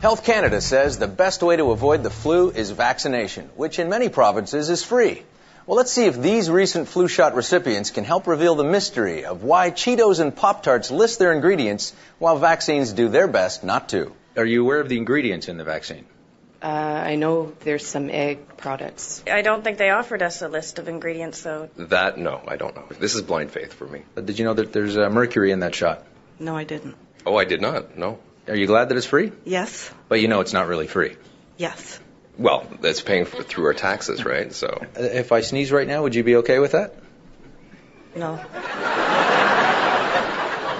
Health Canada says the best way to avoid the flu is vaccination, which in many provinces is free. Well, let's see if these recent flu shot recipients can help reveal the mystery of why Cheetos and Pop Tarts list their ingredients while vaccines do their best not to. Are you aware of the ingredients in the vaccine? Uh, I know there's some egg products. I don't think they offered us a list of ingredients, though. That, no, I don't know. This is blind faith for me. But did you know that there's uh, mercury in that shot? No, I didn't. Oh, I did not, no. Are you glad that it's free? Yes. But you know it's not really free. Yes. Well, that's paying for, through our taxes, right? So. Uh, If I sneeze right now, would you be okay with that? No.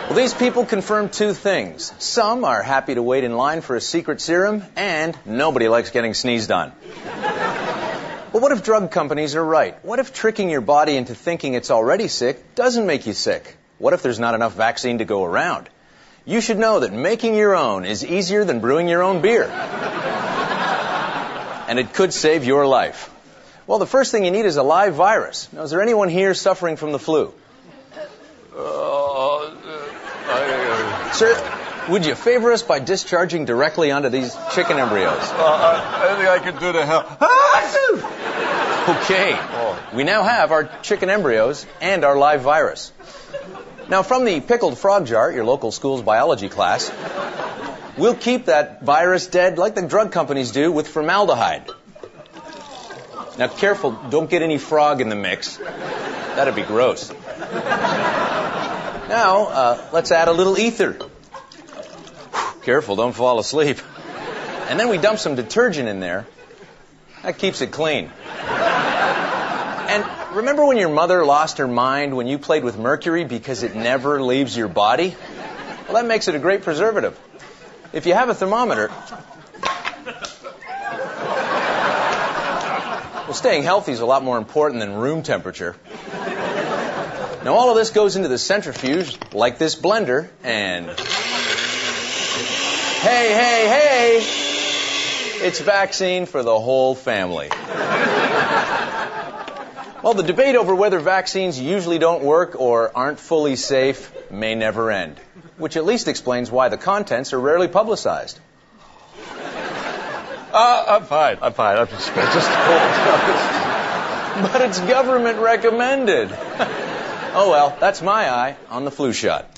Well, these people confirm two things. Some are happy to wait in line for a secret serum, and nobody likes getting sneezed on. But what if drug companies are right? What if tricking your body into thinking it's already sick doesn't make you sick? What if there's not enough vaccine to go around? You should know that making your own is easier than brewing your own beer. And it could save your life. Well, the first thing you need is a live virus. Now, is there anyone here suffering from the flu? Uh, uh, Sir, would you favor us by discharging directly onto these chicken embryos? Uh, I think I can do the hell. Okay. Oh. We now have our chicken embryos and our live virus. Now, from the pickled frog jar, your local school's biology class, we'll keep that virus dead like the drug companies do with formaldehyde. Now, careful, don't get any frog in the mix. That'd be gross. Now, uh, let's add a little ether. Careful, don't fall asleep. And then we dump some detergent in there. That keeps it clean. And remember when your mother lost her mind when you played with mercury because it never leaves your body? Well, that makes it a great preservative. If you have a thermometer, well, staying healthy is a lot more important than room temperature. Now, all of this goes into the centrifuge like this blender, and hey, hey, hey, it's vaccine for the whole family. Well, the debate over whether vaccines usually don't work or aren't fully safe may never end, which at least explains why the contents are rarely publicized. Uh, I'm fine. I'm fine. I'm just, just But it's government recommended. oh well, that's my eye on the flu shot.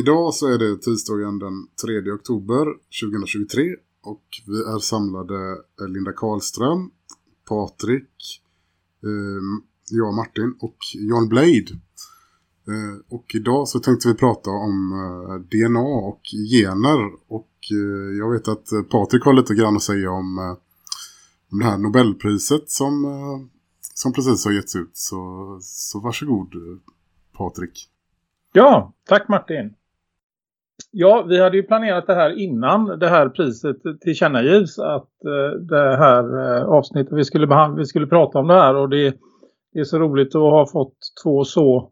Idag så är det tisdagen den 3 oktober 2023 och vi är samlade eh, Linda Karlström, Patrik, eh, jag Martin och John Blade. Eh, och idag så tänkte vi prata om eh, DNA och gener och eh, jag vet att eh, Patrik har lite grann att säga om, eh, om det här Nobelpriset som, eh, som precis har getts ut. Så, så varsågod eh, Patrik. Ja, tack Martin. Ja, vi hade ju planerat det här innan det här priset tillkännagivs att eh, det här eh, avsnittet vi skulle, vi skulle prata om det här och det, det är så roligt att ha fått två så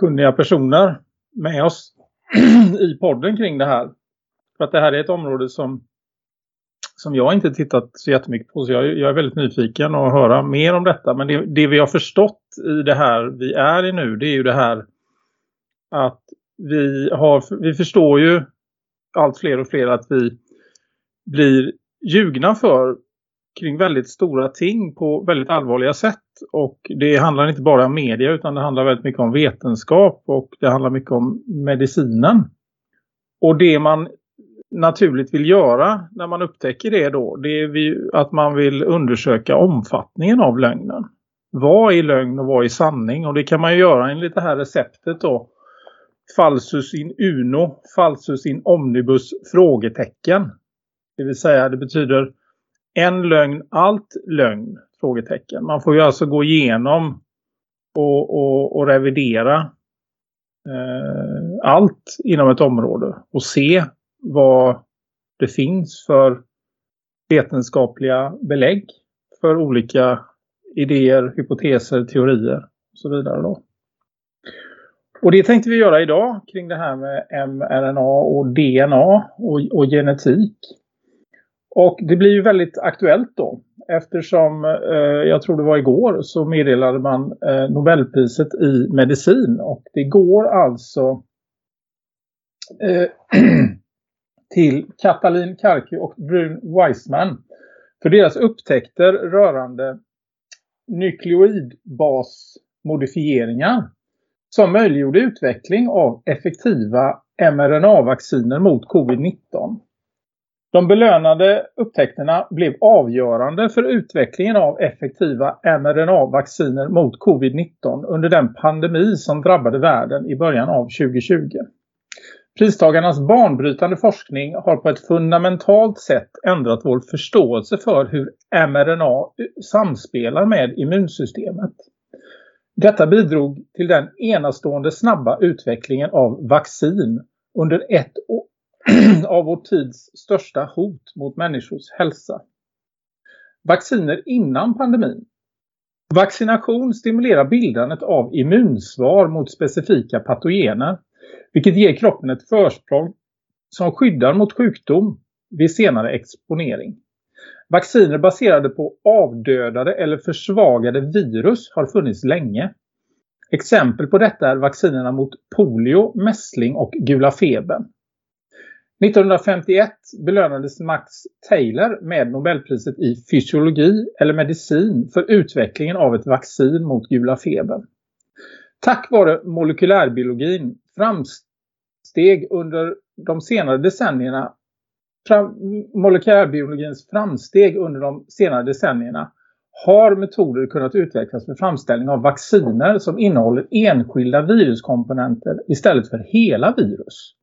kunniga personer med oss i podden kring det här. För att det här är ett område som, som jag inte tittat så jättemycket på så jag, jag är väldigt nyfiken att höra mer om detta. Men det, det vi har förstått i det här vi är i nu det är ju det här att vi, har, vi förstår ju allt fler och fler att vi blir ljugna för kring väldigt stora ting på väldigt allvarliga sätt. Och det handlar inte bara om media utan det handlar väldigt mycket om vetenskap och det handlar mycket om medicinen. Och det man naturligt vill göra när man upptäcker det då det är att man vill undersöka omfattningen av lögnen. vad är lögn och vad är sanning? Och det kan man ju göra enligt det här receptet då. Falsus in uno, falsus in omnibus, frågetecken. Det vill säga det betyder en lögn, allt lögn, frågetecken. Man får ju alltså gå igenom och, och, och revidera eh, allt inom ett område och se vad det finns för vetenskapliga belägg för olika idéer, hypoteser, teorier och så vidare då. Och det tänkte vi göra idag kring det här med mRNA och DNA och, och genetik. Och det blir ju väldigt aktuellt då. Eftersom, eh, jag tror det var igår, så meddelade man eh, Nobelpriset i medicin. Och det går alltså eh, till Katalin Karki och Brun Weissman. För deras upptäckter rörande nukleoidbasmodifieringar som möjliggjorde utveckling av effektiva mRNA-vacciner mot covid-19. De belönade upptäckterna blev avgörande för utvecklingen av effektiva mRNA-vacciner mot covid-19 under den pandemi som drabbade världen i början av 2020. Pristagarnas banbrytande forskning har på ett fundamentalt sätt ändrat vår förståelse för hur mRNA samspelar med immunsystemet. Detta bidrog till den enastående snabba utvecklingen av vaccin under ett av vår tids största hot mot människors hälsa. Vacciner innan pandemin. Vaccination stimulerar bildandet av immunsvar mot specifika patogener vilket ger kroppen ett försprång som skyddar mot sjukdom vid senare exponering. Vacciner baserade på avdödade eller försvagade virus har funnits länge. Exempel på detta är vaccinerna mot polio, mässling och gula febern. 1951 belönades Max Taylor med Nobelpriset i fysiologi eller medicin för utvecklingen av ett vaccin mot gula febern. Tack vare molekylärbiologin framsteg under de senare decennierna fram, molekylärbiologins framsteg under de senare decennierna har metoder kunnat utvecklas för framställning av vacciner som innehåller enskilda viruskomponenter istället för hela virus.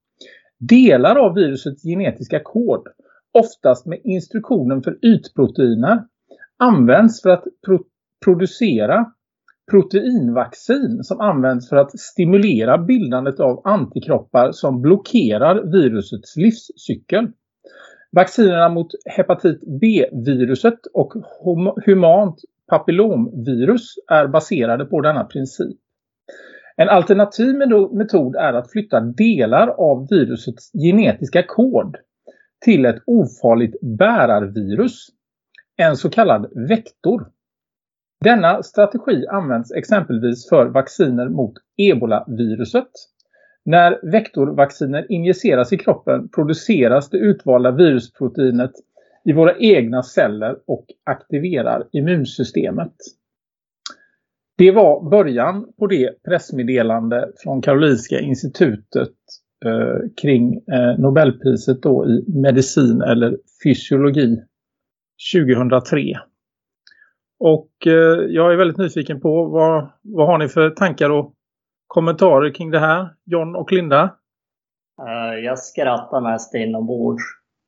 Delar av virusets genetiska kod, oftast med instruktionen för ytproteiner, används för att pro producera proteinvaccin som används för att stimulera bildandet av antikroppar som blockerar virusets livscykel. Vaccinerna mot hepatit B-viruset och humant papillomvirus är baserade på denna princip. En alternativ metod är att flytta delar av virusets genetiska kod till ett ofarligt bärarvirus, en så kallad vektor. Denna strategi används exempelvis för vacciner mot ebola-viruset. När vektorvacciner injiceras i kroppen produceras det utvalda virusproteinet i våra egna celler och aktiverar immunsystemet. Det var början på det pressmeddelande från Karolinska institutet eh, kring eh, Nobelpriset då i medicin eller fysiologi 2003. Och eh, jag är väldigt nyfiken på vad, vad har ni för tankar och kommentarer kring det här, John och Linda? Eh, jag skrattar mest inombords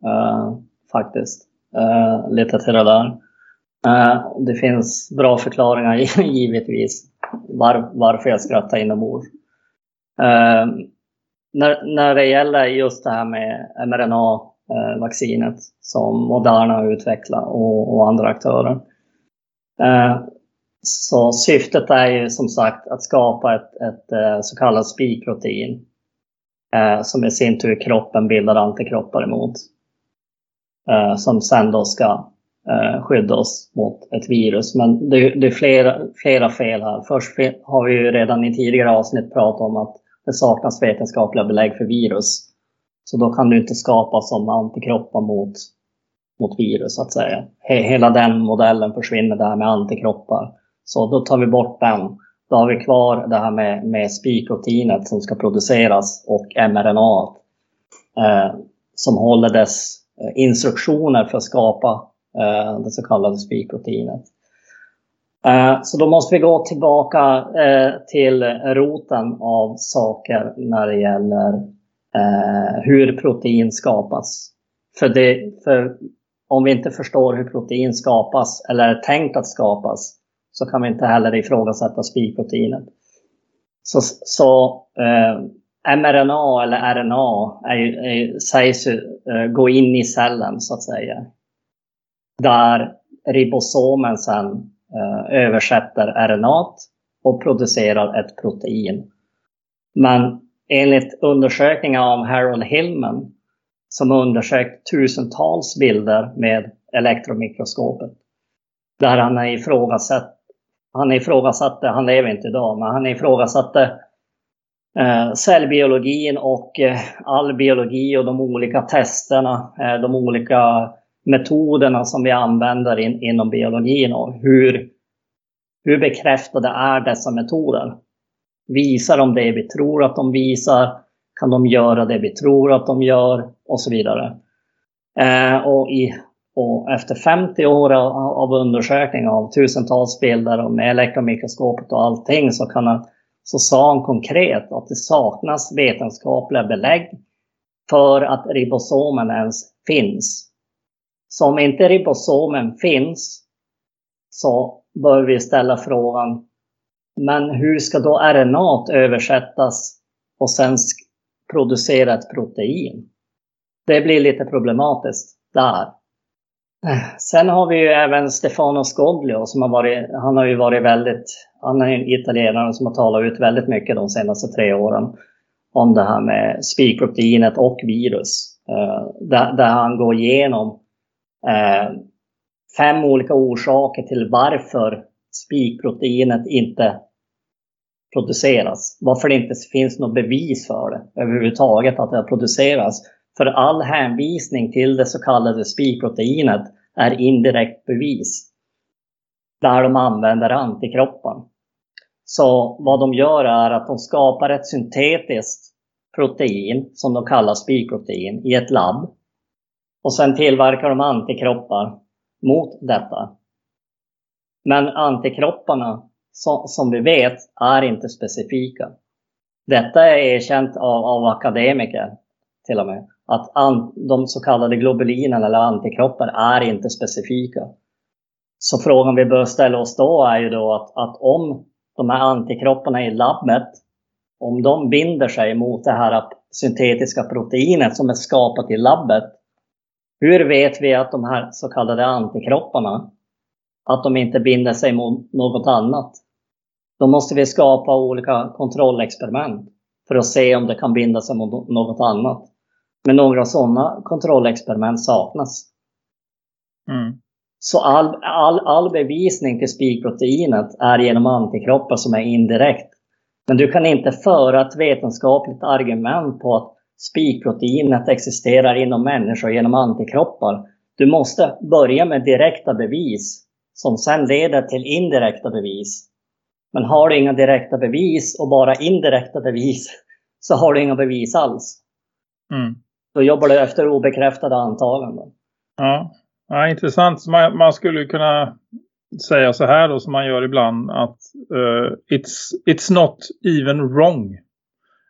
uh, faktiskt. Uh, lite till det där. Uh, det finns bra förklaringar givetvis var, varför jag skrattar inombords. Uh, när, när det gäller just det här med mRNA-vaccinet som Moderna har utvecklat och, och andra aktörer så syftet är ju som sagt att skapa ett, ett eh, så kallat spikprotein eh, som i sin tur kroppen bildar antikroppar emot. Eh, som sen då ska skydda oss mot ett virus. Men det, det är flera, flera fel här. Först har vi ju redan i tidigare avsnitt pratat om att det saknas vetenskapliga belägg för virus. Så då kan du inte skapa som antikroppar mot mot virus så att säga. Hela den modellen försvinner där med antikroppar. Så då tar vi bort den. Då har vi kvar det här med, med spikproteinet som ska produceras och mRNA eh, som håller dess eh, instruktioner för att skapa eh, det så kallade spikproteinet. Eh, Så då måste vi gå tillbaka eh, till roten av saker när det gäller eh, hur protein skapas. För, det, för om vi inte förstår hur protein skapas eller är tänkt att skapas så kan vi inte heller ifrågasätta spikproteinet. Så, så eh, mRNA eller RNA är, är, sägs ju eh, gå in i cellen så att säga. Där ribosomen sen eh, översätter RNA och producerar ett protein. Men enligt undersökningar av Harold Hillman som undersökt tusentals bilder med elektromikroskopet. Där han har ifrågasatt, han ifrågasatte, han lever inte idag, men han ifrågasatte eh, cellbiologin och eh, all biologi och de olika testerna, eh, de olika metoderna som vi använder in, inom biologin och hur, hur bekräftade är dessa metoder? Visar de det vi tror att de visar? Kan de göra det vi tror att de gör? Och så vidare. Eh, och, i, och efter 50 år av, undersökning av tusentals bilder och med elektromikroskopet och allting så, kan han, så sa han konkret att det saknas vetenskapliga belägg för att ribosomen ens finns. Så om inte ribosomen finns så bör vi ställa frågan men hur ska då RNA översättas och sen producera ett protein? Det blir lite problematiskt där. Sen har vi ju även Stefano Scoglio som har varit, han har ju varit väldigt, han är en italienare som har talat ut väldigt mycket de senaste tre åren om det här med spikproteinet och virus. Eh, där, där han går igenom eh, fem olika orsaker till varför spikproteinet inte produceras. Varför det inte finns något bevis för det överhuvudtaget att det har producerats. För all hänvisning till det så kallade spikproteinet är indirekt bevis. Där de använder antikroppar. Så vad de gör är att de skapar ett syntetiskt protein som de kallar spikprotein i ett labb. Och sen tillverkar de antikroppar mot detta. Men antikropparna som, som vi vet är inte specifika. Detta är erkänt av, av akademiker till och med. Att an, de så kallade globulinerna eller antikroppar är inte specifika. Så frågan vi bör ställa oss då är ju då att, att om de här antikropparna i labbet, om de binder sig mot det här syntetiska proteinet som är skapat i labbet, hur vet vi att de här så kallade antikropparna, att de inte binder sig mot något annat? Då måste vi skapa olika kontrollexperiment för att se om det kan binda sig mot något annat. Men några sådana kontrollexperiment saknas. Mm. Så all, all, all bevisning till spikproteinet är genom antikroppar som är indirekt. Men du kan inte föra ett vetenskapligt argument på att spikproteinet existerar inom människor genom antikroppar. Du måste börja med direkta bevis som sen leder till indirekta bevis. Men har du inga direkta bevis och bara indirekta bevis så har du inga bevis alls. Mm. Då jobbar du efter obekräftade antaganden. Ja. ja, intressant. Man, man skulle kunna säga så här då som man gör ibland att uh, it's, it's not even wrong.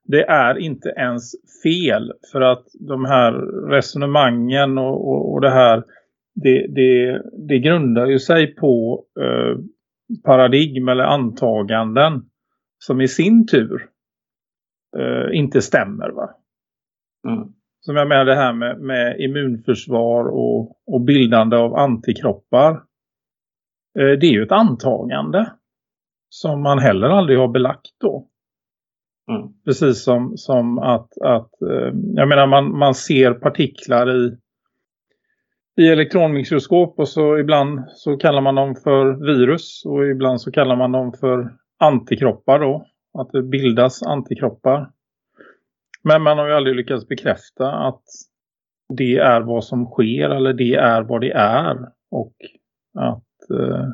Det är inte ens fel för att de här resonemangen och, och, och det här det, det, det grundar ju sig på uh, paradigm eller antaganden som i sin tur uh, inte stämmer va? Mm. Som jag menar det här med, med immunförsvar och, och bildande av antikroppar. Eh, det är ju ett antagande. Som man heller aldrig har belagt då. Mm. Precis som, som att, att eh, jag menar man, man ser partiklar i, i elektronmikroskop och så ibland så kallar man dem för virus och ibland så kallar man dem för antikroppar då. Att det bildas antikroppar. Men man har ju aldrig lyckats bekräfta att det är vad som sker eller det är vad det är. Och att eh,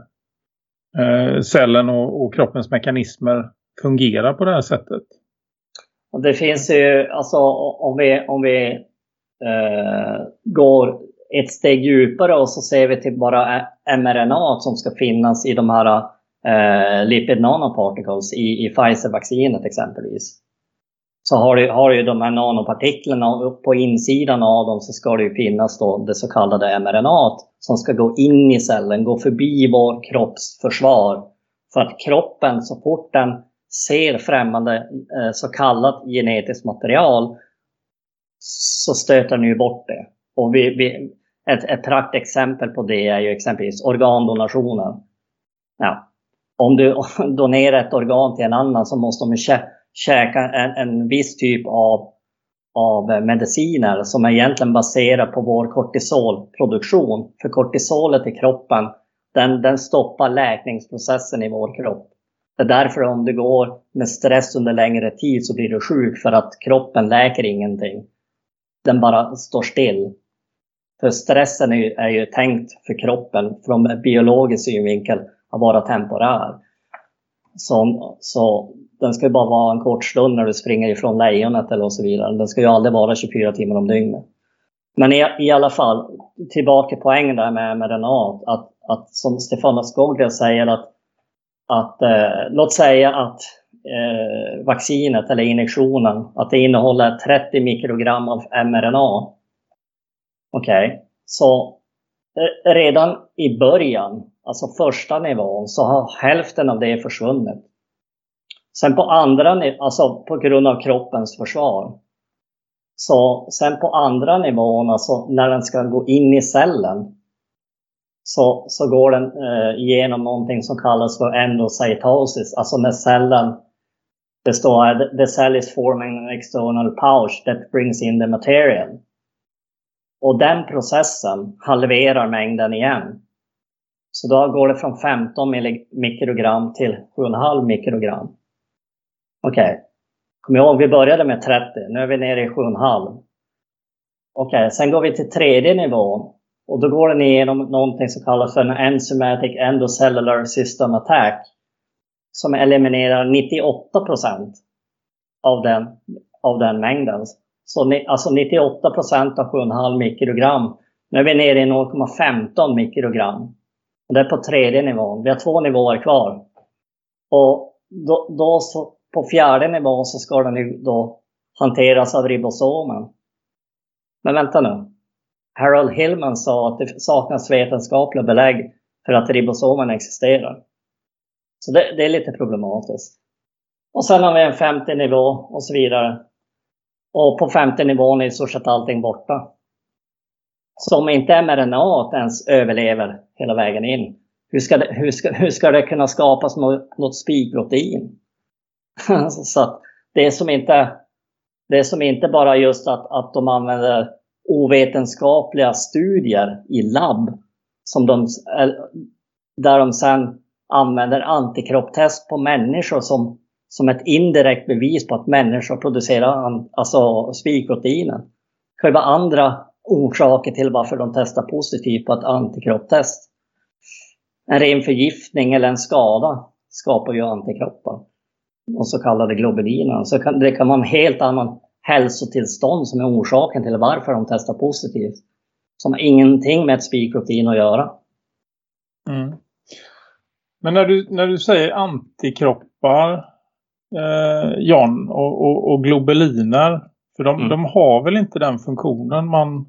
eh, cellen och, och kroppens mekanismer fungerar på det här sättet. Det finns ju, alltså om vi, om vi eh, går ett steg djupare och så ser vi till bara mRNA som ska finnas i de här eh, lipid nanoparticles i, i Pfizer-vaccinet exempelvis. Så har du, har du de här nanopartiklarna och på insidan av dem så ska det ju finnas då det så kallade mRNA som ska gå in i cellen, gå förbi vår kroppsförsvar. För att kroppen så fort den ser främmande eh, så kallat genetiskt material så stöter den ju bort det. Och vi, vi, ett, ett praktexempel på det är ju exempelvis organdonationer. Ja. Om du donerar ett organ till en annan så måste de kä käka en, en viss typ av, av mediciner som är egentligen baserad på vår kortisolproduktion. För kortisolet i kroppen, den, den stoppar läkningsprocessen i vår kropp. Det är därför om du går med stress under längre tid så blir du sjuk för att kroppen läker ingenting. Den bara står still. För stressen är ju, är ju tänkt för kroppen från biologisk synvinkel att vara temporär. Så, så den ska ju bara vara en kort stund när du springer ifrån lejonet eller och så vidare. Den ska ju aldrig vara 24 timmar om dygnet. Men i, i alla fall, tillbaka till poängen där med mRNA. Att, att som Stefan Skoglia säger att, att eh, låt säga att eh, vaccinet eller injektionen, att det innehåller 30 mikrogram av mRNA. Okej, okay. så eh, redan i början, alltså första nivån, så har hälften av det försvunnit. Sen på andra alltså på grund av kroppens försvar. Så sen på andra nivån, alltså när den ska gå in i cellen, så, så går den eh, igenom någonting som kallas för endocytosis, alltså när cellen det står eh, the cell is forming an external pouch that brings in the material. Och den processen halverar mängden igen. Så då går det från 15 mikrogram till 7,5 mikrogram. Okej. Okay. Kom ihåg, vi började med 30. Nu är vi nere i 7,5. Okej, okay. sen går vi till tredje nivån. Och då går den igenom någonting som kallas för en enzymatic endocellular system attack. Som eliminerar 98 procent av den, av den mängden. Så alltså 98 procent av 7,5 mikrogram. Nu är vi nere i 0,15 mikrogram. Det är på tredje nivån. Vi har två nivåer kvar. Och då, då så, på fjärde nivån så ska den ju då hanteras av ribosomen. Men vänta nu. Harold Hillman sa att det saknas vetenskapliga belägg för att ribosomen existerar. Så det, det är lite problematiskt. Och sen har vi en femte nivå och så vidare. Och på femte nivån är i stort sett allting borta. Så om inte mRNA ens överlever hela vägen in, hur ska det, hur ska, hur ska det kunna skapas något, något spikprotein? så att det är som inte, det är som inte bara just att, att de använder ovetenskapliga studier i labb som de, eh, där de sen använder antikropptest på människor som, som ett indirekt bevis på att människor producerar alltså spikproteiner. Det kan ju vara andra orsaker till varför de testar positivt på ett antikropptest. En ren förgiftning eller en skada skapar ju antikroppar de så kallade globulinerna. Så kan, det kan vara en helt annan hälsotillstånd som är orsaken till varför de testar positivt. Som har ingenting med ett spikprotein att göra. Mm. Men när du, när du säger antikroppar, eh, John, och, och, och, globuliner, för de, mm. de har väl inte den funktionen man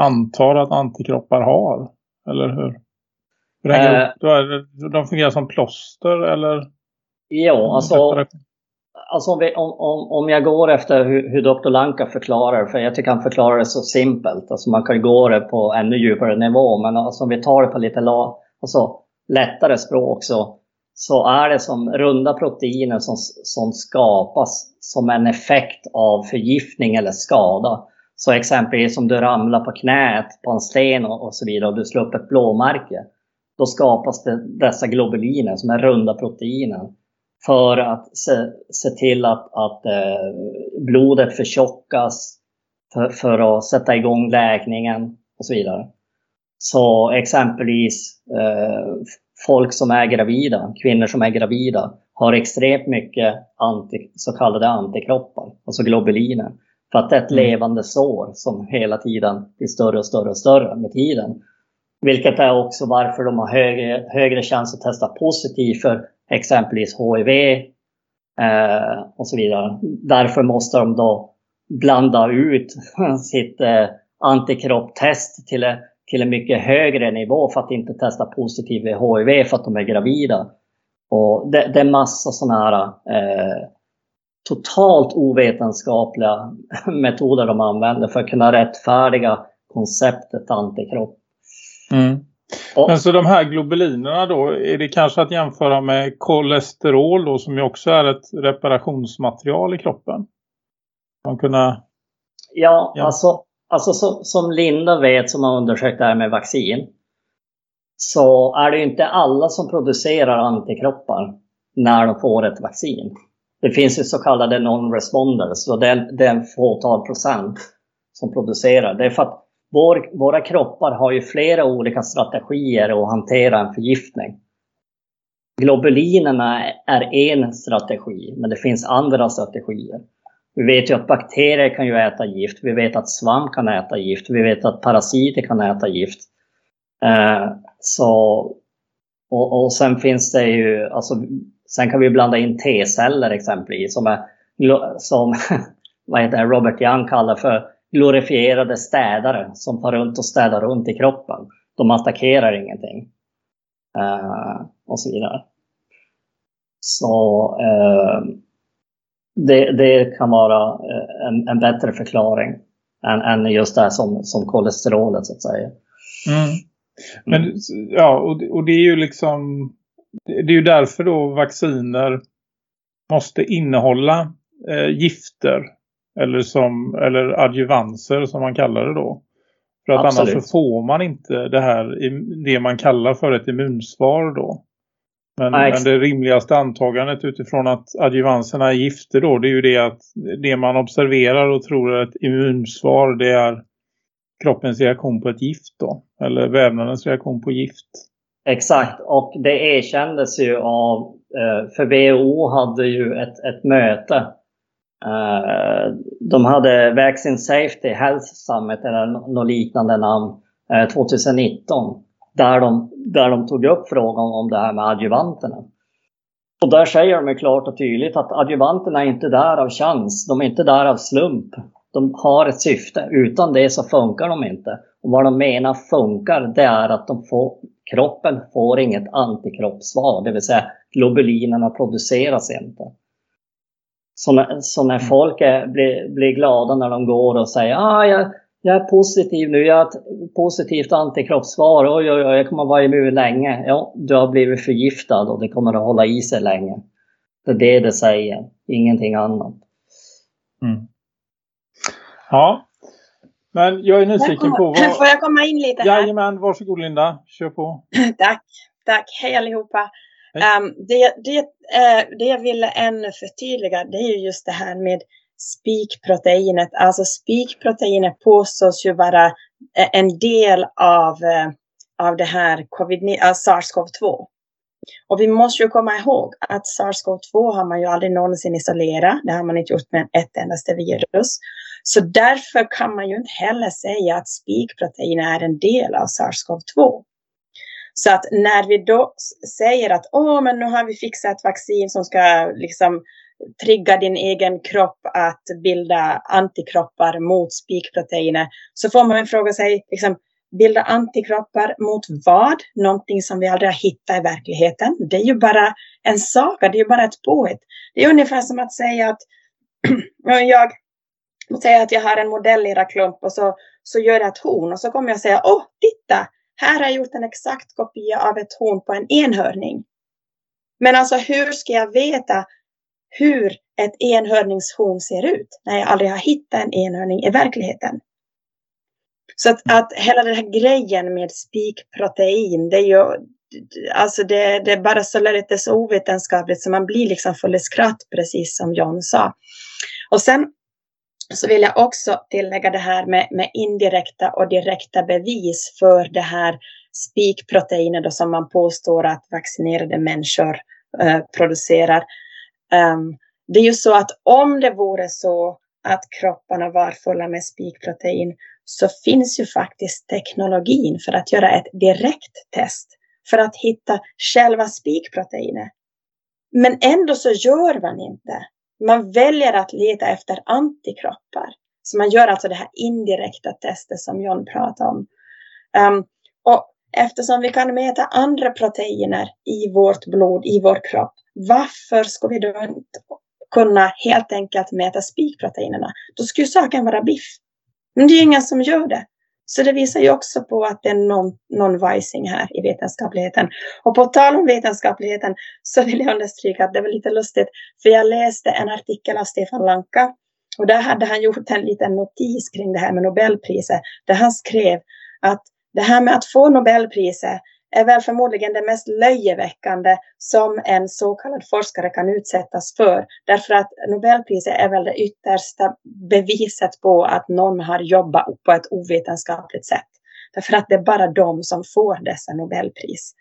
antar att antikroppar har, eller hur? hur äh, de fungerar som plåster, eller? Ja, alltså, alltså om, vi, om, om, jag går efter hur, hur Dr. Lanka förklarar, för jag tycker han förklarar det så simpelt. Alltså man kan gå det på ännu djupare nivå, men alltså om vi tar det på lite la, alltså, lättare språk så, så är det som runda proteiner som, som skapas som en effekt av förgiftning eller skada. Så exempelvis om du ramlar på knät på en sten och, och så vidare och du slår upp ett blåmärke. Då skapas det dessa globuliner som är runda proteiner för att se, se till att, att eh, blodet förtjockas för, för, att sätta igång läkningen och så vidare. Så exempelvis eh, folk som är gravida, kvinnor som är gravida, har extremt mycket anti, så kallade antikroppar, alltså globuliner. För att det är ett mm. levande sår som hela tiden blir större och större och större med tiden. Vilket är också varför de har högre, högre chans att testa positivt för exempelvis HIV eh, och så vidare. Därför måste de då blanda ut sitt eh, antikropptest till, en- till en mycket högre nivå för att inte testa positivt vid HIV för att de är gravida. Och det, det är massa sådana här eh, totalt ovetenskapliga metoder de använder för att kunna rättfärdiga konceptet antikropp. Mm. Och, Men så de här globulinerna då, är det kanske att jämföra med kolesterol då som ju också är ett reparationsmaterial i kroppen? Man kunna... ja, Ja. alltså, alltså som, som Linda vet som har undersökt det här med vaccin. Så är det ju inte alla som producerar antikroppar när de får ett vaccin. Det finns ju så kallade non-responders och det är, det är en fåtal procent som producerar. Det är för att vår, våra kroppar har ju flera olika strategier att hantera en förgiftning. Globulinerna är en strategi, men det finns andra strategier. Vi vet ju att bakterier kan ju äta gift, vi vet att svamp kan äta gift, vi vet att parasiter kan äta gift. Eh, så, och, och sen finns det ju, alltså, sen kan vi blanda in T-celler exempelvis, som, är, som vad heter det, Robert Young kallar för glorifierade städare som far runt och städar runt i kroppen. De attackerar ingenting. Eh, och så vidare. Så eh, det, det kan vara eh, en, en bättre förklaring än, än just det här som, som kolesterolet så att säga. Mm. Men ja, och, det- och det är ju liksom... Det är ju därför då vacciner måste innehålla eh, gifter eller, som, eller adjuvanser som man kallar det då. För att Absolut. annars så får man inte det här, det man kallar för ett immunsvar då. Men, Nej, men det rimligaste antagandet utifrån att adjuvanserna är gifter då, det är ju det att det man observerar och tror är ett immunsvar, det är kroppens reaktion på ett gift då. Eller vävnadens reaktion på gift. Exakt, och det erkändes ju av, eh, för WHO hade ju ett, ett möte. Eh, de hade Vaccine Safety Health Summit eller något liknande namn eh, 2019. Där de, där de tog upp frågan om det här med adjuvanterna. Och där säger de klart och tydligt att adjuvanterna är inte där av chans. De är inte där av slump. De har ett syfte. Utan det så funkar de inte. Och vad de menar funkar, det är att de får, kroppen får inget antikroppssvar. Det vill säga globulinerna produceras inte. Så när, så när folk är, blir, blir glada när de går och säger ah, jag, jag är positiv nu, jag har ett positivt antikroppssvar, oj, oj, oj, jag kommer vara immun länge. Ja, du har blivit förgiftad och det kommer att hålla i sig länge. Det är det det säger, ingenting annat. Mm. Ja. Men jag är nyfiken på vad... Får jag komma in lite här? Jajamän, varsågod Linda. Kör på. Tack, tack. Hej allihopa. Um, det, det, uh, det jag ville ännu förtydliga det är ju just det här med spikproteinet. Alltså spikproteinet påstås ju vara eh, en del av, eh, av det här covid uh, SARS-CoV-2. Och vi måste ju komma ihåg att SARS-CoV-2 har man ju aldrig någonsin isolerat. Det har man inte gjort med ett endaste virus. Så därför kan man ju inte heller säga att spikprotein är en del av SARS-CoV-2. Så att när vi då säger att åh, men nu har vi fixat ett vaccin som ska liksom trigga din egen kropp att bilda antikroppar mot spikproteiner, så får man fråga sig, liksom, bilda antikroppar mot vad? Någonting som vi aldrig har hittat i verkligheten. Det är ju bara en saga, det är ju bara ett påhitt. Det är ungefär som att säga att jag säger att jag har en klump och så, så gör jag ett horn och så kommer jag säga, åh, titta, här har jag gjort en exakt kopia av ett horn på en enhörning. Men alltså hur ska jag veta hur ett enhörningshorn ser ut när jag aldrig har hittat en enhörning i verkligheten? Så att, att hela den här grejen med spikprotein, det är ju alltså det, det är bara så lite så ovetenskapligt så man blir liksom full i skratt precis som John sa. Och sen så vill jag också tillägga det här med, med indirekta och direkta bevis för det här spikproteinet då som man påstår att vaccinerade människor eh, producerar. Um, det är ju så att om det vore så att kropparna var fulla med spikprotein så finns ju faktiskt teknologin för att göra ett direkt test för att hitta själva spikproteinet. Men ändå så gör man inte. Man väljer att leta efter antikroppar. Så man gör alltså det här indirekta testet som John pratade om. Um, och eftersom vi kan mäta andra proteiner i vårt blod, i vår kropp, varför ska vi då inte kunna helt enkelt mäta spikproteinerna? Då skulle saken vara biff. Men det är ju ingen som gör det. Så det visar ju också på att det är någon, vajsing här i vetenskapligheten. Och på tal om vetenskapligheten så vill jag understryka att det var lite lustigt. För jag läste en artikel av Stefan Lanka. Och där hade han gjort en liten notis kring det här med Nobelpriset. Där han skrev att det här med att få Nobelpriset är väl förmodligen det mest löjeväckande som en så kallad forskare kan utsättas för. Därför att Nobelpriset är väl det yttersta beviset på att någon har jobbat på ett ovetenskapligt sätt. Därför att det är bara de som får dessa Nobelpris.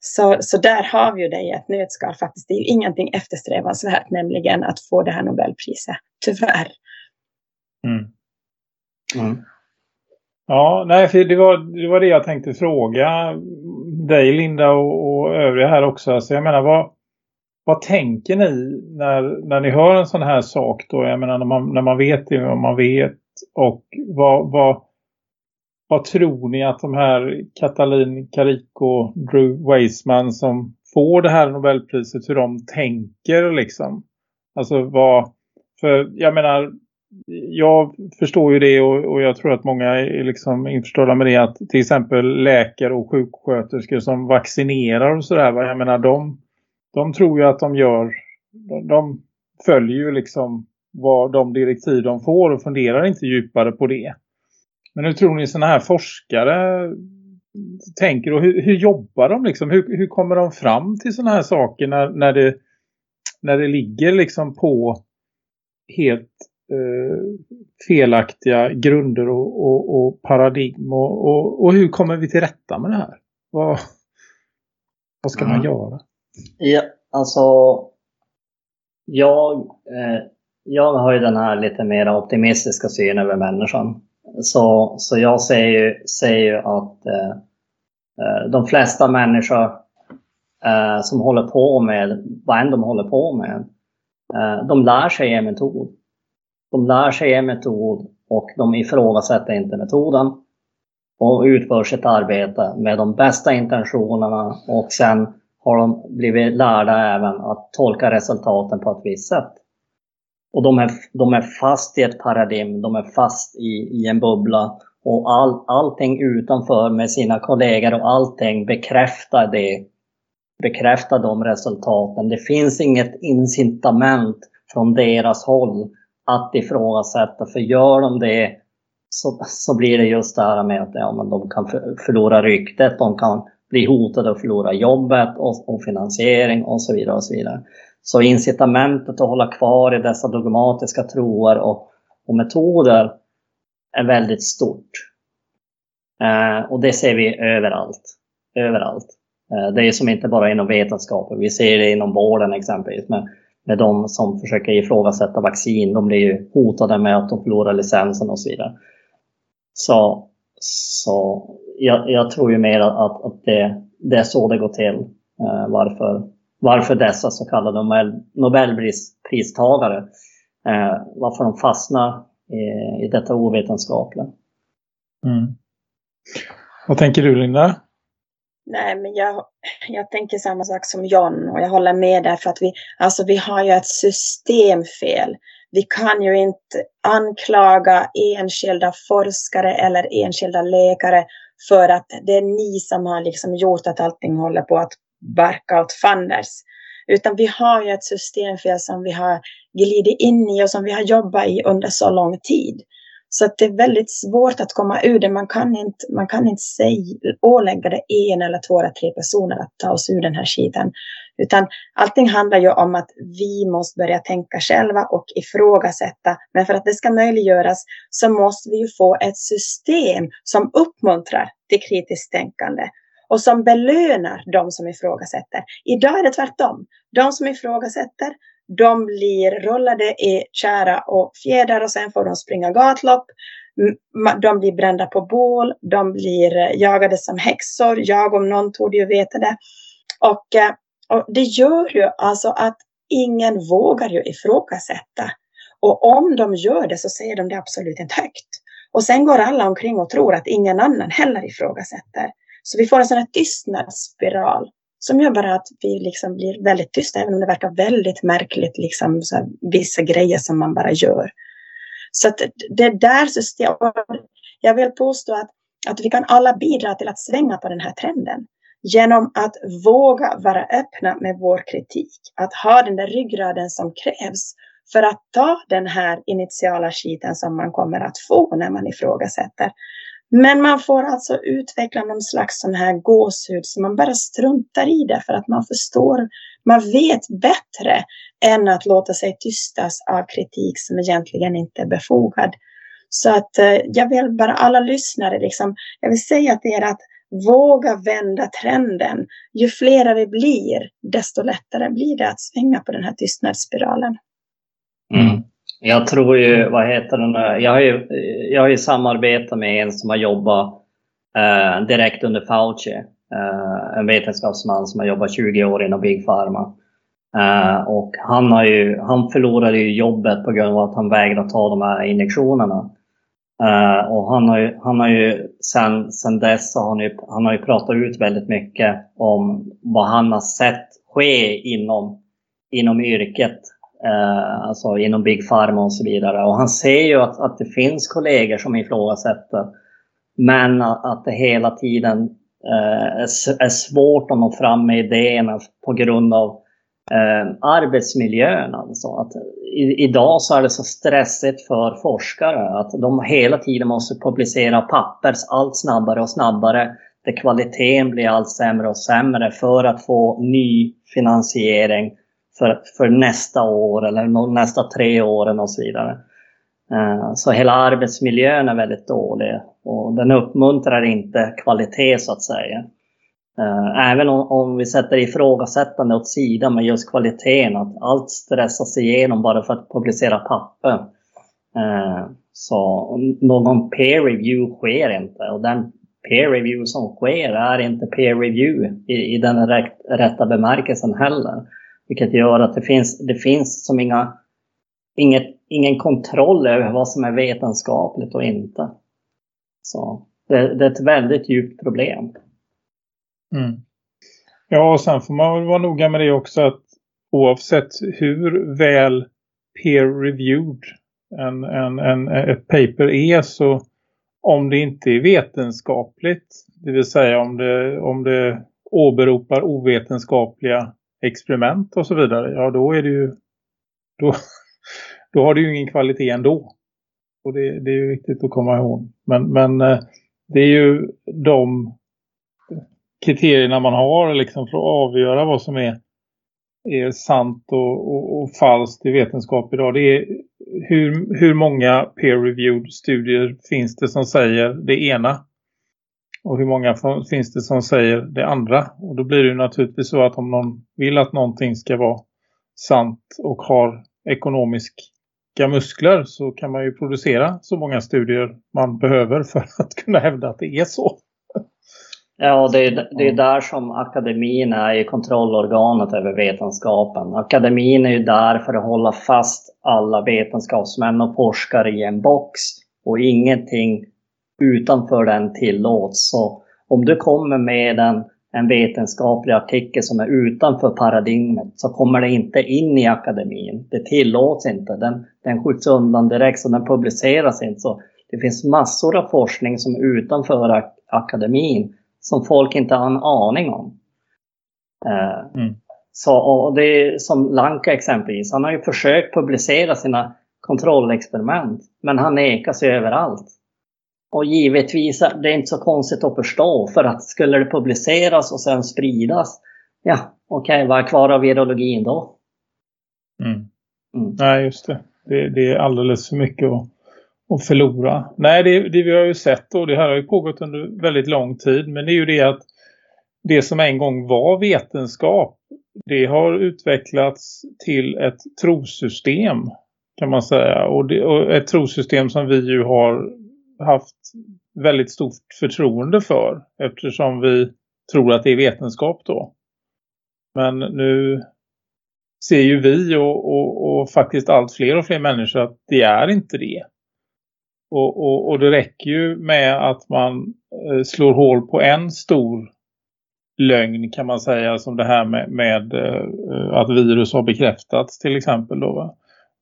Så, så där har vi ju det i ett nötskal faktiskt. Det är ju ingenting eftersträvansvärt, nämligen att få det här Nobelpriset. Tyvärr. Mm. Mm. Ja, nej, för det var, det var det jag tänkte fråga dig Linda och, och övriga här också. Alltså jag menar, vad, vad tänker ni när, när ni hör en sån här sak då? Jag menar, när man, när man vet det vad man vet och vad, vad, vad tror ni att de här Katalin Kariko, Drew Weissman som får det här Nobelpriset, hur de tänker liksom? Alltså vad, för jag menar jag förstår ju det och, och, jag tror att många är liksom införstådda med det att till exempel läkare och sjuksköterskor som vaccinerar och sådär. Jag menar de, de tror ju att de gör, de, de följer ju liksom vad de direktiv de får och funderar inte djupare på det. Men hur tror ni sådana här forskare tänker och hur, hur jobbar de liksom? Hur, hur kommer de fram till sådana här saker när, när, det, när det ligger liksom på helt eh, felaktiga grunder och, och, och paradigm och, och, hur kommer vi till rätta med det här? Vad, vad ska mm. man göra? Ja, alltså jag, eh, jag har ju den här lite mer optimistiska synen över människan. Så, så jag ser ju, ser ju att eh, eh, de flesta människor eh, som håller på med vad än de håller på med, eh, de lär sig en metod. De lär sig en metod och de ifrågasätter inte metoden och utför sitt arbete med de bästa intentionerna och sen har de blivit lärda även att tolka resultaten på ett visst sätt. Och de är, de är fast i ett paradigm, de är fast i, i en bubbla och all, allting utanför med sina kollegor och allting bekräftar det. Bekräftar de resultaten. Det finns inget incitament från deras håll att ifrågasätta. För gör de det så, så blir det just det här med att ja, men de kan förlora ryktet, de kan bli hotade att förlora jobbet och, och finansiering och så vidare. och Så vidare. Så incitamentet att hålla kvar i dessa dogmatiska troar och, och metoder är väldigt stort. Eh, och det ser vi överallt. Överallt. Eh, det är som inte bara inom vetenskapen, vi ser det inom vården exempelvis. Men med de som försöker ifrågasätta vaccin. De blir ju hotade med att de förlorar licensen och så vidare. Så, så jag, jag tror ju mer att, att det, det är så det går till. Eh, varför, varför dessa så kallade Nobel, Nobelpristagare, eh, varför de fastnar i, i detta ovetenskapliga. Mm. Vad tänker du Linda? Nej, men jag, jag tänker samma sak som John och jag håller med där för att vi, alltså vi har ju ett systemfel. Vi kan ju inte anklaga enskilda forskare eller enskilda läkare för att det är ni som har liksom gjort att allting håller på att barka åt fanders. Utan vi har ju ett systemfel som vi har glidit in i och som vi har jobbat i under så lång tid. Så att det är väldigt svårt att komma ur det. Man kan inte, man kan inte säga, ålägga det en eller två eller tre personer att ta oss ur den här skiten. Utan allting handlar ju om att vi måste börja tänka själva och ifrågasätta. Men för att det ska möjliggöras så måste vi ju få ett system som uppmuntrar till kritiskt tänkande och som belönar de som ifrågasätter. Idag är det tvärtom. De som ifrågasätter, de blir rullade i kära och fjäder och sen får de springa gatlopp. De blir brända på bål, de blir eh, jagade som häxor. Jag om någon torde ju veta det. Och, eh, och det gör ju alltså att ingen vågar ju ifrågasätta. Och om de gör det så säger de det absolut inte högt. Och sen går alla omkring och tror att ingen annan heller ifrågasätter. Så vi får en sån här tystnadsspiral som gör bara att vi liksom blir väldigt tysta, även om det verkar väldigt märkligt, liksom så här, vissa grejer som man bara gör. Så att det där systemet, jag vill påstå att, att vi kan alla bidra till att svänga på den här trenden genom att våga vara öppna med vår kritik, att ha den där ryggraden som krävs för att ta den här initiala skiten som man kommer att få när man ifrågasätter. Men man får alltså utveckla någon slags sån här gåshud så man bara struntar i det för att man förstår, man vet bättre än att låta sig tystas av kritik som egentligen inte är befogad. Så att eh, jag vill bara alla lyssnare liksom, jag vill säga till er att våga vända trenden. Ju flera vi blir, desto lättare blir det att svänga på den här tystnadsspiralen. Mm. Jag tror ju, vad heter det nu? Jag har ju, jag har ju samarbetat med en som har jobbat eh, direkt under Fauci. Eh, en vetenskapsman som har jobbat 20 år inom Big Pharma. Eh, och han, har ju, han förlorade ju jobbet på grund av att han vägrade ta de här injektionerna. Eh, och han har ju, han har ju sen, sen dess har han, ju, han har ju pratat ut väldigt mycket om vad han har sett ske inom, inom yrket eh, alltså inom Big Pharma och så vidare. Och han ser ju att, att det finns kollegor som ifrågasätter. Men att, att det hela tiden eh, är, är svårt att nå fram med idéerna på grund av eh, arbetsmiljön. Alltså. Att i, idag så är det så stressigt för forskare att de hela tiden måste publicera papper allt snabbare och snabbare. Där kvaliteten blir allt sämre och sämre för att få ny finansiering för, för nästa år eller nästa tre åren och så vidare. Eh, så hela arbetsmiljön är väldigt dålig och den uppmuntrar inte kvalitet så att säga. Eh, även om, om vi sätter ifrågasättande åt sidan med just kvaliteten, att allt stressas igenom bara för att publicera papper. Eh, så någon peer review sker inte och den peer review som sker är inte peer review i, i den rätt, rätta bemärkelsen heller. Vilket gör att det finns, det finns som inga, inget, ingen kontroll över vad som är vetenskapligt och inte. Så det, det är ett väldigt djupt problem. Mm. Ja, och sen får man vara noga med det också att oavsett hur väl peer-reviewed en, en, en, ett paper är så om det inte är vetenskapligt, det vill säga om det, om det åberopar ovetenskapliga experiment och så vidare, ja då är det ju då, då har du ju ingen kvalitet ändå. Och det, det är ju viktigt att komma ihåg. Men, men eh, det är ju de kriterierna man har liksom för att avgöra vad som är, är sant och, och, och falskt i vetenskap idag. Det är hur, hur många peer-reviewed studier finns det som säger det ena och hur många finns det som säger det andra. Och då blir det ju naturligtvis så att om någon vill att någonting ska vara sant och har ekonomiska muskler så kan man ju producera så många studier man behöver för att kunna hävda att det är så. Ja, det är, det är där som akademin är i kontrollorganet över vetenskapen. Akademin är ju där för att hålla fast alla vetenskapsmän och forskare i en box och ingenting utanför den tillåts. Så om du kommer med en, en vetenskaplig artikel som är utanför paradigmet så kommer det inte in i akademin. Det tillåts inte. Den, den skjuts undan direkt så den publiceras inte. Så det finns massor av forskning som är utanför ak- akademin som folk inte har en aning om. Eh, Mm. så, och det är som Lanka exempelvis. Han har ju försökt publicera sina kontrollexperiment. Men han nekas ju överallt. Och givetvis, det är inte så konstigt att förstå. För att skulle det publiceras och sen spridas. Ja, okej, vad är kvar av virologin då? Mm. Mm. Nej, just det. det. Det är alldeles för mycket att, att förlora. Nej, det, det vi har ju sett och det här har ju pågått under väldigt lång tid. Men det är ju det att det som en gång var vetenskap det har utvecklats till ett trosystem kan man säga. Och, det, och ett trosystem som vi ju har haft väldigt stort förtroende för eftersom vi tror att det är vetenskap då. Men nu ser ju vi och, och, och faktiskt allt fler och fler människor att det är inte det. Och, och, och det räcker ju med att man eh, slår hål på en stor lögn kan man säga som det här med, med eh, att virus har bekräftats till exempel då, va?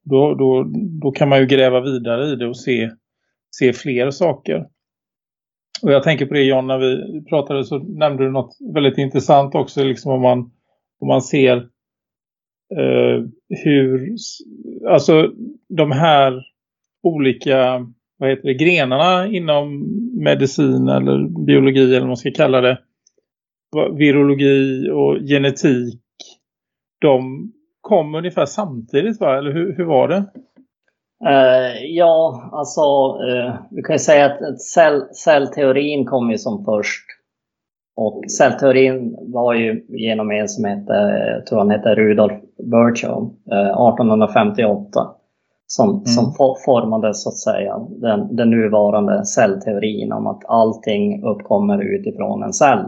då, då, då kan man ju gräva vidare i det och se, se fler saker. Och jag tänker på det John, när vi pratade så nämnde du något väldigt intressant också liksom om man, om man ser eh, hur alltså de här olika vad heter det, grenarna inom medicin eller biologi eller vad man ska kalla det virologi och genetik de kom ungefär samtidigt va? Eller hur, hur var det? Uh, ja, alltså uh, vi kan ju säga att cell, cellteorin kom ju som först. Och cellteorin var ju genom en som hette, jag tror han hette Rudolf Virchow, uh, 1858. Som, mm. som formade så att säga den, den nuvarande cellteorin om att allting uppkommer utifrån en cell.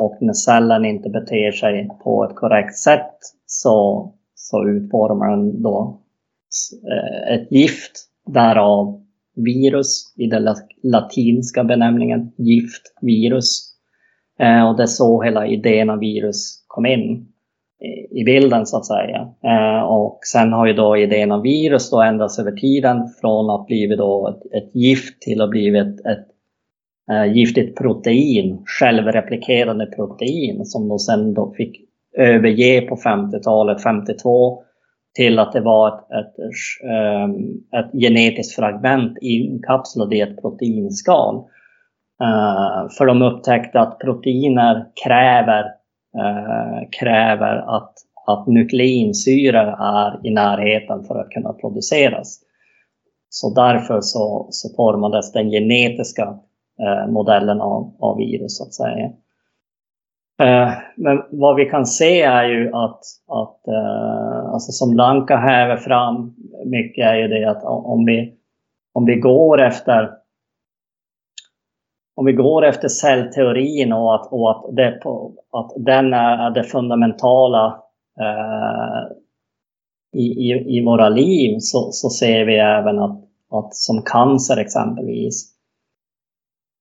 Och när cellen inte beter sig på ett korrekt sätt så, så utformar den då eh, Eh, ett gift, därav virus i den latinska benämningen gift, virus. Eh, och det är så hela idén av virus kom in i bilden så att säga. Eh, och sen har ju då idén om virus då ändrats över tiden från att blivit då ett, ett gift till att blivit ett, ett giftigt protein, självreplikerande protein som de sen då fick överge på 50-talet, 52 till att det var ett, ett, ehm, ett genetiskt fragment inkapslat i ett proteinskal. Eh, för de upptäckte att proteiner kräver, eh, kräver att, att nukleinsyror är i närheten för att kunna produceras. Så därför så, så formades den genetiska eh, modellen av, av virus så att säga. Men vad vi kan se är ju att, att alltså som Lanka häver fram mycket är ju det att om vi, om vi går efter om vi går efter cellteorin och att, och att, det, att den är det fundamentala eh, i, i, i våra liv så, så ser vi även att, att som cancer exempelvis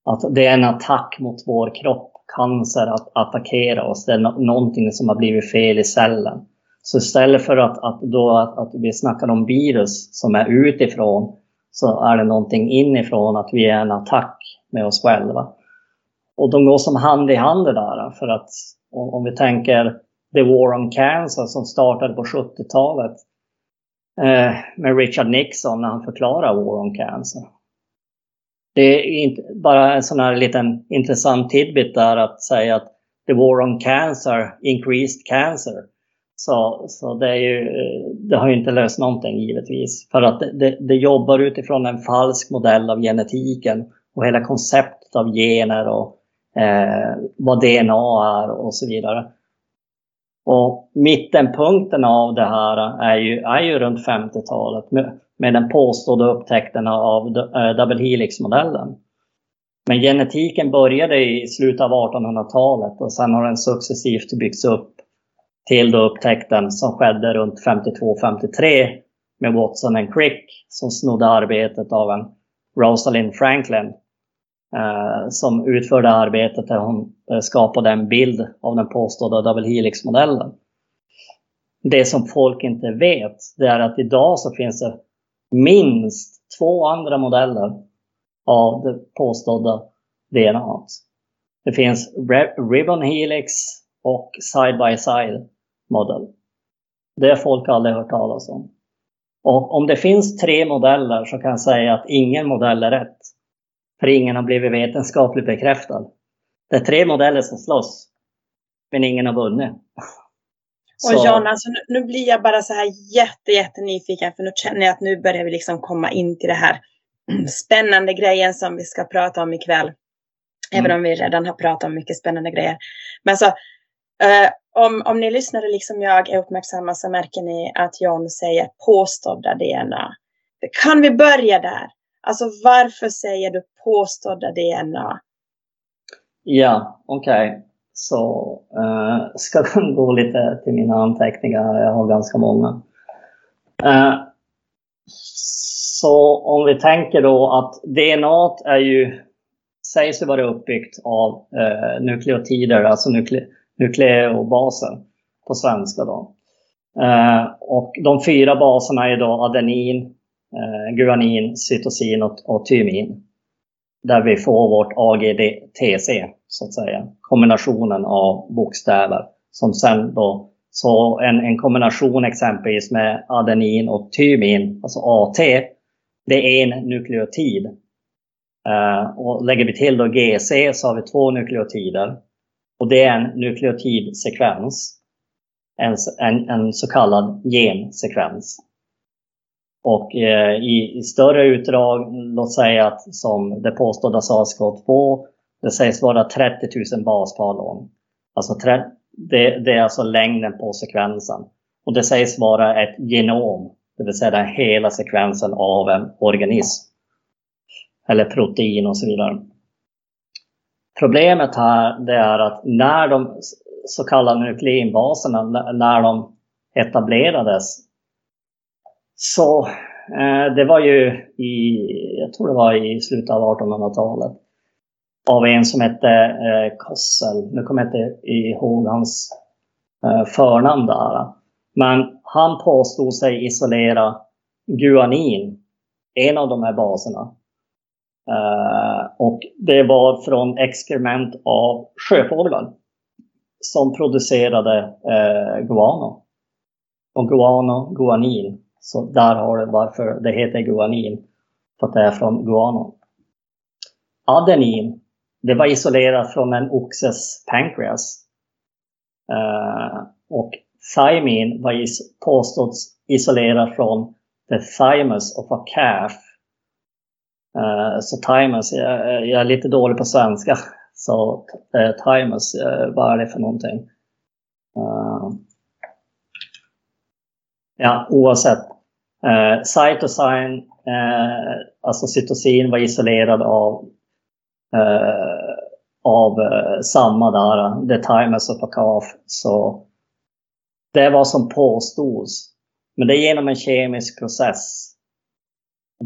att det är en attack mot vår kropp, cancer, att attackera oss. Det är någonting som har blivit fel i cellen. Så istället för att, att, då, att, att vi snackar om virus som är utifrån så är det någonting inifrån, att vi är en attack med oss själva. Och de går som hand i hand det där. För att om, om vi tänker The War on Cancer som startade på 70-talet eh, med Richard Nixon när han förklarar War on Cancer. Det är inte bara en sån här liten intressant tidbit där att säga att the war on cancer increased cancer. Så, så det, är ju, eh, det har ju inte löst någonting givetvis. För att det, det, det jobbar utifrån en falsk modell av genetiken och hela konceptet av gener och eh, vad DNA är och så vidare. Och mittenpunkten av det här är ju, är ju runt 50-talet med den påstådda upptäckten av eh, double helix-modellen. Men genetiken började i slutet av 1800-talet och sen har den successivt byggts upp till då upptäckten som skedde runt 52-53 med Watson and Crick som snodde arbetet av en Rosalind Franklin eh, som utförde arbetet där hon eh, skapade en bild av den påstådda double helix-modellen. Det som folk inte vet, det är att idag så finns det minst två andra modeller av det påstådda DNA. Det finns Ribbon Helix och Side by Side modell. Det har folk aldrig hört talas om. Och om det finns tre modeller så kan jag säga att ingen modell är rätt. För ingen har blivit vetenskapligt bekräftad. Det är tre modeller som slåss. Men ingen har vunnit. Och John, alltså, nu blir jag bara så här jätte, jätte nyfiken för nu känner jag att nu börjar vi liksom komma in till det här spännande grejen som vi ska prata om ikväll. Mm. Även om vi redan har pratat om mycket spännande grejer. Men så, uh, om, om ni lyssnare liksom jag är uppmärksamma så märker ni att John säger påstådda DNA. Kan vi börja där? Alltså varför säger du påstådda DNA? Ja, okej. Så uh, ska jag gå lite till mina anteckningar. Jag har ganska många. Uh, så om vi tänker då att DNA är ju, sägs ju vara uppbyggt av uh, nukleotider, alltså nukle, nukleobaser på svenska då. Eh, och de fyra baserna är då adenin, eh, guanin, cytosin och, och tymin. Där vi får vårt AgDTC, så att säga. Kombinationen av bokstäver. Som sen då, så en, en kombination exempelvis med adenin och tymin, alltså AT, det är en nukleotid. Eh, och lägger vi till då GC så har vi två nukleotider. Och det är en nukleotidsekvens. En, en, en så kallad gensekvens. Och eh, i, i, större utdrag, låt säga att som det påstådda SARS-CoV-2, det sägs vara 30 000 baspar lång. Alltså det, det, är alltså längden på sekvensen. Och det sägs vara ett genom, det vill säga hela sekvensen av en organism. Eller protein och så vidare. Problemet här det är att när de så kallade nukleinbaserna, när de etablerades så eh, det var ju i, jag tror det var i slutet av 1800-talet. Av en som hette eh, Kossel. Nu kommer jag inte ihåg hans eh, förnamn där. Men han påstod sig isolera guanin, en av de här baserna. Eh, och det var från experiment av sjöfåglar som producerade eh, guano. Och guano, guanin, så där har du varför det heter guanin. För att det är från guano. Adenin, det var isolerat från en oxes pancreas. Eh, och thymin var is påståtts isolerat från the thymus of a calf. Uh, så timers, jag, jag, är lite dålig på svenska. Så uh, uh, vad är det för någonting? ja, oavsett. Eh, cytosin, alltså cytosin var isolerad av, av samma där, the timers of a. Så det var som påstods. Men det är genom en kemisk process.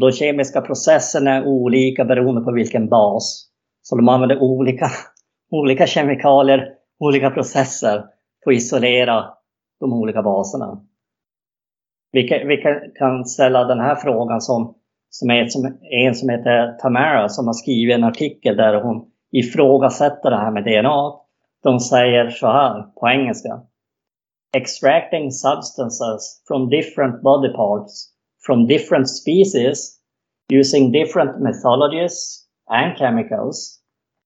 De kemiska processerna är olika beroende på vilken bas. Så de använder olika, olika kemikalier, olika processer för att isolera de olika baserna. Vi kan, vi kan ställa den här frågan som, som, är som en som heter Tamara som har skrivit en artikel där hon ifrågasätter det här med DNA. De säger så här på engelska. Extracting substances from different body parts from different species using different methodologies and chemicals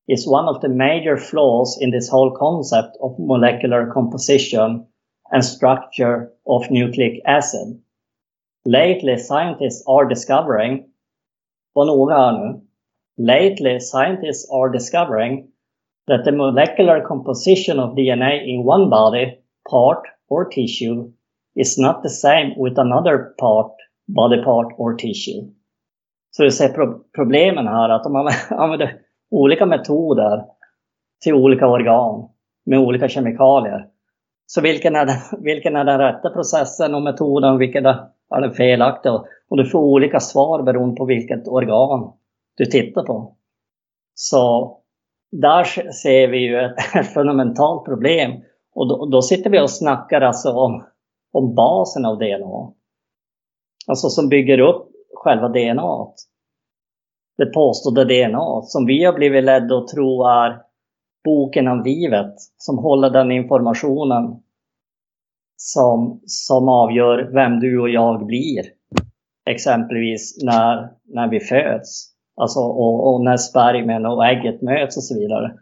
is one of the major flaws in this whole concept of molecular composition and structure of nucleic acid. Lately scientists are discovering. Lately scientists are discovering that the molecular composition of DNA in one body, part or tissue is not the same with another part, body part or tissue. Så du ser pro problemen här att om man använder olika metoder till olika organ med olika kemikalier. Så vilken är, den, vilken är den rätta processen och metoden, och vilken är, den felaktiga? Och du får olika svar beroende på vilket organ du tittar på. Så där ser vi ju ett fundamentalt problem. Och då, då, sitter vi och snackar alltså om, om basen av DNA. Alltså som bygger upp själva DNA. Det påstådda DNA som vi har blivit ledda att tro är boken om livet som håller den informationen som, som avgör vem du och jag blir. Exempelvis när, när vi föds. Alltså, och, och när spermien och ägget möts och så vidare.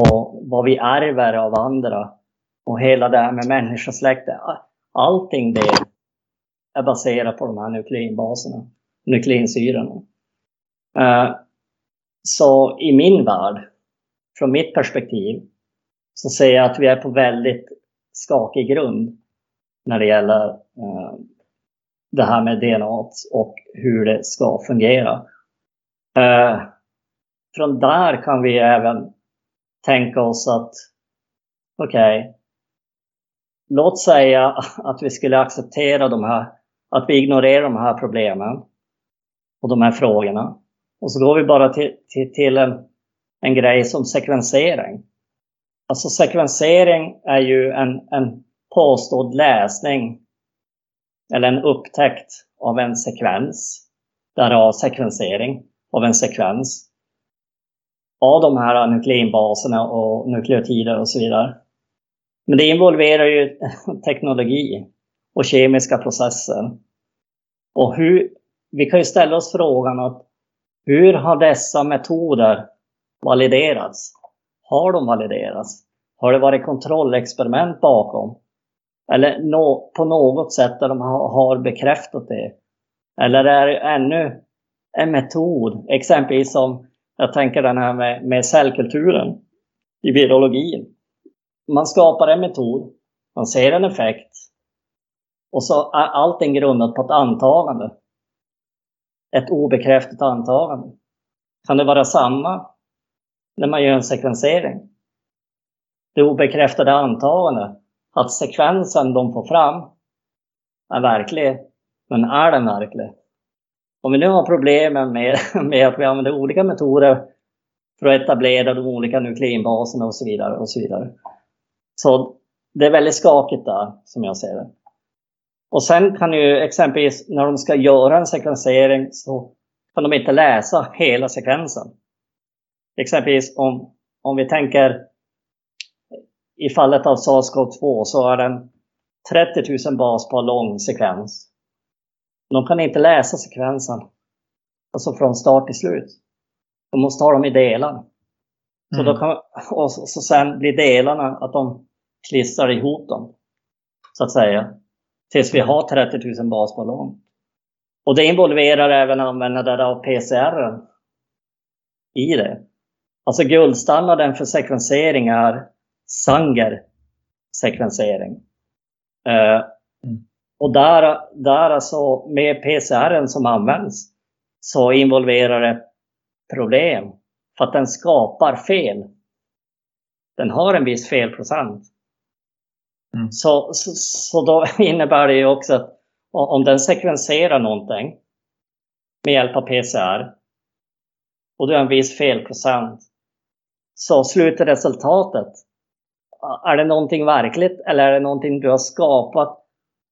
Och vad vi ärver av andra. Och hela det här med människosläkte. Allting det är baserat på de här nukleinbaserna. Nukleinsyrorna. Eh, så i min värld från mitt perspektiv så ser jag att vi är på väldigt skakig grund när det gäller eh, det här med DNA och hur det ska fungera. Eh, från där kan vi även tänka oss att okej, låt säga att vi skulle acceptera de här, att vi ignorerar de här problemen och de här frågorna. Och så går vi bara till, till, till en, en grej som sekvensering. Alltså sekvensering är ju en, en påstådd läsning eller en upptäckt av en sekvens. Därav sekvensering av en sekvens. Av de här nukleinbaserna och nukleotider och så vidare. Men det involverar ju teknologi och kemiska processer. Och hur, vi kan ju ställa oss frågan att hur har dessa metoder validerats? Har de validerats? Har det varit kontrollexperiment bakom? Eller no, på något sätt där de har, bekräftat det? Eller är det ännu en metod, exempelvis som jag tänker den här med, med cellkulturen i virologin. Man skapar en metod, man ser en effekt och så är allting grundat på ett antagande. Ett obekräftat antagande. Kan det vara samma när man gör en sekvensering? Det obekräftade antagandet, att sekvensen de får fram är verklig, men är den verklig? Om vi nu har problemen med, med att vi använder olika metoder för att etablera de olika nukleinbaserna och så vidare. och Så vidare. Så det är väldigt skakigt där, som jag ser det. Och sen kan ju exempelvis när de ska göra en sekvensering så kan de inte läsa hela sekvensen. Exempelvis om, om vi tänker i fallet av SARS-CoV-2 så är den 30 000 baspar lång sekvens. De kan inte läsa sekvensen. Alltså från start till slut. De måste ha dem i delar. Så Mm. då kan, och så, så sen blir delarna att de klistrar ihop dem. Så att säga. Tills vi har 30 000 baspar lång. Och det involverar även användandet av PCR i det. Alltså guldstandarden för sekvensering är Sanger-sekvensering. Eh, och där, där alltså med PCR som används så involverar det problem. För att den skapar fel. Den har en viss felprocent. Mm. Så, så, så då innebär det ju också att om den sekvenserar någonting med hjälp av PCR och du har en viss felprocent så slutresultatet, är det någonting verkligt eller är det någonting du har skapat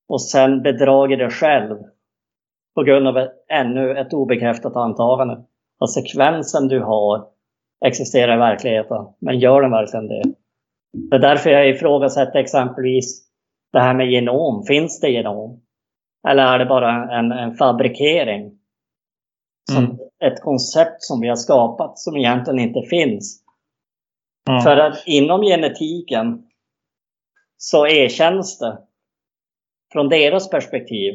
och sen bedragit dig själv på grund av ett, ännu ett obekräftat antagande? Att sekvensen du har existerar i verkligheten, men gör den verkligen det? Det är därför jag ifrågasätter exempelvis det här med genom. Finns det genom? Eller är det bara en, en fabrikering? Som Mm. Ett koncept som vi har skapat som egentligen inte finns. Ja. För att inom genetiken så erkänns det från deras perspektiv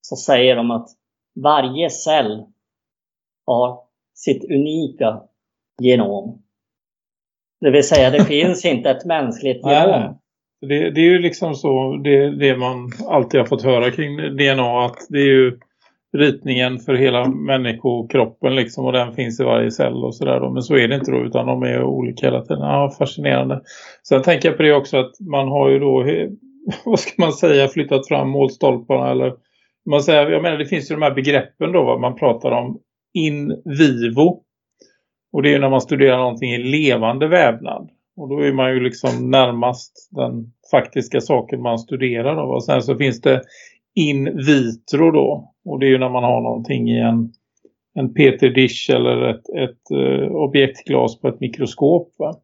så säger de att varje cell har sitt unika genom. Det vill säga det finns inte ett mänskligt genom. nej. Det, det är ju liksom så det, det man alltid har fått höra kring DNA att det är ju ritningen för hela människokroppen liksom och den finns i varje cell och sådär. Men så är det inte då utan de är olika hela tiden. Ja, fascinerande. Sen tänker jag på det också att man har ju då, vad ska man säga, flyttat fram målstolparna eller man säger, jag menar det finns ju de här begreppen då vad man pratar om in vivo. Och det är ju när man studerar någonting i levande vävnad. Och då är man ju liksom närmast den faktiska saken man studerar. Då. Och sen så finns det in vitro då. Och det är ju när man har någonting i en, en petri dish eller ett, ett uh, objektglas på ett mikroskop. Va?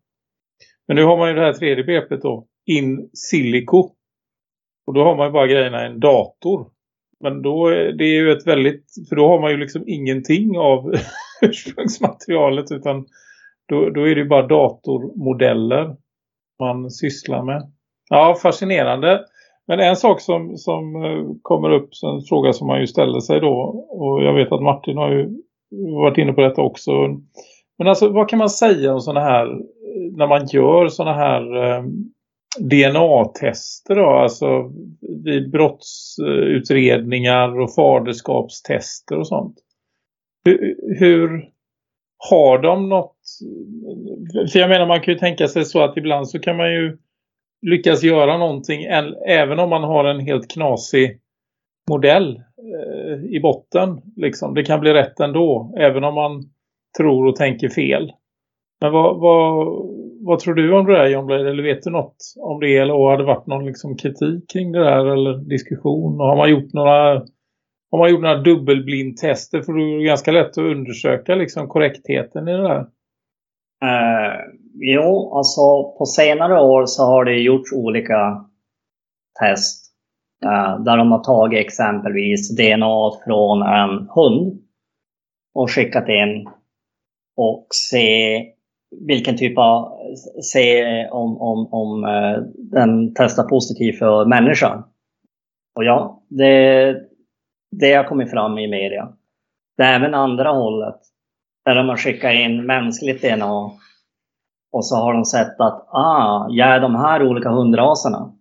Men nu har man ju det här tredje begreppet då. In silico. Och då har man ju bara grejerna i en dator. Men då är det är ju ett väldigt, för då har man ju liksom ingenting av ursprungsmaterialet utan då, då är det ju bara datormodeller man sysslar med. Ja, fascinerande. Men en sak som, som eh, kommer upp, en fråga som man ju ställer sig då, och jag vet att Martin har ju varit inne på detta också. Men alltså vad kan man säga om sådana här, eh, när man gör sådana här eh, DNA-tester då, alltså vid brottsutredningar och faderskapstester och sånt. Hur, hur, har de något... För jag menar man kan ju tänka sig så att ibland så kan man ju lyckas göra någonting även om man har en helt knasig modell eh, i botten. Liksom. Det kan bli rätt ändå, även om man tror och tänker fel. Men vad, vad, vad tror du om det där John Blair? Eller vet du något om det? Eller har det varit någon liksom kritik kring det där eller diskussion? Och har man gjort några har man gjort några dubbelblindtester för det är ganska lätt att undersöka liksom korrektheten i det där. Uh, jo, alltså på senare år så har det gjorts olika test. Uh, där de har tagit exempelvis DNA från en hund och skickat in och se vilken typ av, se om, om, om eh, den testar positivt för människan. Och ja, det, det har kommit fram i media. Det är även andra hållet. Där de har skickat in mänskligt DNA. Och så har de sett att ah, jag är de här olika hundraserna.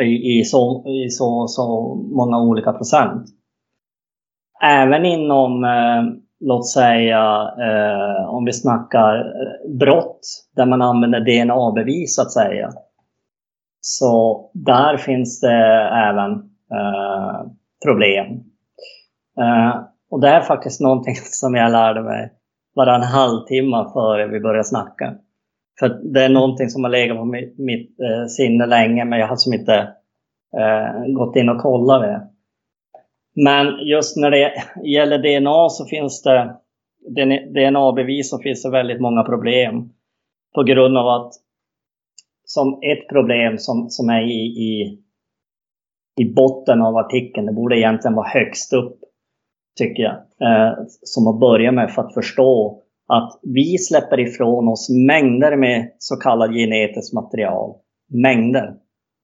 I, i, så, i så, så många olika procent. Även inom, eh, låt säga, eh, om vi snackar eh, brott där man använder DNA-bevis så att säga. Så där finns det även eh, problem. Eh, och det är faktiskt någonting som jag lärde mig bara en halvtimme före vi började snacka. För det är någonting som har legat på mitt, mitt eh, sinne länge men jag har som inte eh, gått in och kollat det. Men just när det gäller DNA så finns det DNA-bevis så finns det väldigt många problem. På grund av att som ett problem som, som är i, i, i botten av artikeln, det borde egentligen vara högst upp tycker jag, eh, som att börja med för att förstå att vi släpper ifrån oss mängder med så kallat genetiskt material. Mängder.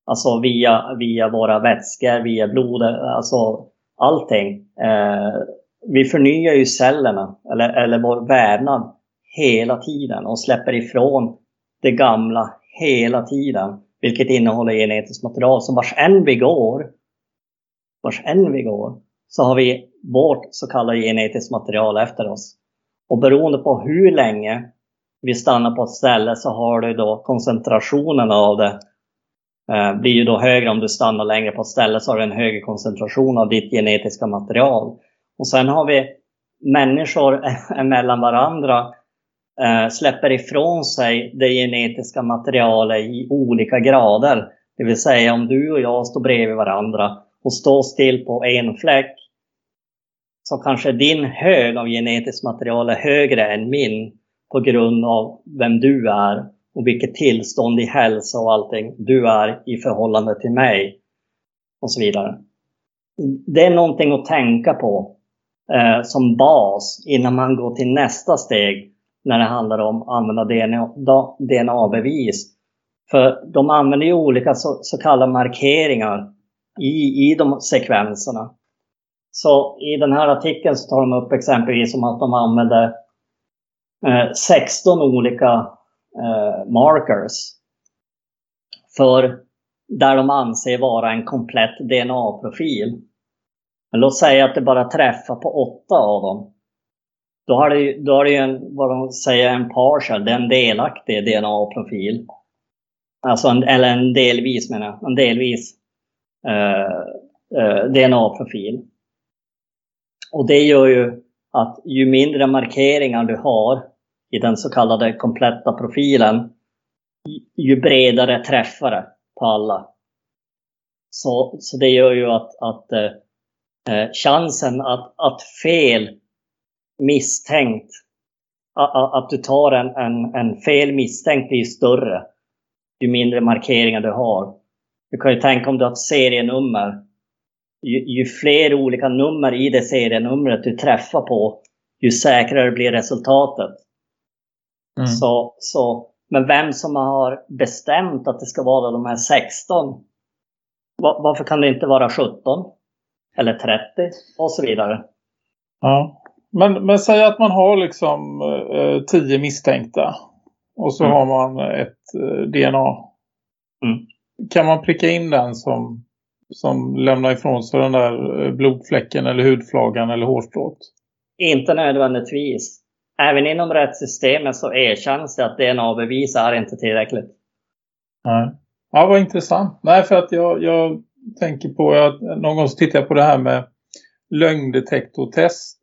Alltså via, via våra vätskor, via blodet, alltså allting. Eh, vi förnyar ju cellerna, eller, eller vår vävnad, hela tiden och släpper ifrån det gamla hela tiden. Vilket innehåller genetiskt material. Så vars än vi går, vars än vi går, så har vi vårt så kallade genetiskt material efter oss. Och beroende på hur länge vi stannar på ett ställe så har du då koncentrationen av det Eh, blir ju då högre om du stannar längre på ett ställe så har du en högre koncentration av ditt genetiska material. Och sen har vi människor emellan varandra eh, släpper ifrån sig det genetiska materialet i olika grader. Det vill säga om du och jag står bredvid varandra och står still på en fläck så kanske din hög av genetiskt material är högre än min på grund av vem du är och vilket tillstånd i hälsa och allting du är i förhållande till mig och så vidare. Det är någonting att tänka på eh, som bas innan man går till nästa steg när det handlar om att använda DNA-bevis. För de använder ju olika så, så kallade markeringar i, i de sekvenserna. Så i den här artikeln så tar de upp exempelvis som att de använder eh, 16 olika Eh, markers för där de anser vara en komplett DNA-profil. Men låt säga att det bara träffar på åtta av dem. Då har det ju, då har det ju en, vad de säger, en partial, det är en delaktig DNA-profil. Alltså en, eller en delvis menar jag, en delvis eh, eh, DNA-profil. Och det gör ju att ju mindre markeringar du har i den så kallade kompletta profilen, ju bredare träffare på alla. Så, så det gör ju att, att eh, eh chansen att, att fel misstänkt, att, att du tar en, en, en fel misstänkt blir större ju mindre markeringar du har. Du kan ju tänka om du har ett serienummer ju, ju, fler olika nummer i det serienumret du träffar på, ju säkrare blir resultatet. Mm. Så, så, men vem som har bestämt att det ska vara de här 16, var, varför kan det inte vara 17? Eller 30? Och så vidare. Ja, men, men säg att man har liksom eh, 10 misstänkta. Och så mm. har man ett eh, DNA. Mm. Kan man pricka in den som som lämnar ifrån sig den där eh, blodfläcken eller hudflagan eller hårstrået? Inte nödvändigtvis. Även inom rättssystemet så erkänns det att DNA-bevis är inte tillräckligt. Nej. Ja, vad intressant. Nej, för att jag, jag tänker på att någon gång så tittar jag på det här med lögndetektortest.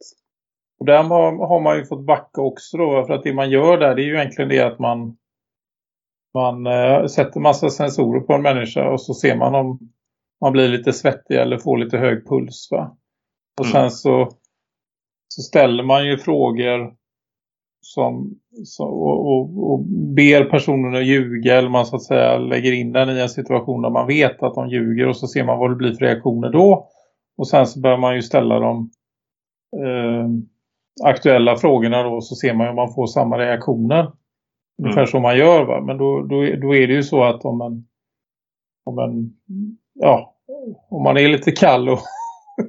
Och där har, har man ju fått backa också då. För att det man gör där det är ju egentligen det att man, man äh, sätter massa sensorer på en människa och så ser man om man blir lite svettig eller får lite hög puls. Va? Och Mm. sen så, så ställer man ju frågor som, så, och, och, och ber personen att ljuga eller man så att säga lägger in den i en situation där man vet att de ljuger och så ser man vad det blir för reaktioner då. Och sen så börjar man ju ställa de eh, aktuella frågorna då så ser man ju om man får samma reaktioner. Ungefär som man gör va. Men då, då, då är det ju så att om man, om man, ja, om man är lite kall och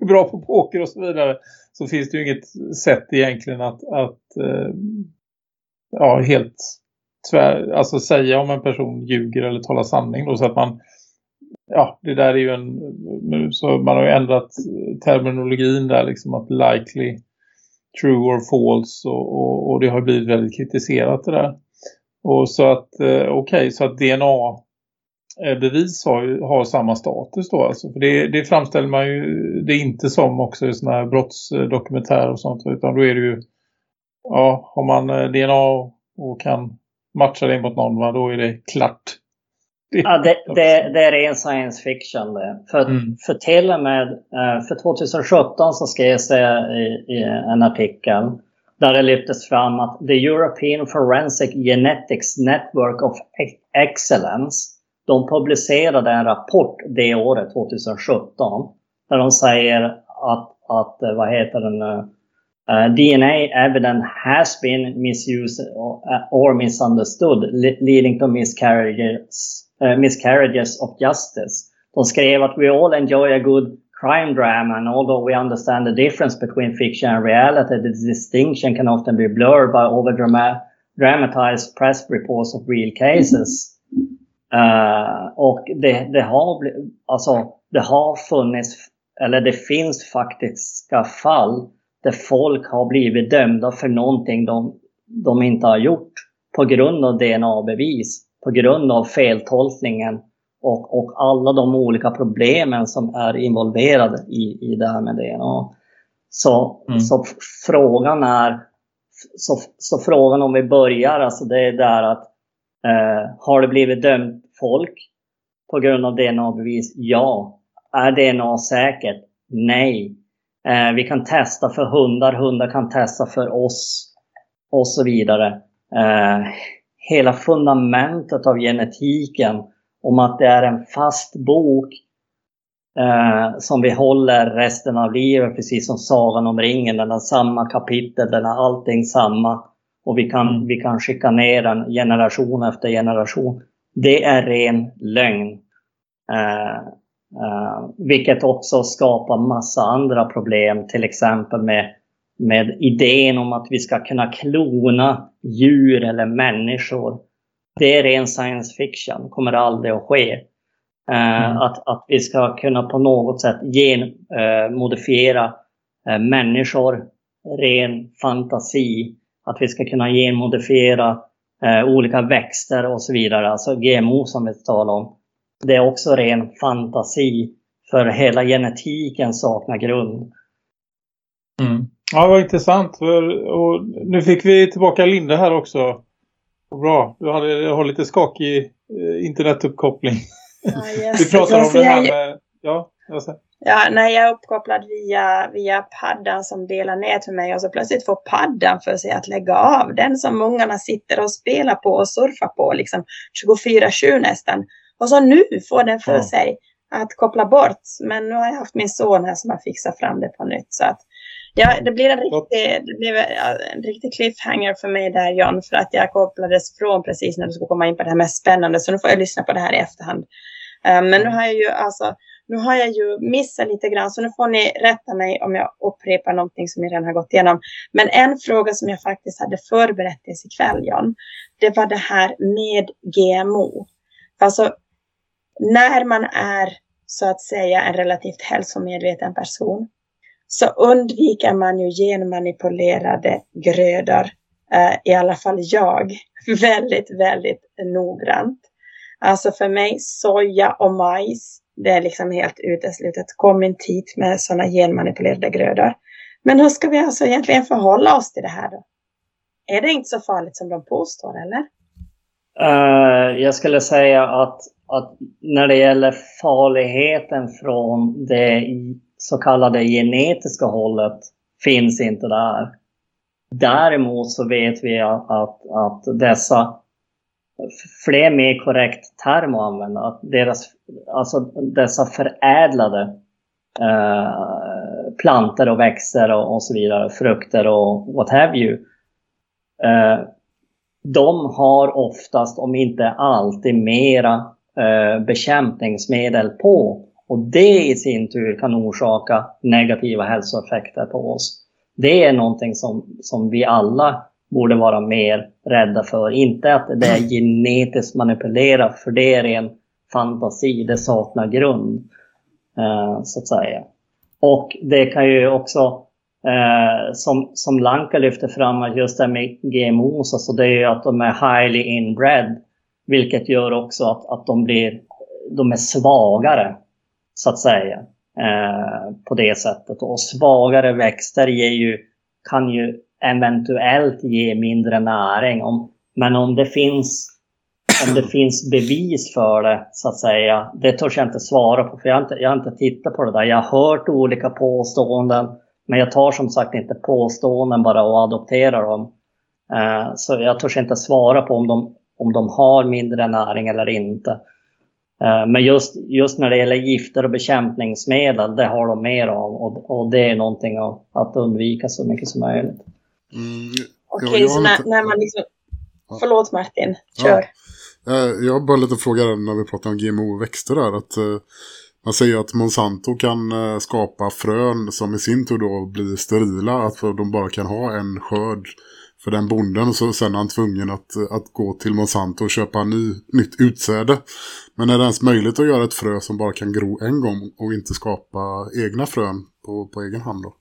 bra på poker och så vidare så finns det ju inget sätt egentligen att, att eh, ja, helt tvär, alltså säga om en person ljuger eller talar sanning då så att man ja, det där är ju en så man har ju ändrat terminologin där liksom att likely true or false och, och, och det har blivit väldigt kritiserat det där. Och så att eh, okej, så att DNA bevis har, ju, har samma status då alltså. För det, det framställer man ju det är inte som också i sådana här brottsdokumentärer och sånt utan då är det ju ja, har man eh, DNA och kan matcha det mot någon då är det klart. Ja, det, det, det är ren science fiction det. För, Mm. för till och med eh, för 2017 så skrevs det i, i en artikel där det lyftes fram att the European Forensic Genetics Network of Excellence de publicerade en rapport det året 2017 där de säger att, att eh, vad heter den eh, eh, Uh, DNA evidence has been misused or, or misunderstood, le- leading to miscarriages, uh, miscarriages of justice. De skrev att we all enjoy a good crime drama and although we understand the difference between fiction and reality, the distinction can often be blurred by overdramatized press reports of real cases. Uh, och det, det, har alltså, det har funnits, eller det finns faktiska fall där folk har blivit dömda för någonting de, de inte har gjort på grund av DNA-bevis, på grund av feltolkningen och, och alla de olika problemen som är involverade i, i det här med DNA. Så, Mm. så frågan är, så, så frågan om vi börjar, alltså det är där att eh, har det blivit dömt folk på grund av DNA-bevis? Ja. Är DNA säkert? Nej. Eh, vi kan testa för hundar, hundar kan testa för oss och så vidare. Eh, hela fundamentet av genetiken om att det är en fast bok eh, som vi håller resten av livet, precis som Sagan om ringen. Den har samma kapitel, den har allting samma. Och vi kan, vi kan skicka ner den generation efter generation. Det är ren lögn. Eh, Uh, vilket också skapar massa andra problem, till exempel med, med idén om att vi ska kunna klona djur eller människor. Det är ren science fiction, kommer aldrig att ske. Uh, Mm. att, att vi ska kunna på något sätt genmodifiera uh, människor, ren fantasi. Att vi ska kunna genmodifiera uh, olika växter och så vidare, alltså GMO som vi talar om det är också ren fantasi. För hela genetiken saknar grund. Mm. Ja, vad intressant. För, och nu fick vi tillbaka Linda här också. Bra, du hade, har lite skakig eh, internetuppkoppling. Ja, yes. vi pratar om det här med... Ja, jag säger. Ja, när jag är uppkopplad via, via paddan som delar nät för mig och så plötsligt får paddan för sig att lägga av. Den som ungarna sitter och spelar på och surfar på liksom 24-7 nästan. Och så nu får den för sig att koppla bort. Men nu har jag haft min son här som har fixat fram det på nytt. Så att, ja, det blir en riktig, det blev en riktig cliffhanger för mig där John. För att jag kopplades från precis när du skulle komma in på det här med spännande. Så nu får jag lyssna på det här i efterhand. Eh, men nu har jag ju alltså nu har jag ju missat lite grann, så nu får ni rätta mig om jag upprepar någonting som ni redan har gått igenom. Men en fråga som jag faktiskt hade förberett tills ikväll, John, det var det här med GMO. Alltså, när man är så att säga en relativt hälsomedveten person så undviker man ju genmanipulerade grödor eh, i alla fall jag, väldigt, väldigt noggrant. Alltså för mig, soja och majs, det är liksom helt uteslutet. Kom inte hit med sådana genmanipulerade grödor. Men hur ska vi alltså egentligen förhålla oss till det här då? Är det inte så farligt som de påstår, eller? Uh, jag skulle säga att, att när det gäller farligheten från det så kallade genetiska hållet finns inte där. Däremot så vet vi att, att, att dessa, fler mer korrekt term att använda, att deras, alltså dessa förädlade eh, planter och växter och, och, så vidare, frukter och what have you. Eh, de har oftast, om inte alltid, mera eh, bekämpningsmedel på. Och det i sin tur kan orsaka negativa hälsoeffekter på oss. Det är någonting som, som vi alla borde vara mer rädda för. Inte att det är genetiskt manipulerat, för det är en fantasi, det saknar grund. Eh, så att säga. Och det kan ju också, eh, som, som Lanka lyfter fram, att just det med GMOs, alltså det är ju att de är highly inbred. Vilket gör också att, att de blir de är svagare, så att säga. Eh, på det sättet. Och svagare växter ju, kan ju eventuellt ge mindre näring. Om, men om det finns om det finns bevis för det, så att säga, det törs jag inte svara på. För jag har inte, jag har inte tittat på det där. Jag har hört olika påståenden. Men jag tar som sagt inte påståenden bara och adopterar dem. Eh, så jag törs inte svara på om de, om de har mindre näring eller inte. Eh, men just, just när det gäller gifter och bekämpningsmedel, det har de mer av. Och, och det är någonting att, att undvika så mycket som möjligt. Mm, Okej, okay, så när, när, man liksom... Förlåt Martin, kör. Ja. Jag har bara lite fråga när vi pratar om GMO-växter där. Att, uh, man säger att Monsanto kan uh, skapa frön som i sin tur då blir sterila. Att de bara kan ha en skörd för den bonden så sen är han tvungen att, att gå till Monsanto och köpa ny, nytt utsäde. Men är det ens möjligt att göra ett frö som bara kan gro en gång och inte skapa egna frön på, på egen hand då?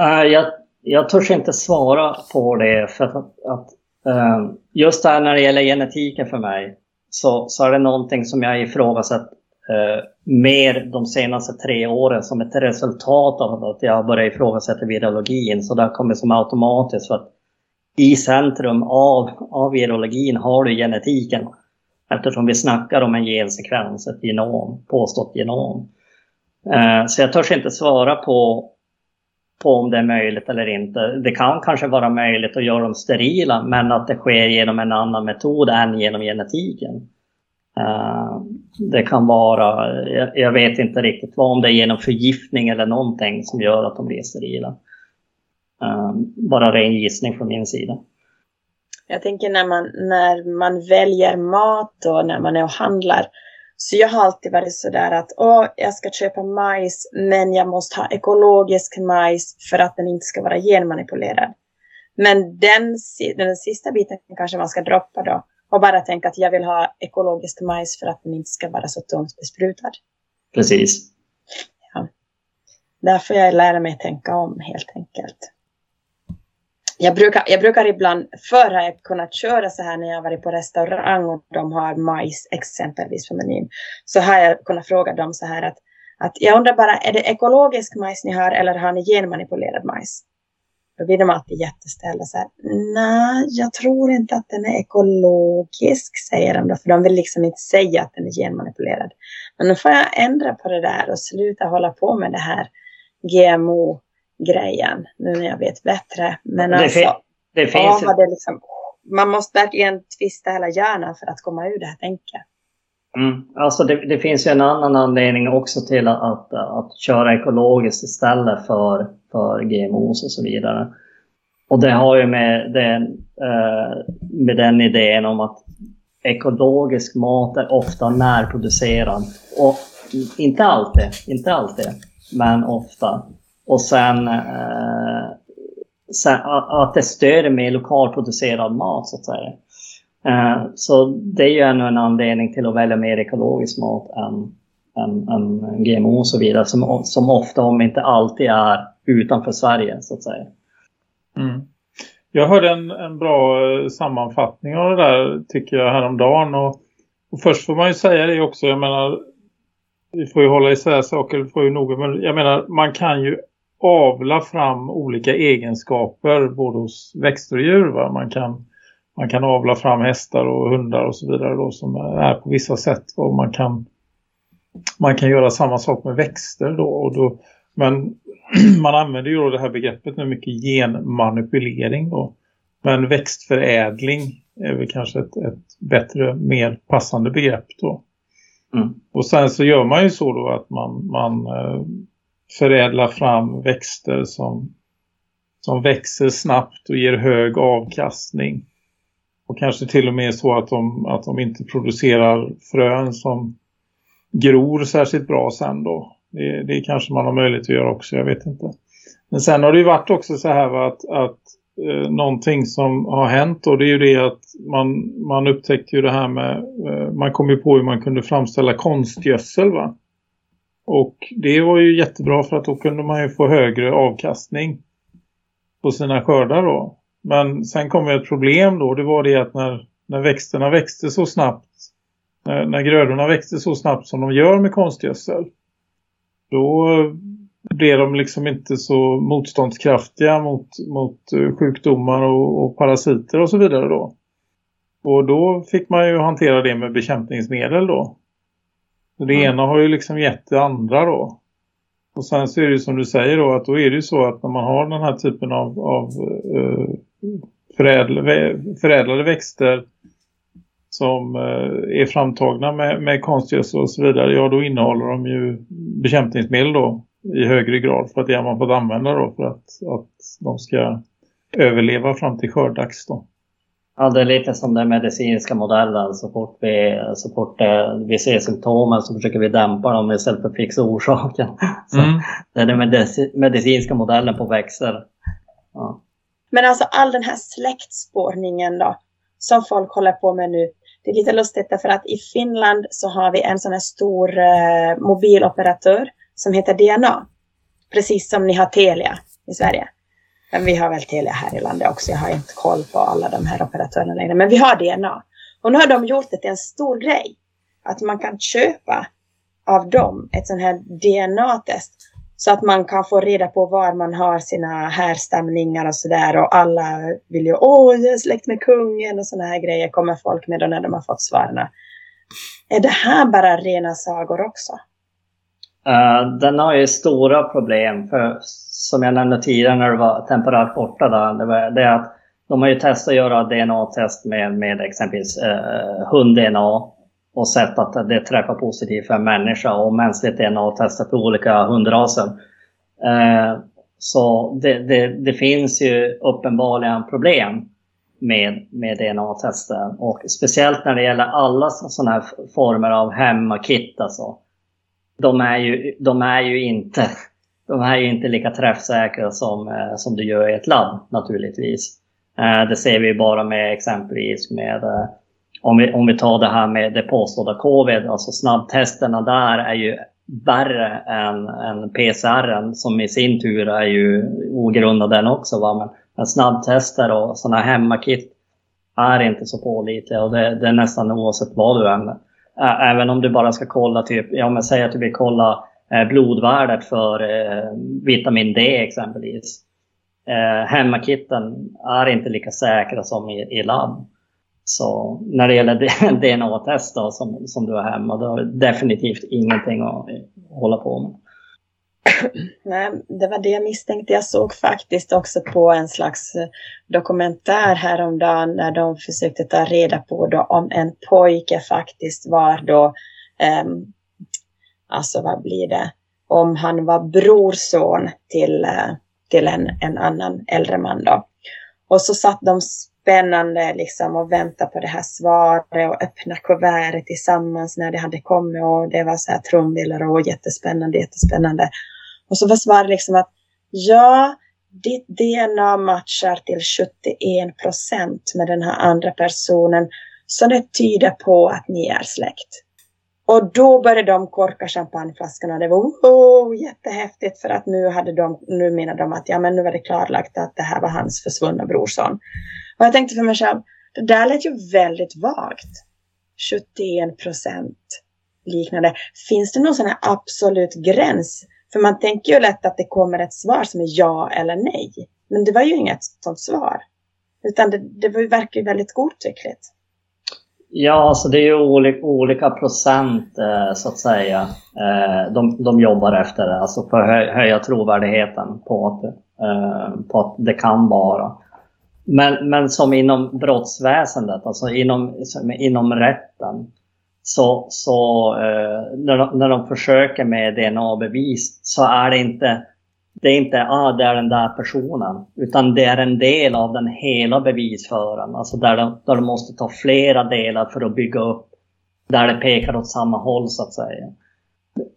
Uh, jag, jag törs inte svara på det för att, att uh, just där när det gäller genetiken för mig så, så är det någonting som jag ifrågasatt eh, mer de senaste tre åren som ett resultat av att jag började ifrågasätta virologin. Så det har kommit som automatiskt för att i centrum av, av virologin har du genetiken. Eftersom vi snackar om en gensekvens, ett genom, påstått genom. Eh, så jag törs inte svara på, på om det är möjligt eller inte. Det kan kanske vara möjligt att göra dem sterila, men att det sker genom en annan metod än genom genetiken. Eh, det kan vara, jag, vet inte riktigt vad, om det är genom förgiftning eller någonting som gör att de blir sterila. Eh, bara ren gissning från min sida. Jag tänker när man, när man väljer mat och när man är och handlar. Så jag har alltid varit sådär att åh, jag ska köpa majs men jag måste ha ekologisk majs för att den inte ska vara genmanipulerad. Men den, den sista biten kanske man ska droppa då och bara tänka att jag vill ha ekologisk majs för att den inte ska vara så tungt besprutad. Precis. Ja. Där får jag lära mig tänka om helt enkelt. Jag brukar, jag brukar ibland, förr har jag kunnat köra så här när jag varit på restaurang och de har majs exempelvis på menyn. Så har jag kunnat fråga dem så här att, att jag undrar bara, är det ekologisk majs ni har eller har ni genmanipulerad majs? Då blir de alltid jätteställda så här. Nej, jag tror inte att den är ekologisk, säger de då. För de vill liksom inte säga att den är genmanipulerad. Men nu får jag ändra på det där och sluta hålla på med det här GMO. GMO-grejen. Nu när jag vet bättre. Men det alltså, det finns... Ja, det liksom, man måste verkligen tvista hela hjärnan för att komma ur det här tänket. Mm. Alltså det, det, finns ju en annan anledning också till att, att, att köra ekologiskt istället för, för GMOs och så vidare. Och det har ju med den, eh, med den idén om att ekologisk mat är ofta närproducerad. Och inte alltid, inte alltid, men ofta. Och sen, eh, sen att det stöder mer lokalproducerad mat så att säga. Eh, så det är ju ännu en anledning till att välja mer ekologisk mat än, än, än GMO och så vidare. Som, som ofta, om inte alltid, är utanför Sverige så att säga. Mm. Jag hörde en, en bra eh, sammanfattning av det där tycker jag häromdagen. Och, och först får man ju säga det också. Jag menar, vi får ju hålla isär saker. Vi får ju noga, men jag menar, man kan ju avla fram olika egenskaper både hos växter och djur. Va? Man, kan, man kan avla fram hästar och hundar och så vidare då, som är på vissa sätt. Och man kan, man kan göra samma sak med växter då. Och då men man använder ju då det här begreppet med mycket genmanipulering då. Men växtförädling är väl kanske ett, ett bättre, mer passande begrepp då. Mm. Och sen så gör man ju så då att man, man förädla fram växter som, som växer snabbt och ger hög avkastning. Och kanske till och med så att de, att de inte producerar frön som gror särskilt bra sen då. Det, det kanske man har möjlighet att göra också, jag vet inte. Men sen har det ju varit också så här va, att, att eh, någonting som har hänt och det är ju det att man, man upptäckte ju det här med, eh, man kom ju på hur man kunde framställa konstgödsel va. Och det var ju jättebra för att då kunde man ju få högre avkastning på sina skördar då. Men sen kom ju ett problem då, det var det att när, när växterna växte så snabbt, när, när grödorna växte så snabbt som de gör med konstgödsel då blev de liksom inte så motståndskraftiga mot, mot eh, sjukdomar och, och, parasiter och så vidare då. Och då fick man ju hantera det med bekämpningsmedel då. Så det mm. ena har ju liksom gett det andra då. Och sen så är det ju som du säger då att då är det ju så att när man har den här typen av, av uh, förädlade, förädlade växter som eh, är framtagna med, med konstgödsel och så vidare, ja då innehåller de ju bekämpningsmedel då i högre grad för att det har man fått använda då för att, att de ska överleva fram till skördags då. Ja, det är lite som den medicinska modellen. Så fort vi, så fort det, vi ser symptomen så försöker vi dämpa dem istället för att fixa orsaken. Så Mm. Det är den medici- medicinska modellen på växter. Ja. Men alltså all den här släktspårningen då, som folk håller på med nu. Det är lite lustigt därför att i Finland så har vi en sån här stor eh, mobiloperatör som heter DNA. Precis som ni har Telia i Sverige. Men vi har väl Telia här i landet också. Jag har inte koll på alla de här operatörerna längre. Men vi har DNA. Och nu har de gjort det till en stor grej. Att man kan köpa av dem ett sån här DNA-test. Så att man kan få reda på var man har sina härstamningar och sådär. Och alla vill ju, åh, jag är släkt med kungen och såna här grejer kommer folk med då när de har fått svaren. Är det här bara rena sagor också? Uh, den har ju stora problem. För som jag nämnde tidigare när du var temporärt borta där, det, var, det är att de har ju testat att göra DNA-test med, med exempelvis eh, hund-DNA och sett att det träffar positivt för en människa och mänskligt DNA-tester för olika hundraser. Eh, så det, det, det, finns ju uppenbarligen problem med, med DNA-tester. Och speciellt när det gäller alla sådana här former av hemmakit. Alltså. De, är ju, de, är ju inte, de här är inte lika träffsäkra som, eh, som du gör i ett labb naturligtvis. Eh, det ser vi bara med exempelvis med eh, om vi, om vi tar det här med det påstådda covid, alltså snabbtesterna där är ju värre än, än PCR som i sin tur är ju ogrundad den också. Va? Men, men snabbtester och sådana hemmakit är inte så pålitliga och det, det, är nästan oavsett vad du använder. Även om du bara ska kolla, typ, ja men säg att du vill kolla Eh, blodvärdet för eh, vitamin D exempelvis. Eh, hemmakitten är inte lika säkra som i, i labb. Så när det gäller DNA-test då, som, som du har hemma, då har du definitivt ingenting att hålla på med. Nej, det var det jag misstänkte. Jag såg faktiskt också på en slags dokumentär häromdagen när de försökte ta reda på då om en pojke faktiskt var då, um, alltså vad blir det, om han var brorson till, eh, till en, en annan äldre man då. Och så satt de spännande liksom och väntade på det här svaret och öppna kuvertet tillsammans när det hade kommit och det var så här trumvirvlar och jättespännande, jättespännande. Och så var svaret liksom att ja, ditt DNA matchar till 71 procent med den här andra personen. Så det tyder på att ni är släkt. Och då började de korka champagneflaskorna. Det var oh, jättehäftigt för att nu, hade de, nu menade de att ja, men nu var det klarlagt att det här var hans försvunna brorson. Och jag tänkte för mig själv, det där lät ju väldigt vagt. 71 procent liknande. Finns det någon sån här absolut gräns? För man tänker ju lätt att det kommer ett svar som är ja eller nej. Men det var ju inget sånt svar. Utan det, det verkar ju väldigt godtyckligt. Ja, alltså det är ju olika, olika procent eh, så att säga eh, de, de jobbar efter det. Alltså för att hö, höja trovärdigheten på att, eh, på att det kan vara. Men, men som inom brottsväsendet, alltså inom, inom rätten, så, så eh, när, de, när de försöker med DNA-bevis så är det inte det är inte ah, det är den där personen, utan det är en del av den hela bevisföran. Alltså där de, där de måste ta flera delar för att bygga upp där det pekar åt samma håll så att säga.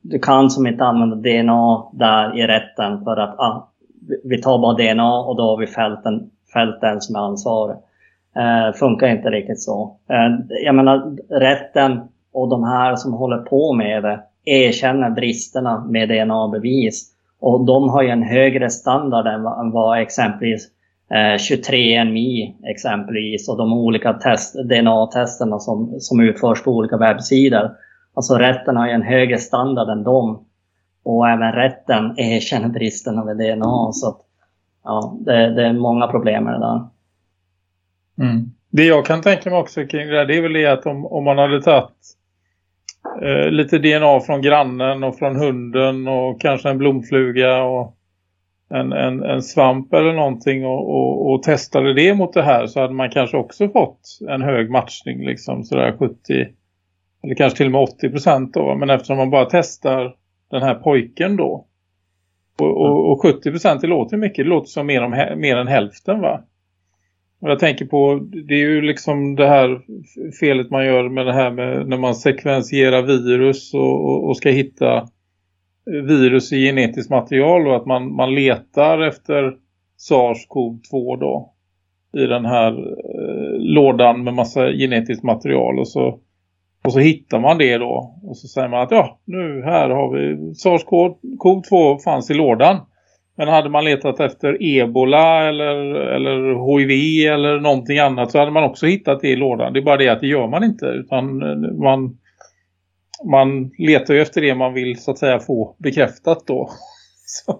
Du kan som inte använda DNA där i rätten för att ah, vi tar bara DNA och då har vi fällt den, fällt den som är ansvarig. Eh, funkar inte riktigt så. Eh, jag menar rätten och de här som håller på med det erkänner bristerna med DNA-bevis. Och de har ju en högre standard än vad, exempelvis eh, 23NMI exempelvis och de olika DNA-testerna som, som utförs på olika webbsidor. Alltså rätten har ju en högre standard än dem. Och även rätten erkänner bristerna med DNA. Så att, ja, det, det är många problem med det där. Mm. Det jag kan tänka mig också kring det där, det är väl det att om, om man hade tagit eh, lite DNA från grannen och från hunden och kanske en blomfluga och en, en, en svamp eller någonting och, och, och, testade det mot det här så hade man kanske också fått en hög matchning liksom sådär 70 eller kanske till och med 80 procent då. Men eftersom man bara testar den här pojken då och, och, och 70 procent det låter mycket, det låter som mer, om, mer än hälften va? Jag tänker på, det är ju liksom det här felet man gör med det här med när man sekvensierar virus och, och ska hitta eh, virus i genetiskt material och att man, man letar efter SARS-CoV-2 då i den här eh, lådan med massa genetiskt material och så, och så hittar man det då. Och så säger man att ja, nu här har vi SARS-CoV-2 fanns i lådan men hade man letat efter ebola eller, eller hiv eller någonting annat så hade man också hittat det i lådan. Det är bara det att det gör man inte utan eh, man, man letar ju efter det man vill så att säga få bekräftat då. Så,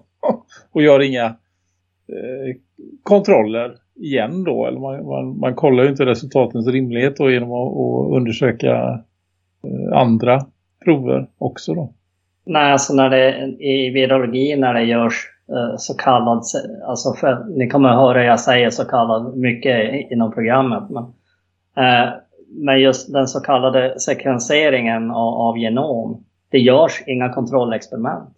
och gör inga eh, kontroller igen då. Eller man, man, man, kollar ju inte resultatens rimlighet då genom att, att undersöka eh, andra prover också då. Nej, alltså när det i virologi när det görs Eh, så kallad, alltså för, ni kommer att höra jag säger så kallad mycket inom programmet. Men, eh, men just den så kallade sekvenseringen av, av genom, det görs inga kontrollexperiment.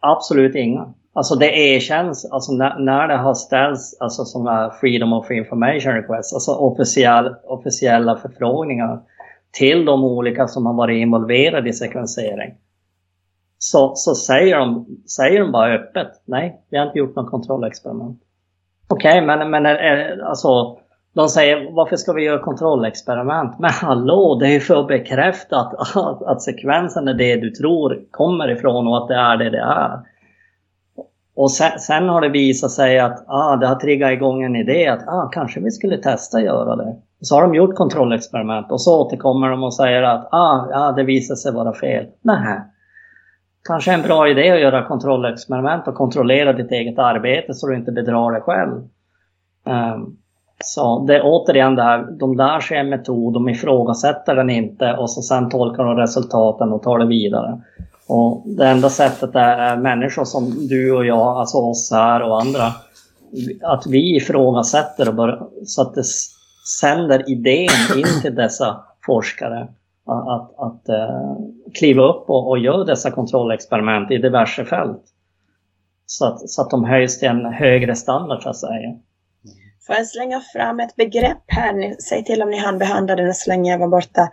Absolut inga. Alltså det erkänns, alltså när, när det har ställts alltså sådana Freedom of Information Requests, alltså officiell, officiella förfrågningar till de olika som har varit involverade i sekvensering så, så säger, de, säger de bara öppet, nej, vi har inte gjort något kontrollexperiment. Okej, okay, men, men är, är, alltså, de säger varför ska vi göra kontrollexperiment? Men hallå, det är ju för att bekräfta att, att, att, sekvensen är det du tror kommer ifrån och att det är det det är. Och sen, sen har det visat sig att ah, det har triggat igång en idé att ah, kanske vi skulle testa att göra det. Så har de gjort kontrollexperiment och så återkommer de och säger att ah, ja, det visar sig vara fel. Nej, kanske en bra idé att göra kontrollexperiment och kontrollera ditt eget arbete så du inte bedrar dig själv. Um, så det är återigen det här, de lär sig en metod, de ifrågasätter den inte och så sen tolkar de resultaten och tar det vidare. Och det enda sättet är människor som du och jag, alltså oss här och andra, att vi ifrågasätter och bör, så att det sänder idén in till dessa forskare att, att, eh, kliva upp och, och göra dessa kontrollexperiment i diverse fält. Så att, så att de höjs till en högre standard så att säga. Får jag slänga fram ett begrepp här? Säg till om ni hann behandla det så länge jag var borta.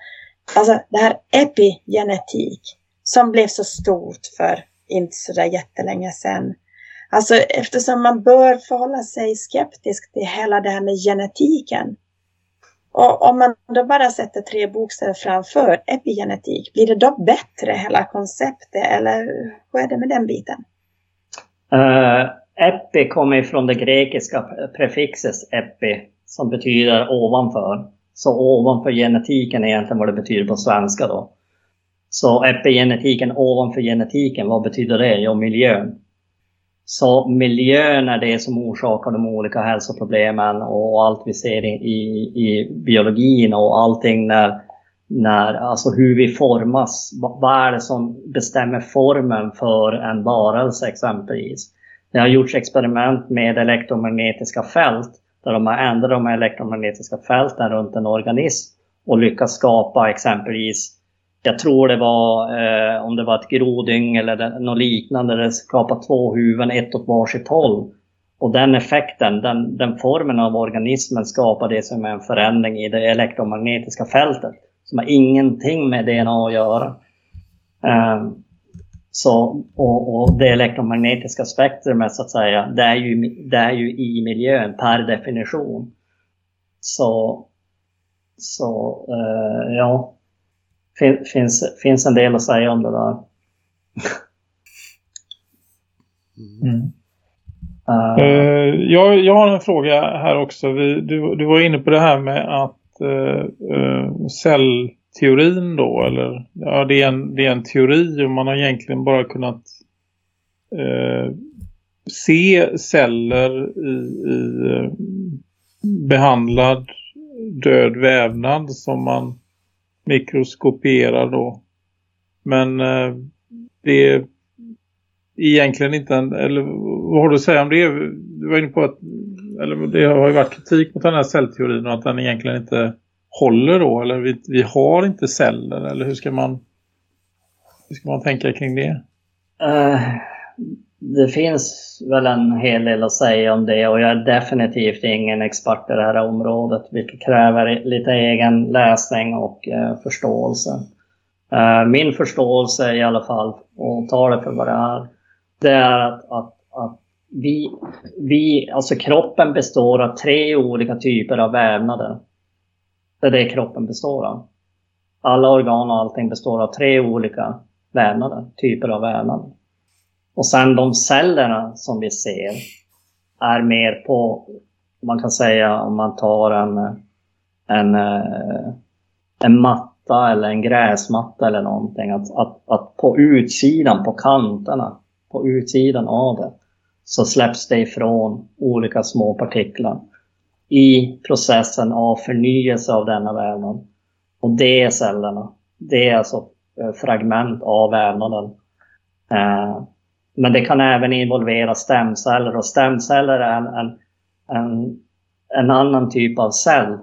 Alltså det här epigenetik som blev så stort för inte så där jättelänge sedan. Alltså eftersom man bör förhålla sig skeptisk till hela det här med genetiken och om man då bara sätter tre bokstäver framför epigenetik, blir det då bättre hela konceptet eller hur är det med den biten? Uh, epi kommer ifrån det grekiska prefixet epi som betyder ovanför. Så ovanför genetiken är egentligen vad det betyder på svenska då. Så epigenetiken ovanför genetiken, vad betyder det? Jo, miljön. Så miljön är det som orsakar de olika hälsoproblemen och allt vi ser i, i, i biologin och allting när, när, alltså hur vi formas. Vad är det som bestämmer formen för en varelse exempelvis? Det har gjorts experiment med elektromagnetiska fält där de har ändrat de elektromagnetiska fälten runt en organism och lyckats skapa exempelvis jag tror det var, eh, om det var ett grodyngel eller något liknande, det skapar två huvuden, ett åt varsitt håll. Och den effekten, den, den formen av organismen skapar det som är en förändring i det elektromagnetiska fältet. Som har ingenting med DNA att göra. Eh, så, och, och, det elektromagnetiska spektrumet så att säga, det är, ju, det är ju i miljön per definition. Så, så eh, ja, fin, finns, finns en del att säga om det där. Mm. Uh, uh, jag, jag har en fråga här också. Vi, du, du var inne på det här med att uh, cellteorin då, eller ja, det är, en, det är en teori och man har egentligen bara kunnat se celler i, i behandlad död vävnad som man mikroskoperar då. Men eh, det är egentligen inte en, eller vad har du att säga om det? Du var inne på att eller det har ju varit kritik mot den här cellteorin och att den egentligen inte håller då. Eller vi, vi har inte celler eller hur ska man hur ska man tänka kring det? Uh, det finns väl en hel del att säga om det och jag är definitivt ingen expert i det här området vilket kräver lite egen läsning och eh, förståelse. Eh, min förståelse i alla fall, och ta det för vad det är, det är att, att, att vi, vi, alltså kroppen består av tre olika typer av vävnader. Det är det kroppen består av. Alla organ och allting består av tre olika vävnader, typer av vävnader. Och sen de cellerna som vi ser är mer på, man kan säga om man tar en, en, eh, en matta eller en gräsmatta eller någonting, att, att, att på utsidan, på kanterna, på utsidan av det, så släpps det ifrån olika små partiklar i processen av förnyelse av denna vävnad. Och det är cellerna. Det är alltså eh, fragment av vävnaden. Eh, men det kan även involvera stämceller och stämceller är en, en, en, en annan typ av cell.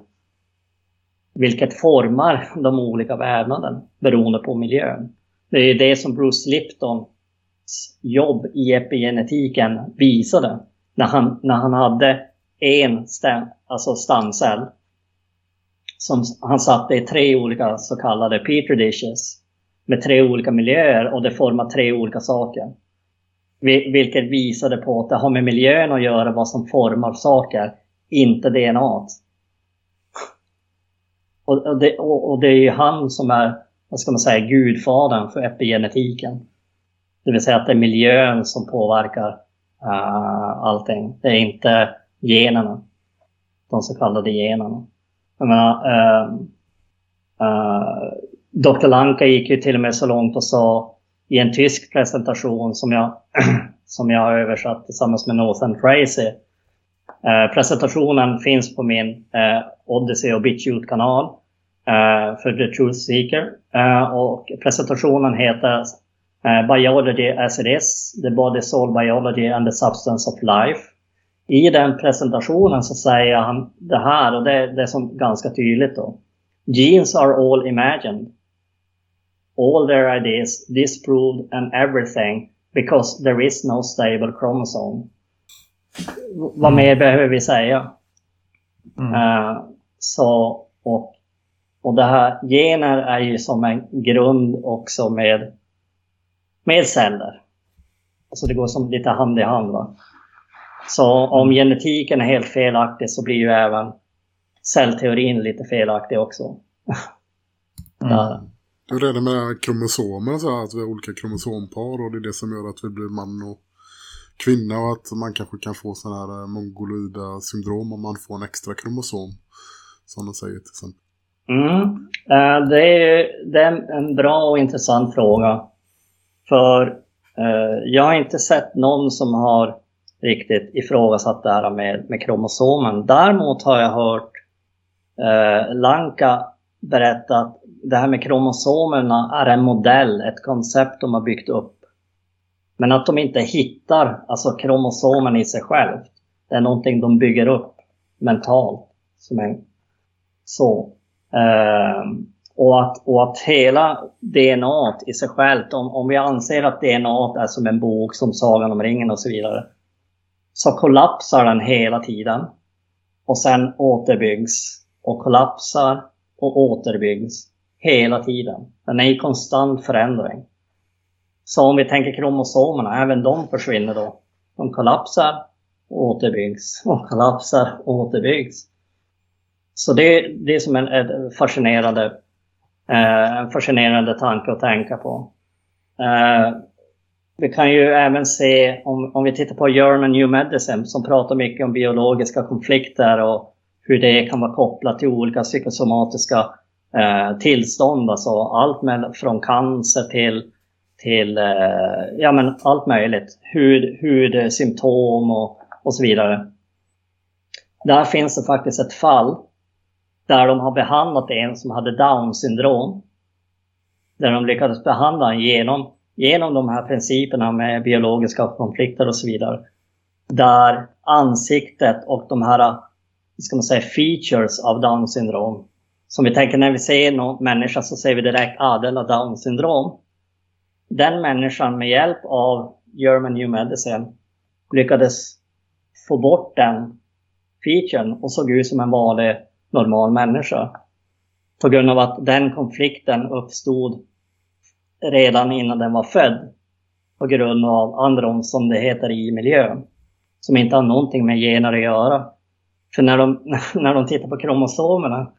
Vilket formar de olika vävnaden beroende på miljön. Det är det som Bruce Liptons jobb i epigenetiken visade. När han, när han hade en stäm, alltså stamcell som han satte i tre olika så kallade petri dishes med tre olika miljöer och det formar tre olika saker. Vilket visade på att det har med miljön att göra vad som formar saker, inte DNA. Och det, och det är ju han som är, vad ska man säga, gudfadern för epigenetiken. Det vill säga att det är miljön som påverkar uh, allting. Det är inte generna. De så kallade generna. Jag menar, eh, eh, uh, uh, Dr. Lanka gick ju till och med så långt och sa i en tysk presentation som jag, som jag har översatt tillsammans med Northern Tracy. Eh, presentationen finns på min eh, Odyssey och BitChute-kanal eh, för The Truth Seeker. Eh, och presentationen heter eh, Biology as it is, the body, soul, biology and the substance of life. I den presentationen så säger han det här och det, det är som ganska tydligt då. Genes are all imagined all their ideas disproved and everything because there is no stable chromosome. Vad mer behöver vi säga? Mm. Uh, så, och, och det här, gener är ju som en grund också med, med celler. Så det går som lite hand i hand. Va? Så om genetiken är helt felaktig så blir ju även cellteorin lite felaktig också. Där. Hur är det med kromosomer? Så här, att vi har olika kromosompar och det är det som gör att vi blir man och kvinna och att man kanske kan få sådana här eh, mongoloida syndrom om man får en extra kromosom. Som de säger till exempel. Mm. Eh, det, är, det är en bra och intressant fråga. För eh, jag har inte sett någon som har riktigt ifrågasatt det här med, med kromosomen. Däremot har jag hört eh, Lanka berätta att det här med kromosomerna är en modell, ett koncept de har byggt upp. Men att de inte hittar alltså kromosomen i sig själv. Det är någonting de bygger upp mentalt. Som en, så. Ehm, och, att, och att hela DNA i sig självt, om, om vi anser att DNA är som en bok, som Sagan om ringen och så vidare. Så kollapsar den hela tiden. Och sen återbyggs. Och kollapsar och återbyggs. Hela tiden. Den är i konstant förändring. Så om vi tänker kromosomerna, även de försvinner då. De kollapsar och återbyggs. Och kollapsar och återbyggs. Så det, det är som en, en fascinerande, eh, en fascinerande tanke att tänka på. Eh, vi kan ju även se, om, om vi tittar på German New Medicine som pratar mycket om biologiska konflikter och hur det kan vara kopplat till olika psykosomatiska eh, tillstånd. Alltså allt med, från cancer till, till eh, ja, men allt möjligt. Hud, hudsymptom och, och så vidare. Där finns det faktiskt ett fall där de har behandlat en som hade down syndrom. Där de lyckades behandla genom, genom de här principerna med biologiska konflikter och så vidare. Där ansiktet och de här ska man säga, features av down syndrom. Som vi tänker när vi ser någon människa så ser vi direkt Adel och down syndrom. Den människan med hjälp av German New Medicine lyckades få bort den featuren och såg ut som en vanlig normal människa. På grund av att den konflikten uppstod redan innan den var född. På grund av andra omständigheter i miljön. Som inte har någonting med gener att göra. För när de, när de tittar på kromosomerna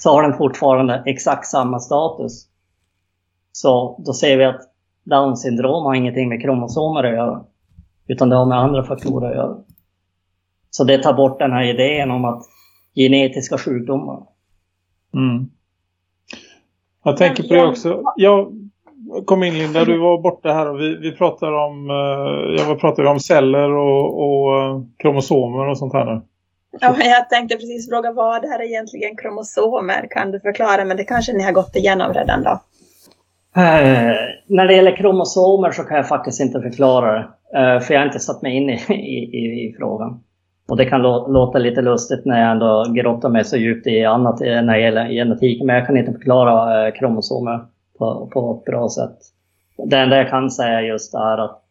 så har den fortfarande exakt samma status. Så då ser vi att Downs syndrom har ingenting med kromosomer att göra. Utan det har med andra faktorer att göra. Så det tar bort den här idén om att genetiska sjukdomar. Mm. Jag tänker på det också. Jag kom in Linda, du var borta här och vi, vi pratade om, eh, jag pratade om celler och, och eh, kromosomer och sånt här nu. Ja, men jag tänkte precis fråga vad är egentligen kromosomer? Kan du förklara? Men det kanske ni har gått igenom redan då. Eh, när det gäller kromosomer så kan jag faktiskt inte förklara det. Eh, för jag har inte satt mig in i, i, i, i frågan. Och det kan lå, låta lite lustigt när jag ändå grottar mig så djupt i annat eh, när det gäller genetik. Men jag kan inte förklara eh, kromosomer på, på ett bra sätt. Det enda jag kan säga just är att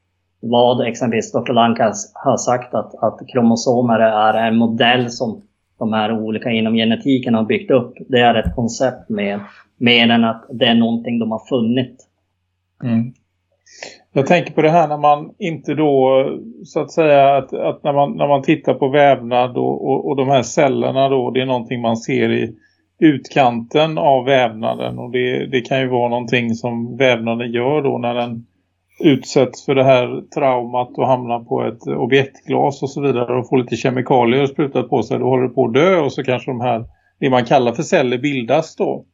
vad exempelvis Dr. Lankas har sagt att, att kromosomer är en modell som de här olika inom genetiken har byggt upp. Det är ett koncept med, mer än att det är någonting de har funnit. Mm. Jag tänker på det här när man inte då så att säga att, att när, man, när man tittar på vävnad och, och, och de här cellerna då det är någonting man ser i utkanten av vävnaden och det, det kan ju vara någonting som vävnaden gör då när den utsätts för det här traumat och hamnar på ett objektglas och så vidare och får lite kemikalier sprutat på sig då håller det på att dö och så kanske de här det man kallar för celler bildas då.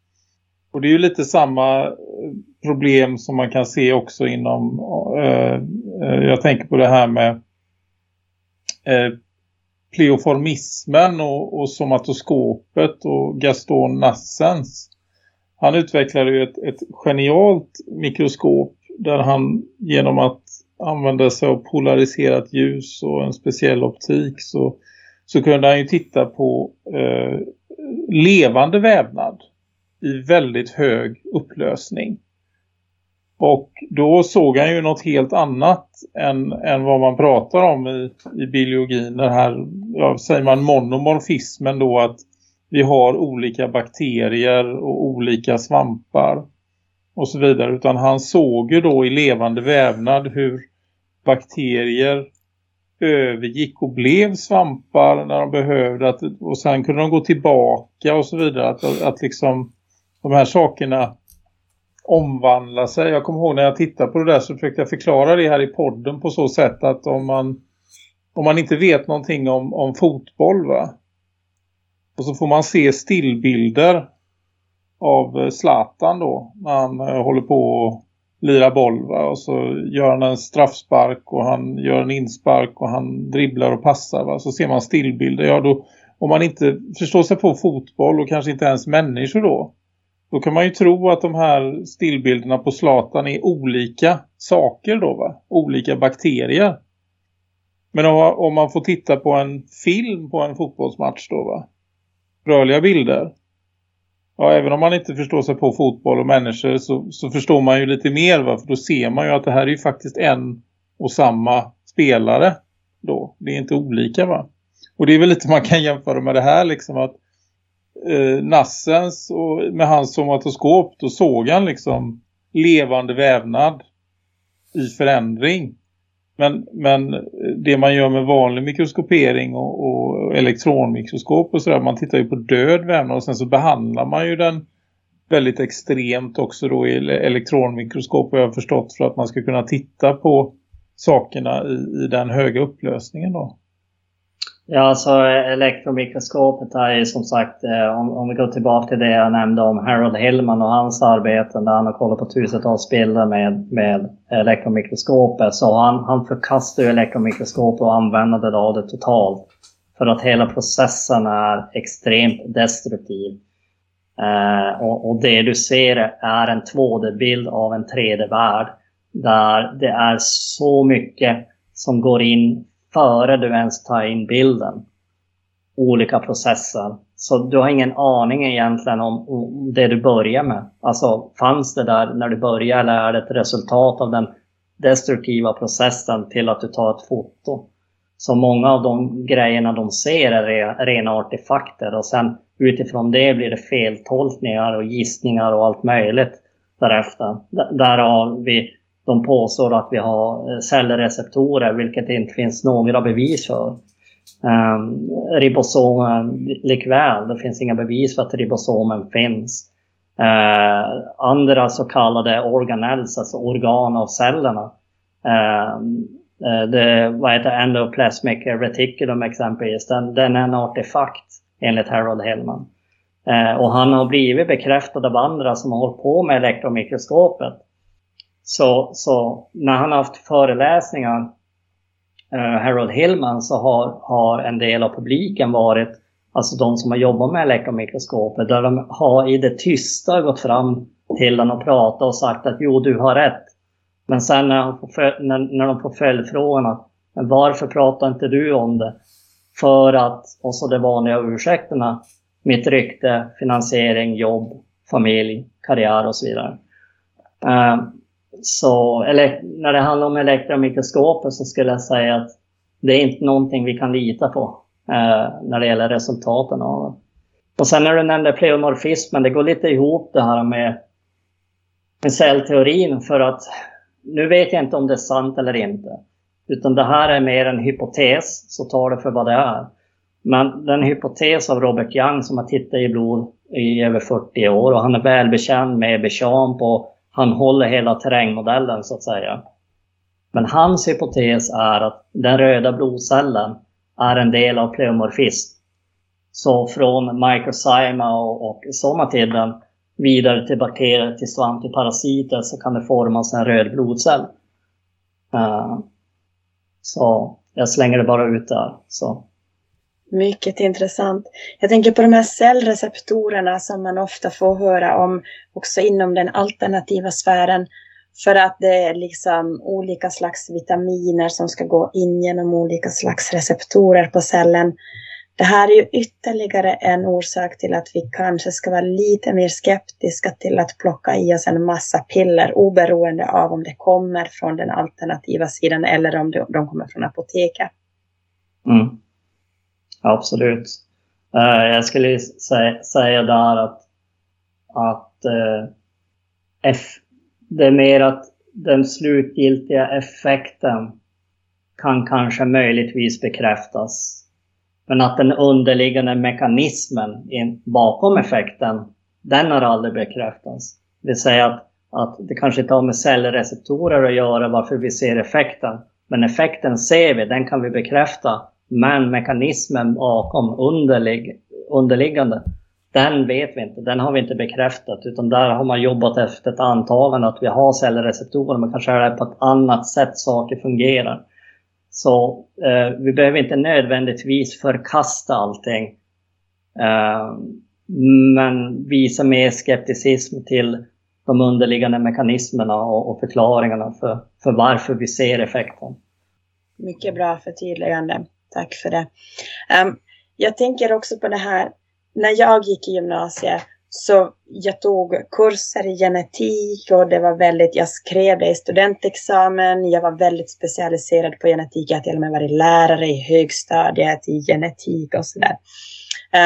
Och det är ju lite samma eh, problem som man kan se också inom eh, eh, jag tänker på det här med eh, pleoformismen och, och somatoskopet och Gaston Nassens. Han utvecklade ju ett, ett genialt mikroskop där han genom att använda sig av polariserat ljus och en speciell optik så, så kunde han ju titta på eh, levande vävnad i väldigt hög upplösning. Och då såg han ju något helt annat än, än vad man pratar om i, i biologin. Den här, ja, säger man monomorfismen då att vi har olika bakterier och olika svampar och så vidare. Utan han såg ju då i levande vävnad hur bakterier övergick och blev svampar när de behövde att, och sen kunde de gå tillbaka och så vidare att, att liksom de här sakerna omvandla sig. Jag kommer ihåg när jag tittade på det där så försökte jag förklara det här i podden på så sätt att om man, om man inte vet någonting om, om fotboll va och så får man se stillbilder av eh, Zlatan då när han eh, håller på och lira boll va? och så gör han en straffspark och han gör en inspark och han dribblar och passar va? så ser man stillbilder. Ja då, om man inte förstår sig på fotboll och kanske inte ens människor då då kan man ju tro att de här stillbilderna på Zlatan är olika saker då va? Olika bakterier. Men om man får titta på en film på en fotbollsmatch då va? Rörliga bilder ja, även om man inte förstår sig på fotboll och människor så, så förstår man ju lite mer va? för då ser man ju att det här är ju faktiskt en och samma spelare då. Det är inte olika va. Och det är väl lite man kan jämföra med det här liksom att eh, Nassens och med hans somatoskop då såg han liksom levande vävnad i förändring. Men, men det man gör med vanlig mikroskopering och, och elektronmikroskop och sådär, man tittar ju på död vävnad och sen så behandlar man ju den väldigt extremt också då i elektronmikroskop och jag har förstått för att man ska kunna titta på sakerna i, i den höga upplösningen då. Ja, alltså elektromikroskopet är ju som sagt, eh, om, om vi går tillbaka till det jag nämnde om Harold Hillman och hans arbeten där han har kollat på tusentals bilder med, med elektromikroskopet. Så han, han förkastar ju elektromikroskopet och använder det, det totalt. För att hela processen är extremt destruktiv. Eh, och, och, det du ser är en 2D-bild av en 3D-värld. Där det är så mycket som går in före du ens tar in bilden. Olika processer. Så du har ingen aning egentligen om, det du börjar med. Alltså fanns det där när du började eller är det ett resultat av den destruktiva processen till att du tar ett foto? Så många av de grejerna de ser är rena artefakter och sen utifrån det blir det feltolkningar och gissningar och allt möjligt därefter. Därav vi de påstår att vi har eh, cellreceptorer, vilket det inte finns några bevis för. Um, ribosomen likväl, det finns inga bevis för att ribosomen finns. Uh, andra så kallade organelles, alltså organ av cellerna. Uh, det, vad heter endoplasmic reticulum exempelvis, den, den är en artefakt enligt Harold Hellman. Uh, och han har blivit bekräftad av andra som har hållit på med elektromikroskopet. Så, så när han har haft föreläsningar, eh, Harold Hillman, så har, har en del av publiken varit alltså de som har jobbat med elektromikroskopet, där de har i det tysta gått fram till den och pratat och sagt att jo, du har rätt. Men sen när, får, när, när de får följdfrågan att men varför pratar inte du om det? För att, och så de vanliga ursäkterna, mitt rykte, finansiering, jobb, familj, karriär och så vidare. Eh, så, eller när det handlar om elektromikroskoper så skulle jag säga att det är inte någonting vi kan lita på eh, när det gäller resultaten av det. Och sen när du nämnde pleomorfismen, det går lite ihop det här med, med cellteorin för att nu vet jag inte om det är sant eller inte. Utan det här är mer en hypotes, så ta det för vad det är. Men den hypotes av Robert Young som har tittat i blod i över 40 år och han är välbekänd med Bechamp och han håller hela terrängmodellen så att säga. Men hans hypotes är att den röda blodcellen är en del av pleomorfism. Så från microzyma och, och somatiden vidare till bakterier, till svamp, till parasiter så kan det formas en röd blodcell. Uh, så jag slänger det bara ut där. Så. Mycket intressant. Jag tänker på de här cellreceptorerna som man ofta får höra om också inom den alternativa sfären. För att det är liksom olika slags vitaminer som ska gå in genom olika slags receptorer på cellen. Det här är ju ytterligare en orsak till att vi kanske ska vara lite mer skeptiska till att plocka i oss en massa piller oberoende av om det kommer från den alternativa sidan eller om de kommer från apoteket. Mm. Absolut. Eh, jag skulle säga, där att, att eh, F, det är mer att den slutgiltiga effekten kan kanske möjligtvis bekräftas. Men att den underliggande mekanismen bakom effekten, den har aldrig bekräftats. Det vill säga att, att det kanske inte har med cellreceptorer att göra varför vi ser effekten. Men effekten ser vi, den kan vi bekräfta. Men mekanismen bakom underlig, underliggande, den vet vi inte. Den har vi inte bekräftat. Utan där har man jobbat efter ett antagande att vi har cellreceptorer. Men kanske är det på ett annat sätt saker fungerar. Så eh, vi behöver inte nödvändigtvis förkasta allting. Eh, men visa mer skepticism till de underliggande mekanismerna och, och förklaringarna för, för varför vi ser effekten. Mycket bra förtydligande. Tack för det. Um, jag tänker också på det här, när jag gick i gymnasiet så jag tog kurser i genetik och det var väldigt, jag skrev det i studentexamen. Jag var väldigt specialiserad på genetik. Jag har till och med varit lärare i högstadiet i genetik och sådär.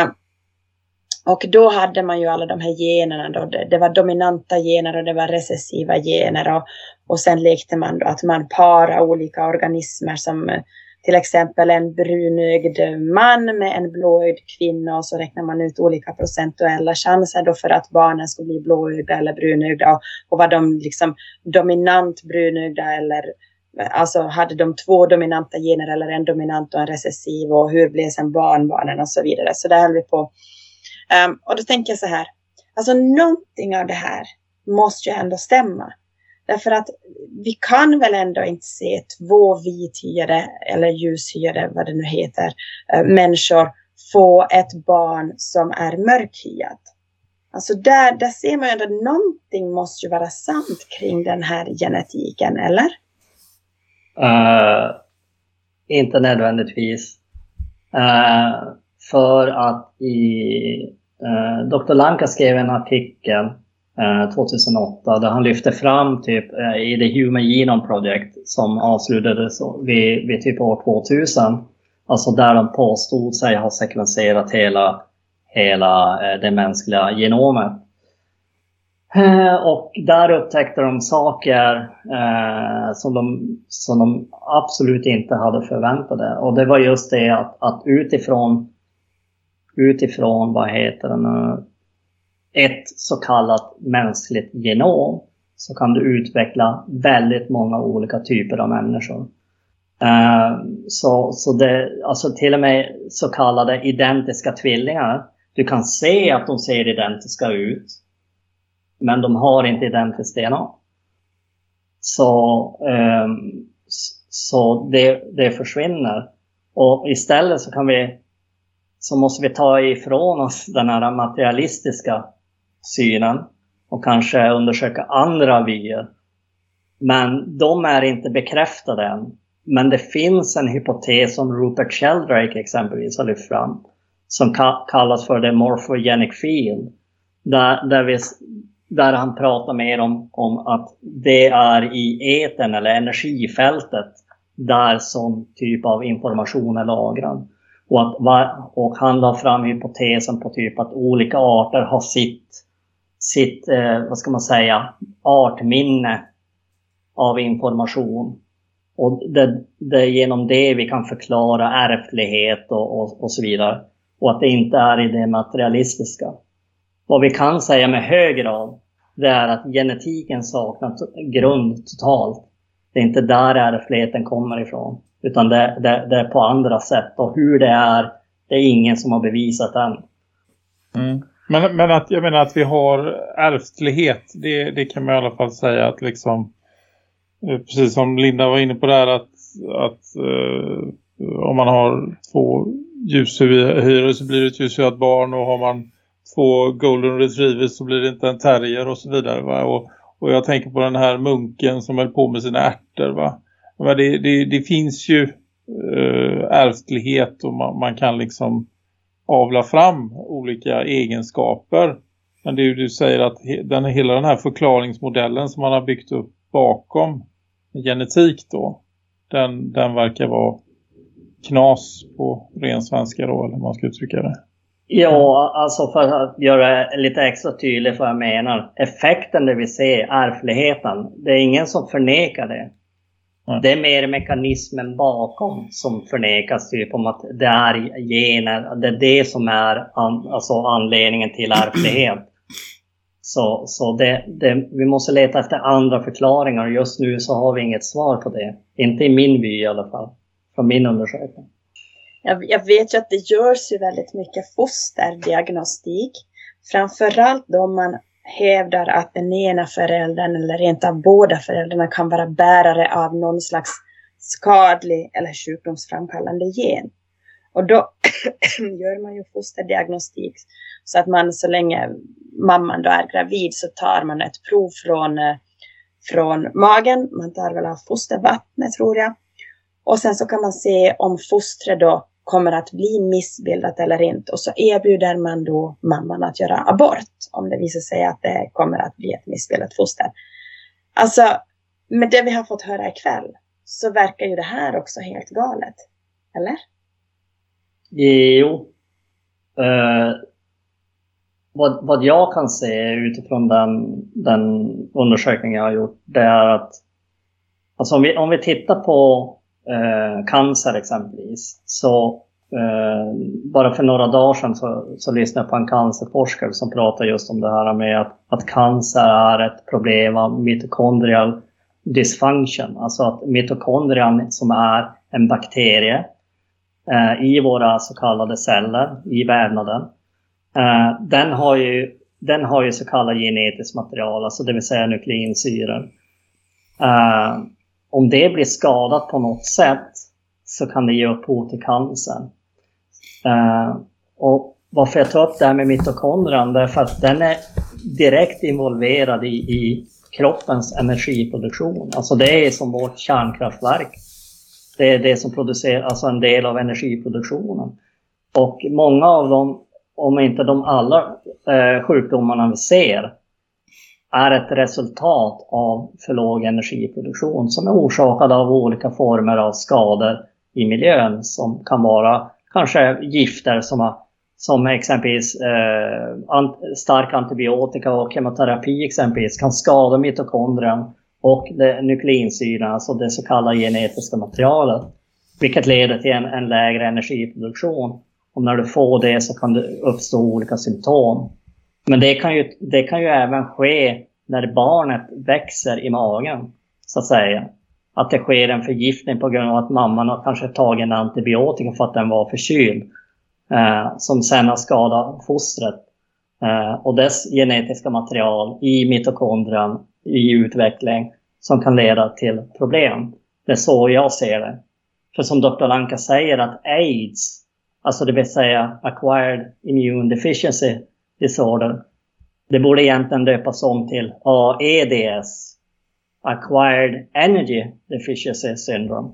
Um, och då hade man ju alla de här generna då. Det, det var dominanta gener och det var recessiva gener. Och, och sen lekte man då att man parar olika organismer som till exempel en brunögd man med en blåögd kvinna och så räknar man ut olika procentuella chanser då för att barnen ska bli blåögda eller brunögda och, och var de liksom dominant brunögda eller alltså hade de två dominanta gener eller en dominant och en recessiv och hur blev sen barnbarnen och så vidare. Så där höll vi på Um, och då tänker jag så här, alltså någonting av det här måste ju ändå stämma. Därför att vi kan väl ändå inte se två vithyade eller ljushyade, vad det nu heter, eh, människor få ett barn som är mörkhyat. Alltså där, där ser man ju ändå att någonting måste ju vara sant kring den här genetiken, eller? Uh, inte nödvändigtvis. Uh, för att i uh, Dr. Lanka skrev en artikel Eh, 2008 där han lyfte fram typ eh, i The Human Genome Project som avslutades vid, vid typ år 2000. Alltså där de påstod sig ha sekvenserat hela, hela eh, det mänskliga genomet. Och där upptäckte de saker eh, som, de, som de absolut inte hade förväntade. Och det var just det att, att utifrån utifrån, vad heter det nu, ett så kallat mänskligt genom så kan du utveckla väldigt många olika typer av människor. Eh, så, så det, alltså till och med så kallade identiska tvillingar, du kan se att de ser identiska ut, men de har inte identiskt DNA. Så, ehm, så det, det försvinner. Och istället så kan vi så måste vi ta ifrån oss den här materialistiska synen och kanske undersöka andra vyer. Men de är inte bekräftade än. Men det finns en hypotes som Rupert Sheldrake exempelvis har lyft fram som kallas för the morphogenic field. Där, där, vi, där han pratar mer om, om att det är i eten eller energifältet där sån typ av information är lagrad. Och, att, och han la fram hypotesen på typ att olika arter har sitt, sitt eh, vad ska man säga, artminne av information. Och det, det är genom det vi kan förklara ärftlighet och, och, och så vidare. Och att det inte är i det materialistiska. Vad vi kan säga med hög grad, det är att genetiken saknar grund totalt. Det är inte där ärftligheten kommer ifrån. Utan det, det, det, är på andra sätt. Och hur det är, det är ingen som har bevisat än. Mm. Men, men att, jag menar att vi har ärftlighet, det, det kan man i alla fall säga att liksom, eh, precis som Linda var inne på där, att, att eh, om man har två ljushyror så blir det ett ljushyrat barn och har man två golden retrievers så blir det inte en terrier och så vidare. Va? Och, och jag tänker på den här munken som höll på med sina ärtor va men det, det, det finns ju eh, ärftlighet och man, man, kan liksom avla fram olika egenskaper. Men det är ju du säger att den, hela den här förklaringsmodellen som man har byggt upp bakom genetik då, den, den verkar vara knas på ren svenska då, eller man ska uttrycka det. Ja, alltså för att göra det lite extra tydligt vad jag menar. Effekten det vi ser, ärftligheten, det är ingen som förnekar det. Det är mer mekanismen bakom som förnekas, typ om att det är gener, det är det som är an, alltså anledningen till ärftlighet. Så, så det, det, vi måste leta efter andra förklaringar och just nu så har vi inget svar på det. Inte i min by i alla fall, från min undersökning. Jag, jag vet ju att det görs ju väldigt mycket fosterdiagnostik. Framförallt då man hävdar att den ena föräldern eller rent av båda föräldrarna kan vara bärare av någon slags skadlig eller sjukdomsframkallande gen. Och då gör man ju fosterdiagnostik så att man så länge mamman då är gravid så tar man ett prov från, eh, från magen. Man tar väl av fostervattnet tror jag. Och sen så kan man se om fostret då kommer att bli missbildat eller inte. Och så erbjuder man då mamman att göra abort om det visar sig att det kommer att bli ett missbildat foster. Alltså, med det vi har fått höra ikväll så verkar ju det här också helt galet. Eller? Jo. Uh, vad, vad jag kan se utifrån den, den undersökning jag har gjort, det är att alltså om, vi, om vi tittar på eh, cancer exempelvis, så eh, bara för några dagar sedan så, så lyssnade jag på en cancerforskare som pratade just om det här med att, att cancer är ett problem av mitokondrial dysfunction, alltså att mitokondrian som är en bakterie eh, i våra så kallade celler i vävnaden, eh, den, har ju, den har ju så kallat genetiskt material, alltså det vill säga nukleinsyror. Eh, om det blir skadat på något sätt så kan det ge upphov till cancer. Uh, eh, och varför jag tar upp det här med mitokondrian, är för att den är direkt involverad i, i kroppens energiproduktion. Alltså det är som vårt kärnkraftverk. Det är det som producerar, alltså en del av energiproduktionen. Och många av dem, om inte de alla eh, sjukdomarna vi ser, är ett resultat av för låg energiproduktion som är orsakad av olika former av skador i miljön som kan vara kanske gifter som, har, som exempelvis eh, ant, stark antibiotika och kemoterapi exempelvis kan skada mitokondrien och nukleinsyran, alltså det så kallade genetiska materialet. Vilket leder till en, en lägre energiproduktion. Och när du får det så kan det uppstå olika symptom. Men det kan ju, det kan ju även ske när barnet växer i magen, så att säga. Att det sker en förgiftning på grund av att mamman har kanske tagit en antibiotika för att den var förkyld. Eh, som sen har skadat fostret eh, och dess genetiska material i mitokondrian i utveckling som kan leda till problem. Det är så jag ser det. För som Dr. Lanka säger att AIDS, alltså det vill säga acquired immune deficiency disorder, det borde egentligen döpas om till AEDS, Acquired Energy Deficiency Syndrome.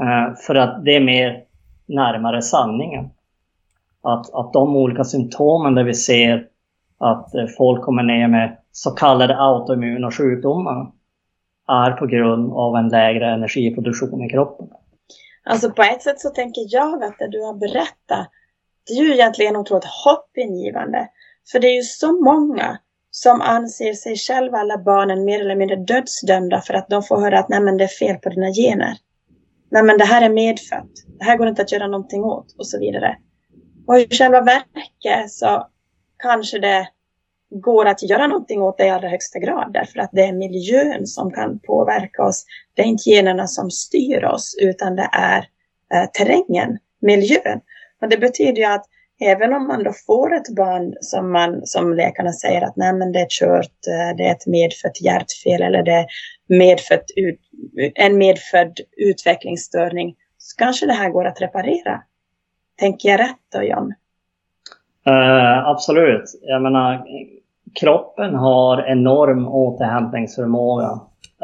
Eh, för att det är mer närmare sanningen. Att, att de olika symptomen där vi ser att eh, folk kommer ner med så kallade autoimmuna sjukdomar är på grund av en lägre energiproduktion i kroppen. Alltså på ett sätt så tänker jag att det du har berättat, det är ju egentligen otroligt hoppingivande. För det är ju så många som anser sig själva, alla barnen, mer eller mindre dödsdömda för att de får höra att nej men det är fel på dina gener. Nej men det här är medfött. Det här går inte att göra någonting åt och så vidare. Och i själva verket så kanske det går att göra någonting åt det i allra högsta grad därför att det är miljön som kan påverka oss. Det är inte generna som styr oss utan det är eh, terrängen, miljön. Men det betyder ju att även om man då får ett barn som, man, som läkarna säger att nej, men det är kört, eh, det är ett medfött hjärtfel eller det är medfött ut, en medfödd utvecklingsstörning, så kanske det här går att reparera. Tänker jag rätt då, John? Uh, absolut. Jag menar, kroppen har enorm återhämtningsförmåga.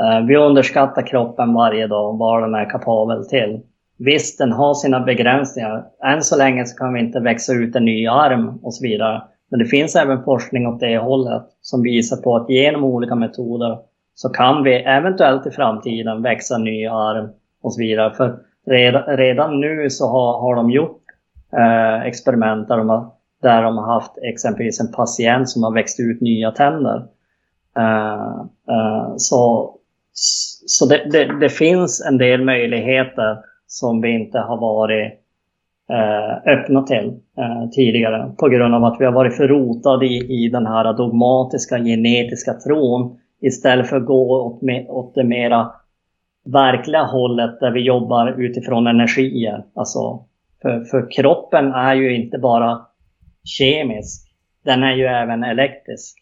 Uh, vi underskattar kroppen varje dag, vad den är kapabel till. Visst, den har sina begränsningar. Än så länge så kan vi inte växa ut en ny arm och så vidare. Men det finns även forskning åt det hållet som visar på att genom olika metoder så kan vi eventuellt i framtiden växa en ny arm och så vidare. För redan, redan nu så har, har de gjort eh, experiment där de, har, där de har haft exempelvis en patient som har växt ut nya tänder. Eh, eh, så så det, det, det, finns en del möjligheter som vi inte har varit eh, öppna till eh, tidigare på grund av att vi har varit för rotade i, i den här dogmatiska genetiska tron istället för att gå åt, me, åt det mera verkliga hållet där vi jobbar utifrån energier. Alltså, för, för kroppen är ju inte bara kemisk, den är ju även elektrisk.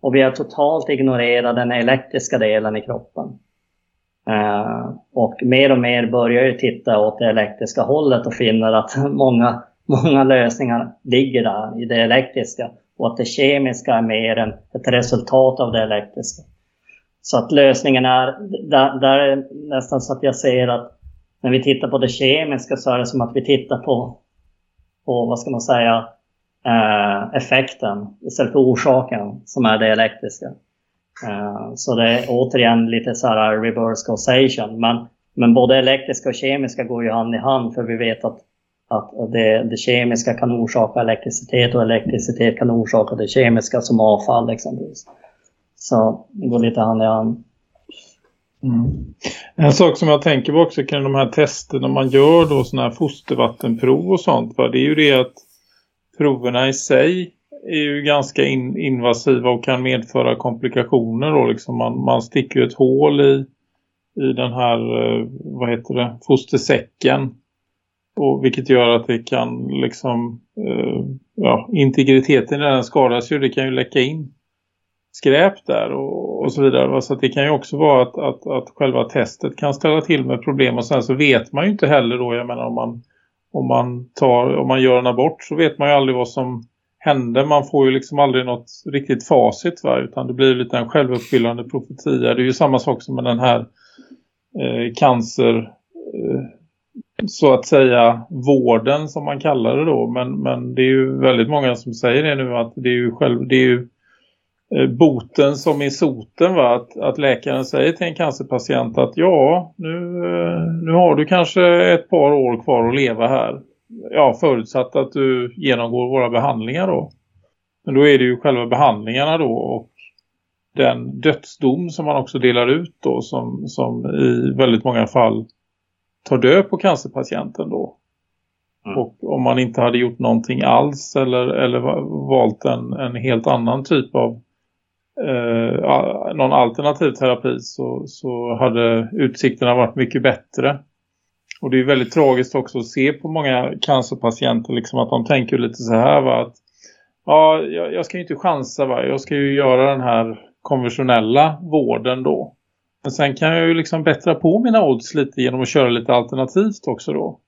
Och vi har totalt ignorerat den elektriska delen i kroppen. Eh, och mer och mer börjar ju titta åt det elektriska hållet och finner att många, många lösningar ligger där i det elektriska. Och att det kemiska är mer än ett resultat av det elektriska. Så att lösningen är, där, där är nästan så att jag ser att när vi tittar på det kemiska så är det som att vi tittar på, på vad ska man säga, eh, effekten istället för orsaken som är det elektriska. Eh, så det är återigen lite så här reverse causation. Men, men både elektriska och kemiska går ju hand i hand för vi vet att, att det, det kemiska kan orsaka elektricitet och elektricitet kan orsaka det kemiska som avfall exempelvis. Så det går lite hand i hand. Mm. En sak som jag tänker på också kring de här testerna man gör då sådana här fostervattenprov och sånt. Va? Det är ju det att proverna i sig är ju ganska in, invasiva och kan medföra komplikationer. Då. Liksom man, man sticker ett hål i, i den här eh, vad heter det, fostersäcken. Och vilket gör att det kan liksom eh, ja, integriteten i den skadas ju. Det kan ju läcka in skräp där och, och så vidare. Så det kan ju också vara att, att, att själva testet kan ställa till med problem. Och sen så vet man ju inte heller då, jag menar om man, om man, tar, om man gör en abort så vet man ju aldrig vad som hände. Man får ju liksom aldrig något riktigt facit va? utan det blir lite en självuppfyllande profetia. Det är ju samma sak som med den här eh, cancer eh, så att säga vården som man kallar det då. Men, men det är ju väldigt många som säger det nu att det är ju, själv, det är ju eh, boten som i soten va? Att, att läkaren säger till en cancerpatient att ja, nu, eh, nu har du kanske ett par år kvar att leva här. Ja, förutsatt att du genomgår våra behandlingar då. Men då är det ju själva behandlingarna då och den dödsdom som man också delar ut då som, som i väldigt många fall tar död på cancerpatienten då. Mm. Och om man inte hade gjort någonting alls eller, eller valt en, en helt annan typ av eh, någon alternativ terapi så, så hade utsikterna varit mycket bättre. Och det är väldigt tragiskt också att se på många cancerpatienter liksom att de tänker lite så här va, att ja, jag, jag ska ju inte chansa va, jag ska ju göra den här konventionella vården då. Men sen kan jag ju liksom bättra på mina odds lite genom att köra lite alternativt också då.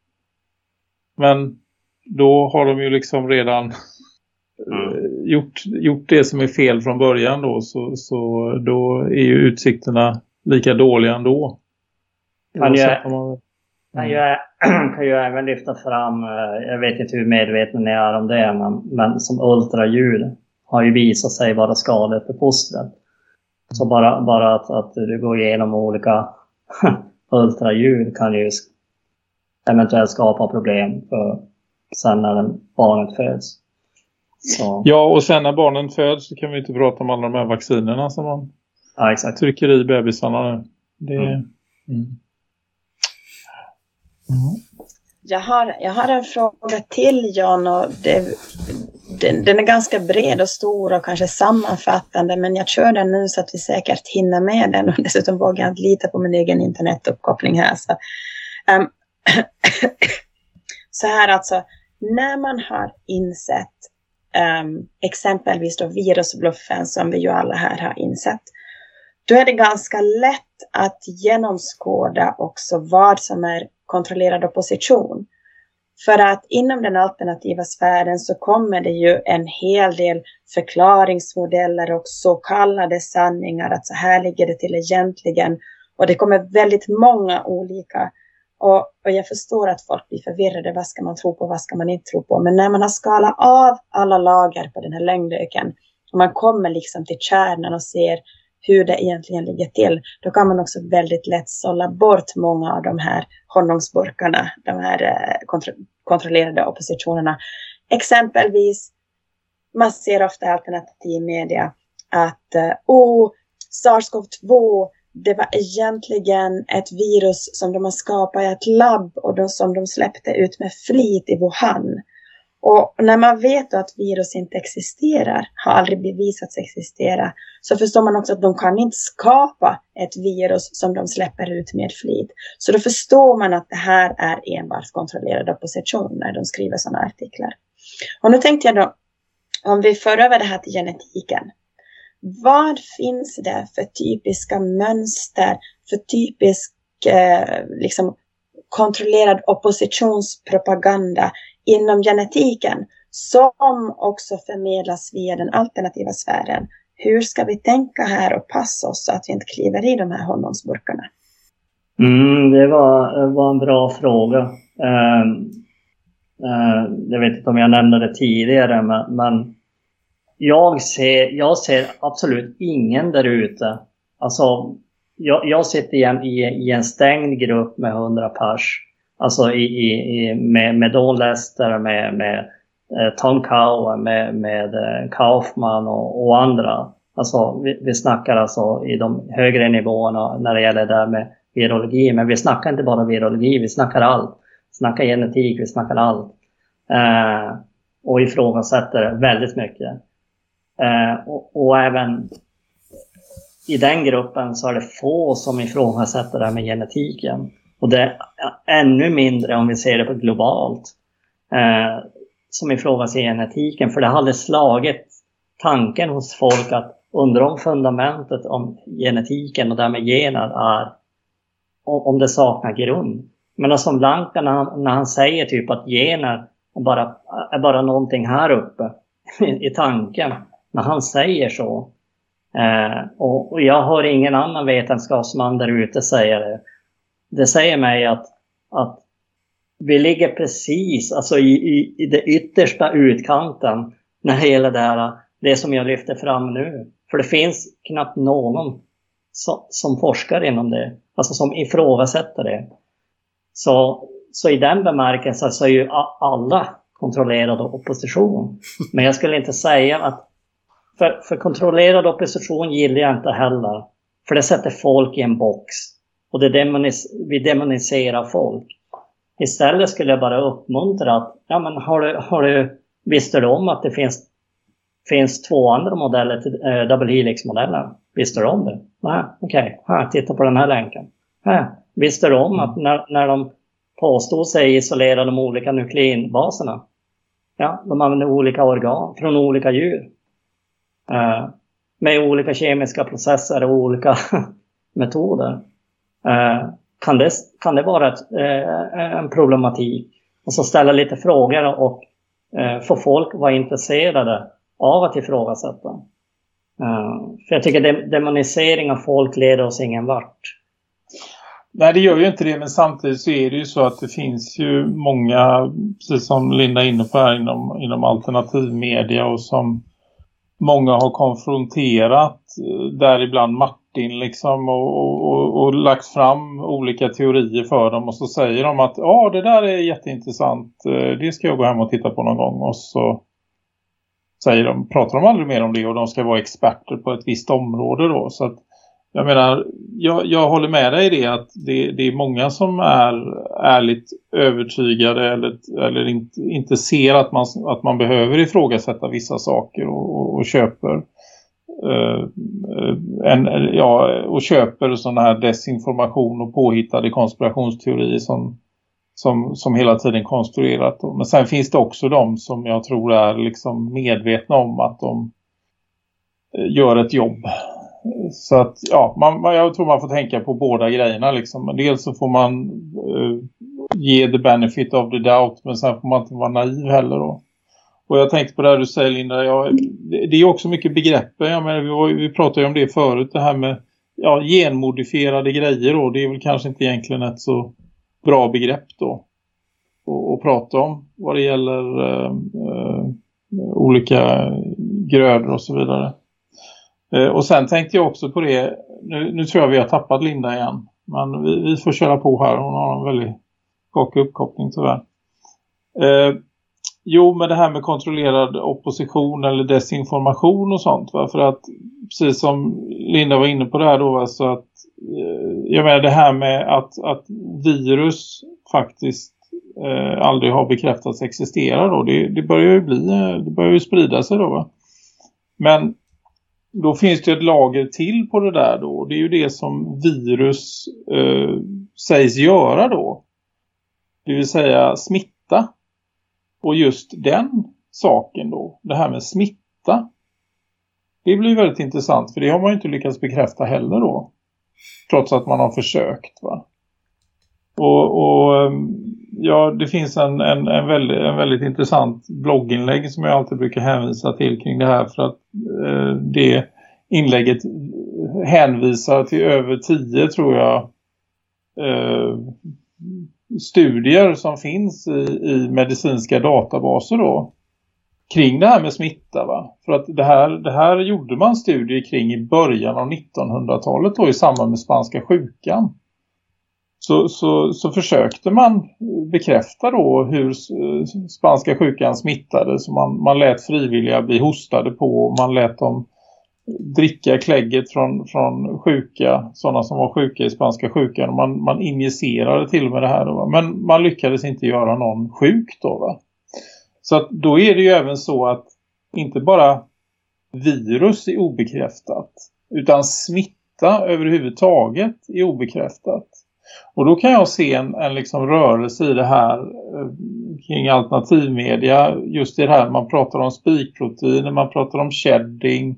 Men då har de ju liksom redan mm. gjort, gjort det som är fel från början då så, så då är ju utsikterna lika dåliga ändå. Jag, man... kan, jag, kan ju även lyfta fram, eh, jag vet inte hur medveten ni är om det, men, men som ultraljud har ju visat sig vara skadligt för fostret. Så bara, bara att, att du går igenom olika ultraljud kan ju eventuellt skapa problem för sen när barnet föds. Så. Ja, och sen när barnen föds så kan vi inte prata om alla de här vaccinerna som man ja, trycker i bebisarna nu. Det, mm. Mm. Mm. Jag, har, jag har en fråga till John och det, den, den, är ganska bred och stor och kanske sammanfattande men jag kör den nu så att vi säkert hinner med den och dessutom vågar jag inte lita på min egen internetuppkoppling här. Så, um, så här alltså, när man har insett um, exempelvis då virusbluffen som vi ju alla här har insett, då är det ganska lätt att genomskåda också vad som är kontrollerad opposition. För att inom den alternativa sfären så kommer det ju en hel del förklaringsmodeller och så kallade sanningar att så här ligger det till egentligen. Och det kommer väldigt många olika och, och, jag förstår att folk blir förvirrade. Vad ska man tro på? Vad ska man inte tro på? Men när man har skalat av alla lager på den här längdöken och man kommer liksom till kärnan och ser hur det egentligen ligger till, då kan man också väldigt lätt sålla bort många av de här honungsburkarna, de här eh, kontro kontrollerade oppositionerna. Exempelvis, man ser ofta alternativ media att eh, oh, SARS-CoV-2 det var egentligen ett virus som de har skapat i ett labb och då, som de släppte ut med flit i Wuhan. Och när man vet att virus inte existerar, har aldrig bevisats existera, så förstår man också att de kan inte skapa ett virus som de släpper ut med flit. Så då förstår man att det här är enbart kontrollerad opposition när de skriver sådana artiklar. Och nu tänkte jag då, om vi för över det här till genetiken. Vad finns det för typiska mönster, för typisk eh, liksom, kontrollerad oppositionspropaganda inom genetiken som också förmedlas via den alternativa sfären. Hur ska vi tänka här och passa oss så att vi inte kliver i de här honungsburkarna? Mm, det var, var en bra fråga. Eh, eh, jag vet inte om jag nämnde det tidigare, men, men jag, ser, jag ser absolut ingen där ute. Alltså, jag, jag sitter i en, i, i en stängd grupp med 100 pers Alltså i, i, med, med Don Lester, med, med eh, Tom Cowan, med, med eh, Kaufman och, och, andra. Alltså vi, vi snackar alltså i de högre nivåerna när det gäller det med virologi. Men vi snackar inte bara virologi, vi snackar allt. Vi snackar genetik, vi snackar allt. Eh, och ifrågasätter väldigt mycket. Eh, och, och, även i den gruppen så är det få som ifrågasätter det här med genetiken. Och det är ännu mindre om vi ser det på globalt. Eh, som ifrågasätter genetiken. För det har aldrig slagit tanken hos folk att undra om fundamentet om genetiken och därmed gener är om det saknar grund. Men alltså, som Lanka när han, när han säger typ att gener är bara, är bara någonting här uppe i tanken. När han säger så. Eh, och, och, jag hör ingen annan vetenskapsman där ute säga det det säger mig att, att vi ligger precis alltså i, i, i det yttersta utkanten när det gäller det här, det som jag lyfter fram nu. För det finns knappt någon som, som forskar inom det, alltså som ifrågasätter det. Så, så i den bemärkelsen så är ju alla kontrollerad opposition. Men jag skulle inte säga att... För, för kontrollerad opposition gillar jag inte heller. För det sätter folk i en box. Och det demonis vi demoniserar folk. Istället skulle jag bara uppmuntra att, ja men har du, har du, visste du om att det finns, finns två andra modeller till äh, Double Helix-modellen? Visste du om det? Nej, okej. Okay. titta på den här länken. Här. Visste du om att när, när de påstod sig isolera de olika nukleinbaserna, ja, de använder olika organ från olika djur. Uh, med olika kemiska processer och olika metoder. Eh, kan, det, kan det vara ett, eh, en problematik? Och så ställa lite frågor och eh, få folk att vara intresserade av att ifrågasätta. För jag tycker demonisering av folk leder oss ingen vart. Nej, det gör ju inte det. Men samtidigt så är det ju så att det finns ju många, precis som Linda är inne på här, inom, inom alternativmedia och som många har konfronterat, däribland Martin liksom och, och, och, lagt fram olika teorier för dem och så säger de att ja det där är jätteintressant, eh, det ska jag gå hem och titta på någon gång. Och så säger de, pratar de aldrig mer om det och de ska vara experter på ett visst område då. Så att jag menar, jag, jag håller med dig i det att det, det, är många som är ärligt övertygade eller, eller inte, inte ser att man, att man behöver ifrågasätta vissa saker och, och, och köper. Eh, en, ja, och köper sådana här desinformation och påhittade konspirationsteorier som, som, som hela tiden konstruerat. Men sen finns det också de som jag tror är liksom medvetna om att de eh, gör ett jobb. Så att ja, man, jag tror man får tänka på båda grejerna liksom. Dels så får man uh, ge the benefit of the doubt men sen får man inte vara naiv heller då. Och jag tänkte på det här du säger Linda, ja, det är också mycket begreppen. Jag menar, vi, vi pratade ju om det förut, det här med ja, genmodifierade grejer då. Det är väl kanske inte egentligen ett så bra begrepp då. Att prata om vad det gäller eh, eh, olika grödor och så vidare. Eh, och sen tänkte jag också på det, nu, nu, tror jag vi har tappat Linda igen. Men vi, vi får köra på här, hon har en väldigt skakig uppkoppling tyvärr. Eh, Jo, men det här med kontrollerad opposition eller desinformation och sånt. Va? För att, precis som Linda var inne på det här då, så att eh, jag menar det här med att, att virus faktiskt eh, aldrig har bekräftats existera då. Det, det börjar ju bli, eh, det börjar ju sprida sig då va. Men då finns det ett lager till på det där då. Det är ju det som virus eh, sägs göra då. Det vill säga smitta. Och just den saken då, det här med smitta. Det blir väldigt intressant för det har man ju inte lyckats bekräfta heller då. Trots att man har försökt va. Och, och ehm, ja, det finns en, en, en, väldigt, en väldigt intressant blogginlägg som jag alltid brukar hänvisa till kring det här för att eh, det inlägget hänvisar till över tio tror jag eh, studier som finns i, i medicinska databaser då kring det här med smitta va? För att det här, det här gjorde man studier kring i början av 1900-talet då i samband med spanska sjukan. Så, så, så försökte man bekräfta då hur spanska sjukan smittade. Så man, man lät frivilliga bli hostade på och man lät dem dricka klägget från, från sjuka, sådana som var sjuka i spanska sjukan. Man, man injicerade till och med det här. Då, Men man lyckades inte göra någon sjuk då va. Så att då är det ju även så att inte bara virus är obekräftat utan smitta överhuvudtaget är obekräftat. Och då kan jag se en, en liksom rörelse i det här eh, kring alternativmedia. Just i det här man pratar om spikproteiner, man pratar om shedding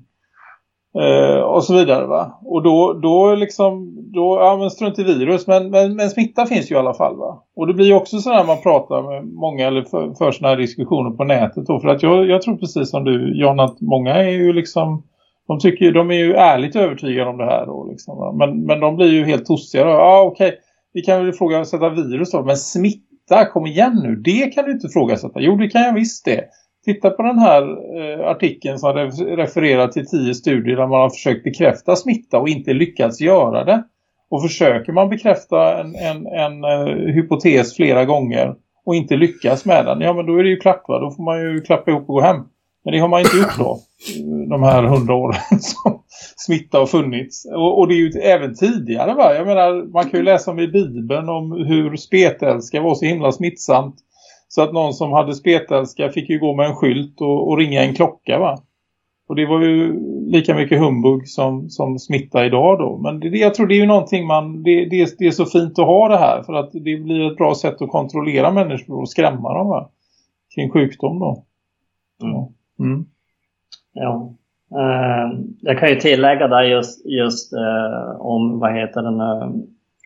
eh, och så vidare va. Och då, då liksom, då, ja men strunt i virus, men, men, men smitta finns ju i alla fall va. Och det blir ju också så när man pratar med många eller för, för sådana här diskussioner på nätet då. För att jag, jag tror precis som du John att många är ju liksom de tycker de är ju ärligt övertygade om det här då liksom, va? Men, men de blir ju helt tossiga då. Ja ah, okej, okay. vi kan väl ifrågasätta virus då. Men smitta, kom igen nu. Det kan du inte ifrågasätta. Jo det kan jag visst det. Titta på den här eh, artikeln som refererar till tio studier där man har försökt bekräfta smitta och inte lyckats göra det. Och försöker man bekräfta en, en, en eh, hypotes flera gånger och inte lyckas med den, ja men då är det ju klart va, då får man ju klappa ihop och gå hem. Men det har man inte gjort då, de här hundra åren som smitta har funnits. Och, och, det är ju även tidigare va, jag menar man kan ju läsa om i Bibeln om hur spetälska var så himla smittsamt så att någon som hade spetälska fick ju gå med en skylt och, och, ringa en klocka va. Och det var ju lika mycket humbug som, som smitta idag då. Men det, jag tror det är ju någonting man, det, det, det, är så fint att ha det här. För att det blir ett bra sätt att kontrollera människor och skrämma dem va. Kring sjukdom då. Mm. Mm. Ja. Uh, jag kan ju tillägga där just, just uh, om vad heter den, uh,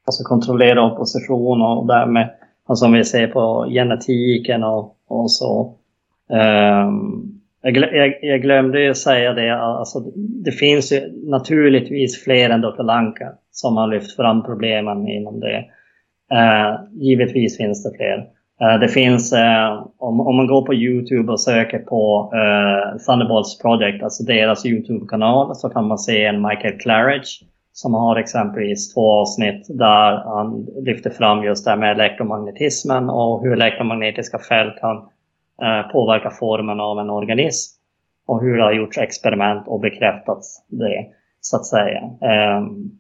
alltså kontrollera opposition och därmed Alltså om vi ser på genetiken och, och så. Um, jag, jag, glömde ju säga det, alltså det finns ju naturligtvis fler än Dr. Lanka som har lyft fram problemen inom det. Uh, givetvis finns det fler. Uh, det finns, uh, om, om man går på Youtube och söker på eh, Thunderbolts Project, alltså deras Youtube-kanal, så kan man se en Michael Claridge som har exempelvis två avsnitt där han lyfter fram just det här med elektromagnetismen och hur elektromagnetiska fält kan eh, påverka formen av en organism. Och hur det har gjorts experiment och bekräftats det, så att säga. Ehm,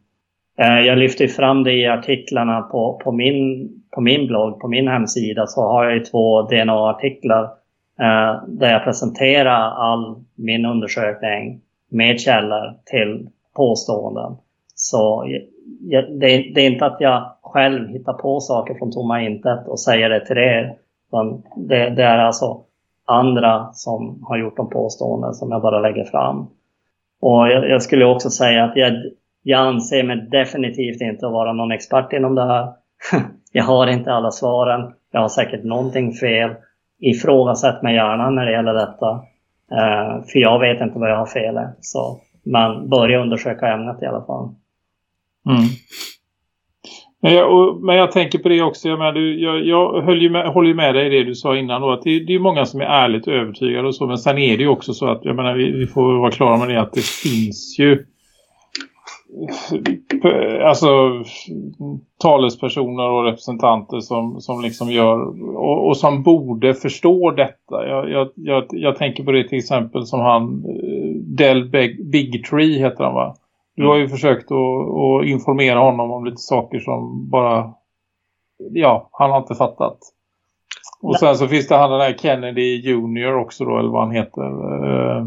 eh, jag lyfter fram det i artiklarna på, på, min, på min blogg, på min hemsida, så har jag ju två DNA-artiklar eh, där jag presenterar all min undersökning med källor till påståenden. Så jag, det, det, är inte att jag själv hittar på saker från tomma intet och säger det till er. Det, det, är alltså andra som har gjort de påståenden som jag bara lägger fram. Och jag, jag skulle också säga att jag, jag anser mig definitivt inte att vara någon expert inom det här. jag har inte alla svaren. Jag har säkert någonting fel. Ifrågasätt mig gärna när det gäller detta. Eh, för jag vet inte vad jag har fel i. Så börja undersöka ämnet i alla fall. Mm. Men jag, och, men jag tänker på det också. Jag, menar, du, jag, jag höll ju med, håller ju med dig i det du sa innan. Då, att det, det är många som är ärligt övertygade och så. Men sen är det ju också så att jag menar, vi, vi får vara klara med det att det finns ju alltså talespersoner och representanter som, som liksom gör och, och som borde förstå detta. Jag, jag, jag, jag, tänker på det till exempel som han eh, Del Big, Big Tree heter han va? Du har ju försökt att, att informera honom om lite saker som bara, ja, han har inte fattat. Och sen så finns det han den här Kennedy Junior också då, eller vad han heter. Eh,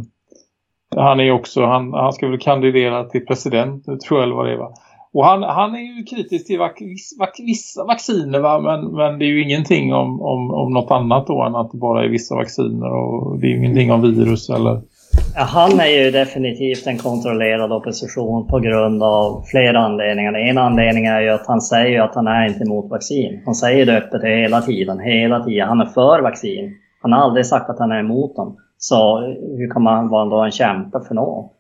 han är ju också, han, han ska väl kandidera till president, tror jag eller vad det är va. Och han, han är ju kritisk till vac, vac, vissa vacciner va? Men, men det är ju ingenting om, om, om något annat då än att det bara är vissa vacciner och det är ju ingenting om virus eller... Ja, han är ju definitivt en kontrollerad opposition på grund av flera anledningar. En anledning är ju att han säger att han är inte emot vaccin. Han säger det öppet hela tiden, hela tiden. Han är för vaccin. Han har aldrig sagt att han är emot dem. Så hur kan man vara då en kämpe för något?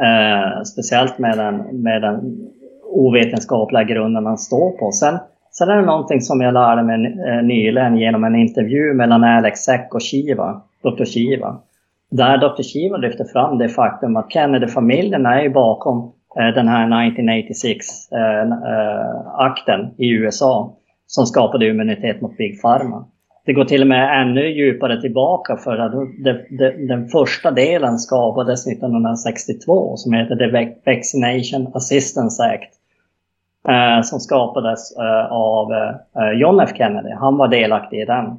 Eh, speciellt med den, med den ovetenskapliga grunden han står på. Sen, sen är det någonting som jag lärde mig eh, nyligen genom en intervju mellan Alex Säck och Shiva, Dr. Shiva. Där Dr. Shiva lyfter fram det faktum att Kennedy-familjen är bakom eh, den här 1986-akten eh, eh, i USA som skapade immunitet mot Big Pharma. Det går till och med ännu djupare tillbaka för att den första delen skapades 1962 som heter The Vaccination Assistance Act. Som skapades av John F Kennedy. Han var delaktig i den.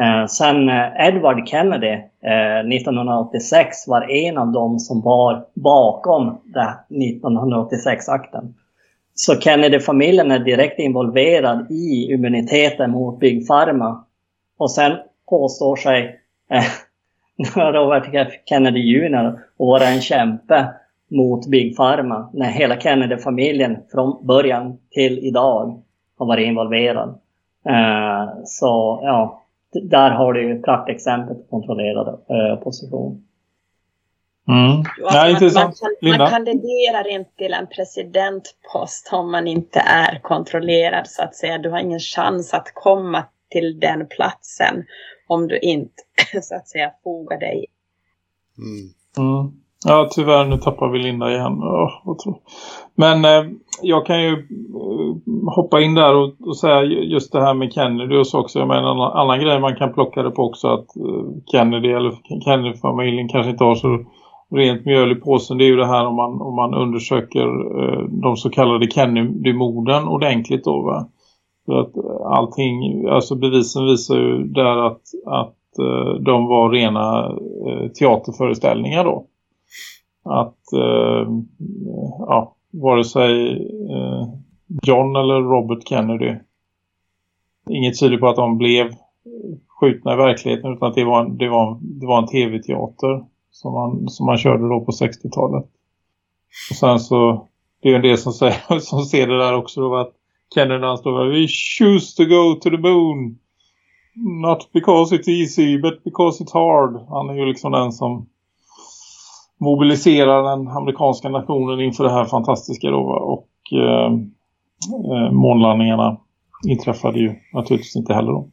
Eh, sen eh, Edward Kennedy eh, 1986 var en av dem som var bakom 1986-akten. Så Kennedy-familjen är direkt involverad i immuniteten mot Big Pharma och sen påstår sig eh, Robert Kennedy Jr. vara en kämpe mot Big Pharma när hela Kennedy-familjen från början till idag har varit involverad. Eh, så ja, där har du ju praktexempel på kontrollerad eh, opposition. Mm. Ja, intressant. Man, man, man kandiderar inte till en presidentpost om man inte är kontrollerad så att säga. Du har ingen chans att komma till den platsen om du inte så att säga fogar dig. Mm. Mm. Ja, tyvärr nu tappar vi Linda igen. Oh, Men eh, jag kan ju eh, hoppa in där och, och, säga just det här med Kennedy och så också. Jag menar, en annan, grej man kan plocka det på också att eh, Kennedy eller Kennedy-familjen kanske inte har så rent mjöl i påsen. Det är ju det här om man, om man undersöker eh, de så kallade Kennedy-morden ordentligt då va. För att eh, allting, alltså bevisen visar ju där att, att eh, de var rena eh, teaterföreställningar då. Att eh, ja, vare sig eh, John eller Robert Kennedy inget tyder på att de blev skjutna i verkligheten utan att det var en, det var, det var en tv-teater som man, som man körde då på 60-talet. Och sen så det är ju en del som, säger, som ser det där också då att Kennedy han står där. We choose to go to the moon. Not because it's easy, but because it's hard. Han är ju liksom den som mobilisera den amerikanska nationen inför det här fantastiska då. Och eh, eh, månlandningarna inträffade ju naturligtvis inte heller då.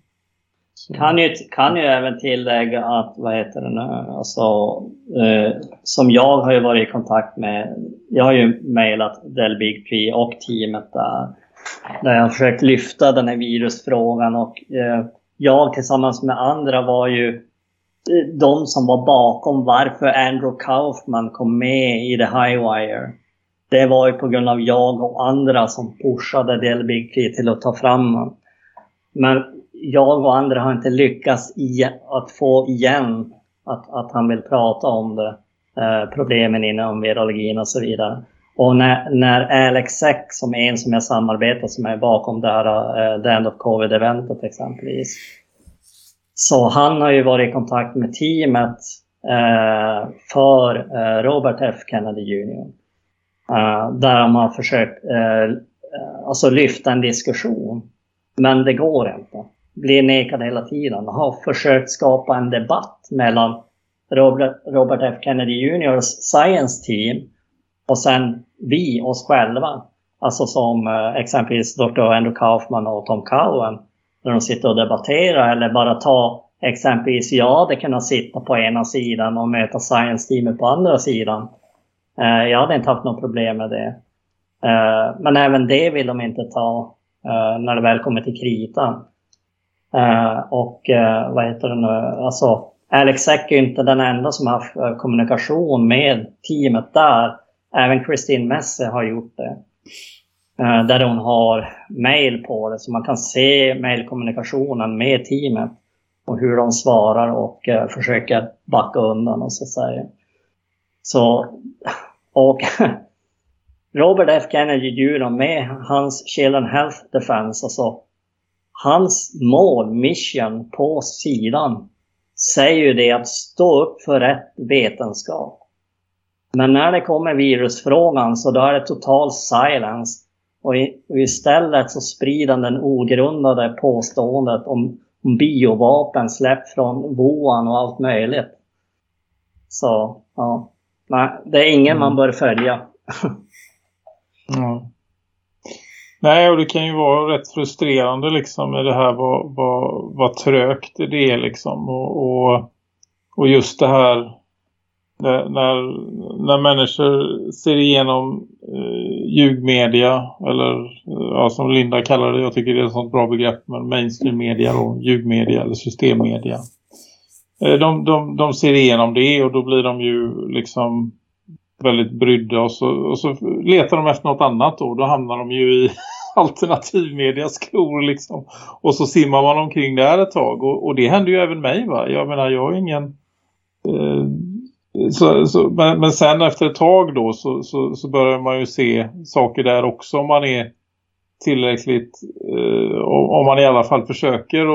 Kan ju, kan ju även tillägga att, vad heter det nu, alltså, eh, som jag har ju varit i kontakt med, jag har ju mejlat Del Big P och teamet där där jag har försökt lyfta den här virusfrågan och eh, jag tillsammans med andra var ju de som var bakom varför Andrew Kaufman kom med i The Highwire. Det var ju på grund av jag och andra som pushade Del Big Tree till att ta fram honom. Men jag och andra har inte lyckats i, att få igen att, att han vill prata om det. Eh, problemen inom virologin och så vidare. Och när, när Alex Seck, som är en som jag samarbetar som är bakom det här eh, The End of Covid-eventet exempelvis. Så han har ju varit i kontakt med teamet eh, för eh, Robert F Kennedy Jr. Eh, där de har försökt eh, eh, alltså lyfta en diskussion. Men det går inte. Blir nekad hela tiden. Har försökt skapa en debatt mellan Robert, Robert F Kennedy Jrs Science Team och sen vi, oss själva, alltså som exempelvis Dr. Andrew Kaufman och Tom Cowan, när de sitter och debatterar eller bara ta exempelvis jag hade kunnat sitta på ena sidan och möta science-teamet på andra sidan. Eh, jag hade inte haft något problem med det. Eh, men även det vill de inte ta eh, när det väl kommer till kritan. Eh, och eh, vad heter det nu, alltså Alex Seck är inte den enda som har haft eh, kommunikation med teamet där även Christine Messe har gjort det. Eh, där hon har mail på det så man kan se mailkommunikationen med teamet och hur de svarar och eh, försöker backa undan och så säga. Så, och Robert F Kennedy Jr med hans Children Health Defense, alltså hans mål, mission på sidan säger ju det att stå upp för rätt vetenskap. Men när det kommer virusfrågan så då är det total silence. Och, i, och istället så sprider den ogrundade påståendet om, om biovapen släppt från Wuhan och allt möjligt. Så, ja. Nej, det är ingen man bör följa. Mm. Nej, och det kan ju vara rätt frustrerande liksom med det här vad, vad, vad trögt det är liksom. Och, och, och just det här när, när, när människor ser igenom eh, ljugmedia eller eh, ja, som Linda kallar det, jag tycker det är ett sånt bra begrepp men mainstream media då, ljugmedia eller systemmedia. Eh, de, de, de ser igenom det och då blir de ju liksom väldigt brydda och så, och så letar de efter något annat då. Då hamnar de ju i alternativmedias klor liksom. Och så simmar man omkring där ett tag. Och, och det händer ju även mig va. Jag menar jag är ingen... Eh, så, så, men, men sen efter ett tag då så, så, så, börjar man ju se saker där också om man är tillräckligt eh, om man i alla fall försöker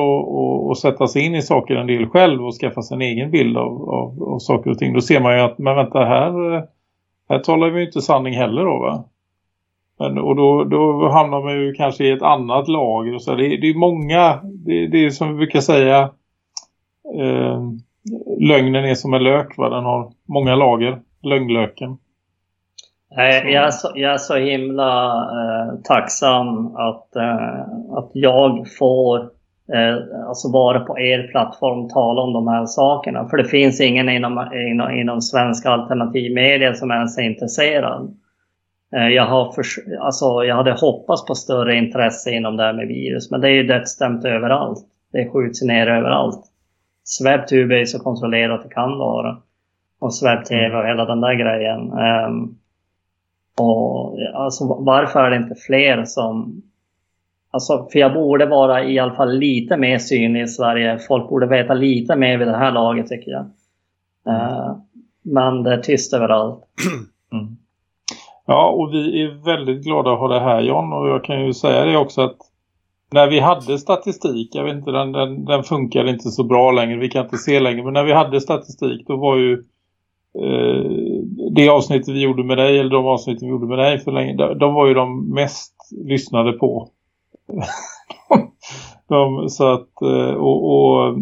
att sätta sig in i saker en del själv och skaffa sig en egen bild av, av, av saker och ting. Då ser man ju att men vänta här här talar vi inte sanning heller då va? Men, och då, då hamnar man ju kanske i ett annat lager. Och så. Det, det är många, det, det är som vi brukar säga, eh, lögnen är som en lök va? Den har många lager, lögnlöken. Jag är så, jag är så himla eh, tacksam att, eh, att jag får eh, alltså vara på er plattform och tala om de här sakerna. För det finns ingen inom, inom, inom svensk alternativmedia som ens är intresserad. Eh, jag, har för, alltså, jag hade hoppats på större intresse inom det här med virus, men det är ju dödsstämt överallt. Det skjuts ner överallt. Swebtube är ju så kontrollerat det kan vara. Och Sweb-TV och hela den där grejen. Um, och alltså, varför är det inte fler som Alltså, för jag borde vara i alla fall lite mer synlig i Sverige. Folk borde veta lite mer vid det här laget tycker jag. Uh, men det är tyst överallt. Mm. Ja, och vi är väldigt glada att ha det här John. Och jag kan ju säga det också att när vi hade statistik, jag vet inte, den, den, den funkar inte så bra längre. Vi kan inte se längre. Men när vi hade statistik då var ju eh, det avsnittet vi gjorde med dig eller de avsnitt vi gjorde med dig för länge, de, de var ju de mest lyssnade på de, så att, eh, och, och,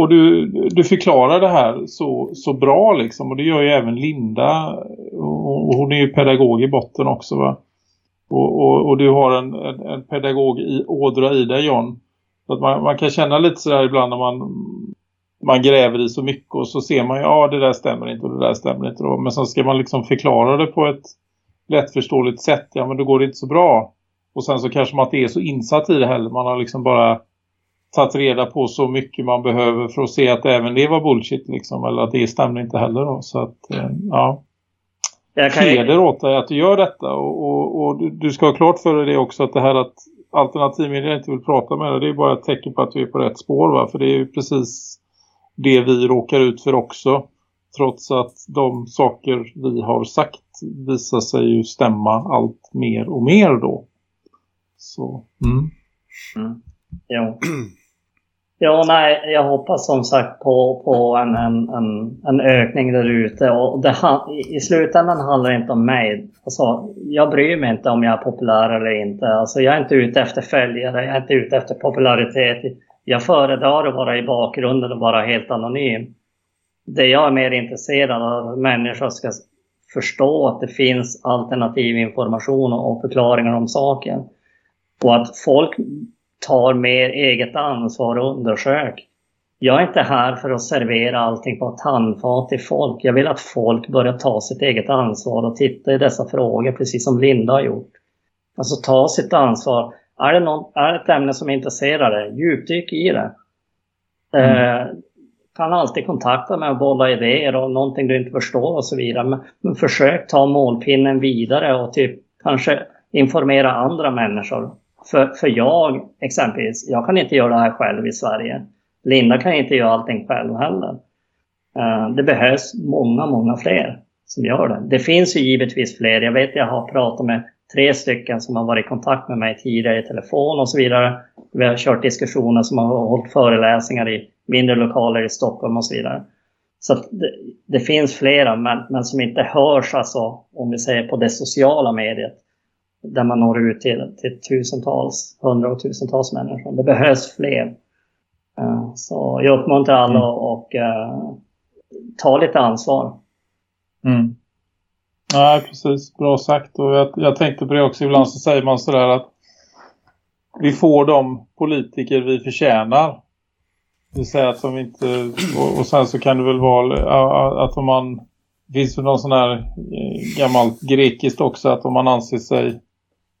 och du, du förklarar det här så, så bra liksom. Och det gör ju även Linda. Och hon är ju pedagog i botten också va. Och, och, och du har en, en, en, pedagog i ådra i dig John. Så att man, man kan känna lite sådär ibland när man, man gräver i så mycket. Och så ser man ju, ja det där stämmer inte och det där stämmer inte. Då. Men sen ska man liksom förklara det på ett lättförståeligt sätt. Ja men då går det inte så bra. Och sen så kanske man inte är så insatt i det heller. Man har liksom bara tagit reda på så mycket man behöver för att se att även det var bullshit liksom. Eller att det stämmer inte heller då. Så att, eh, ja. Jag kan... Heder åt dig att du gör detta. Och, och, och, du ska ha klart för dig det också att det här att alternativmedia inte vill prata med dig. Det är bara ett tecken på att du är på rätt spår va. För det är ju precis det vi råkar ut för också. Trots att de saker vi har sagt visar sig ju stämma allt mer och mer då. Så, mm. Mm. Jo. Ja, nej, jag hoppas som sagt på, på en, en, en, en ökning där ute. Och det, I slutändan handlar det inte om mig. Alltså, jag bryr mig inte om jag är populär eller inte. Alltså, jag är inte ute efter följare, jag är inte ute efter popularitet. Jag föredrar att vara i bakgrunden och vara helt anonym. Det jag är mer intresserad av är att människor ska förstå att det finns alternativ information och förklaringar om saken. Och att folk tar mer eget ansvar och undersök. Jag är inte här för att servera allting på ett handfat till folk. Jag vill att folk börjar ta sitt eget ansvar och titta i dessa frågor, precis som Linda har gjort. Alltså ta sitt ansvar. Är det, någon, är det ett ämne som intresserar dig, djupdyk i det. Mm. Eh, kan alltid kontakta mig och bolla idéer och någonting du inte förstår och så vidare. Men, men försök ta målpinnen vidare och typ kanske informera andra människor. För, för jag exempelvis, jag kan inte göra det här själv i Sverige. Linda kan inte göra allting själv heller. Eh, det behövs många, många fler som gör det. Det finns ju givetvis fler. Jag vet jag har pratat med tre stycken som har varit i kontakt med mig tidigare i telefon och så vidare. Vi har kört diskussioner som har hållit föreläsningar i mindre lokaler i Stockholm och så vidare. Så det, det, finns flera, men, men som inte hörs alltså, om vi säger på det sociala mediet. Där man når ut till, till tusentals, hundra och tusentals människor. Det behövs fler. Uh, så jag uppmuntrar alla mm. att uh, ta lite ansvar. Mm. Nej, precis. Bra sagt. Och jag, jag tänkte på det också. Ibland så säger man sådär att vi får de politiker vi förtjänar. Det säga att de inte... Och, och sen så kan det väl vara att om man... Det finns väl någon sån här eh, gammalt grekiskt också att om man anser sig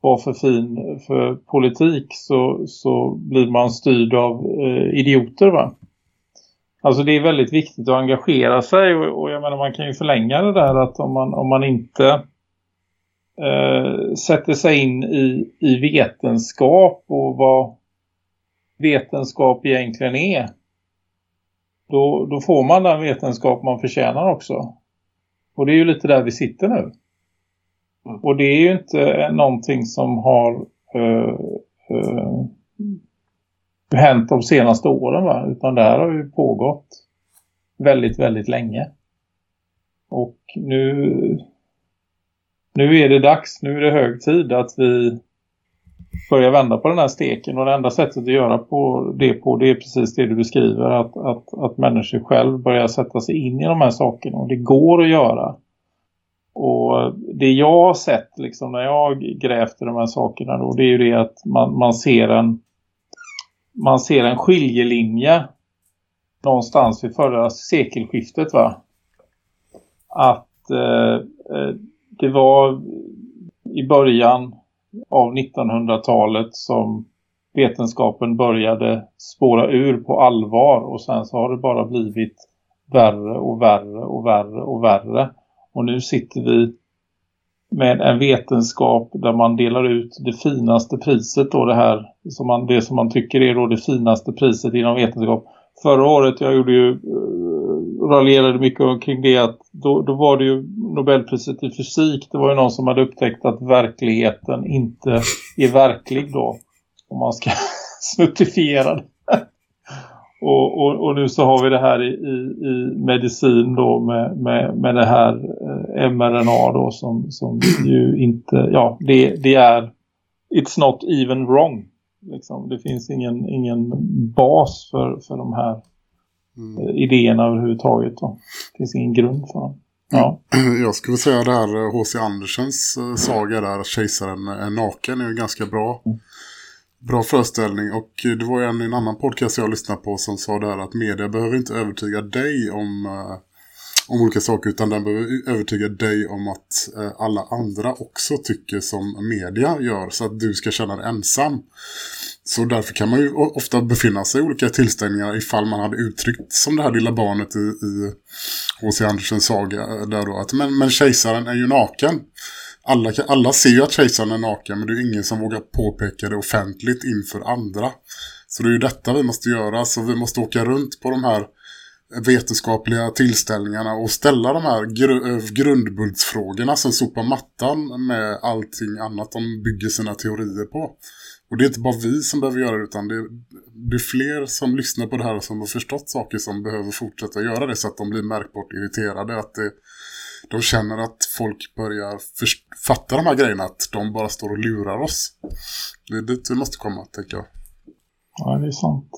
vara för fin för politik så, så blir man styrd av eh, idioter va? Alltså det är väldigt viktigt att engagera sig och, och jag menar man kan ju förlänga det där att om man, om man inte eh, sätter sig in i, i vetenskap och vad vetenskap egentligen är då, då får man den vetenskap man förtjänar också. Och det är ju lite där vi sitter nu. Mm. Och det är ju inte någonting som har uh, uh, hänt de senaste åren va? Utan det här har ju pågått väldigt, väldigt länge. Och nu, nu är det dags, nu är det hög tid att vi börjar vända på den här steken. Och det enda sättet att göra på det på det är precis det du beskriver. Att, att, att människor själv börjar sätta sig in i de här sakerna. Och det går att göra. Och det jag har sett liksom när jag grävt i de här sakerna då, det är ju det att man, man ser en man ser en skiljelinje någonstans vid förra sekelskiftet va? Att eh, eh det var i början av 1900-talet som vetenskapen började spåra ur på allvar och sen så har det bara blivit värre och värre och värre och värre. Och nu sitter vi med en vetenskap där man delar ut det finaste priset då det här som man, det som man tycker är då det finaste priset inom vetenskap. Förra året jag gjorde ju eh, raljerade mycket omkring det att då, då var det ju Nobelpriset i fysik. Det var ju någon som hade upptäckt att verkligheten inte är verklig då. Om man ska snuttifiera det. Och, och, och, nu så har vi det här i, i, i medicin då med, med, med det här eh, mRNA då som, som ju inte, ja det, det är it's not even wrong. Liksom. Det finns ingen, ingen bas för, för de här mm. Eh, idéerna överhuvudtaget. Då. Det finns ingen grund för dem. Ja. Jag skulle säga det här H.C. Andersens eh, saga där att kejsaren är naken är ju ganska bra. Bra föreställning och det var en, en annan podcast jag lyssnade på som sa där att media behöver inte övertyga dig om, eh, om olika saker utan den behöver övertyga dig om att eh, alla andra också tycker som media gör så att du ska känna dig ensam. Så därför kan man ju ofta befinna sig i olika tillställningar ifall man hade uttryckt som det här lilla barnet i, i H.C. Andersens saga eh, där då att men, men kejsaren är ju naken alla, alla ser ju att kejsaren är naken men det är ingen som vågar påpeka det offentligt inför andra. Så det är ju detta vi måste göra. Så vi måste åka runt på de här vetenskapliga tillställningarna och ställa de här gr eh, grundbultsfrågorna som sopar mattan med allting annat de bygger sina teorier på. Och det är inte bara vi som behöver göra det utan det är, det är fler som lyssnar på det här och som har förstått saker som behöver fortsätta göra det så att de blir märkbart irriterade. Att det, de känner att folk börjar fatta de här grejerna att de bara står och lurar oss. Det är dit vi måste komma, tänker jag. Ja, det är sant.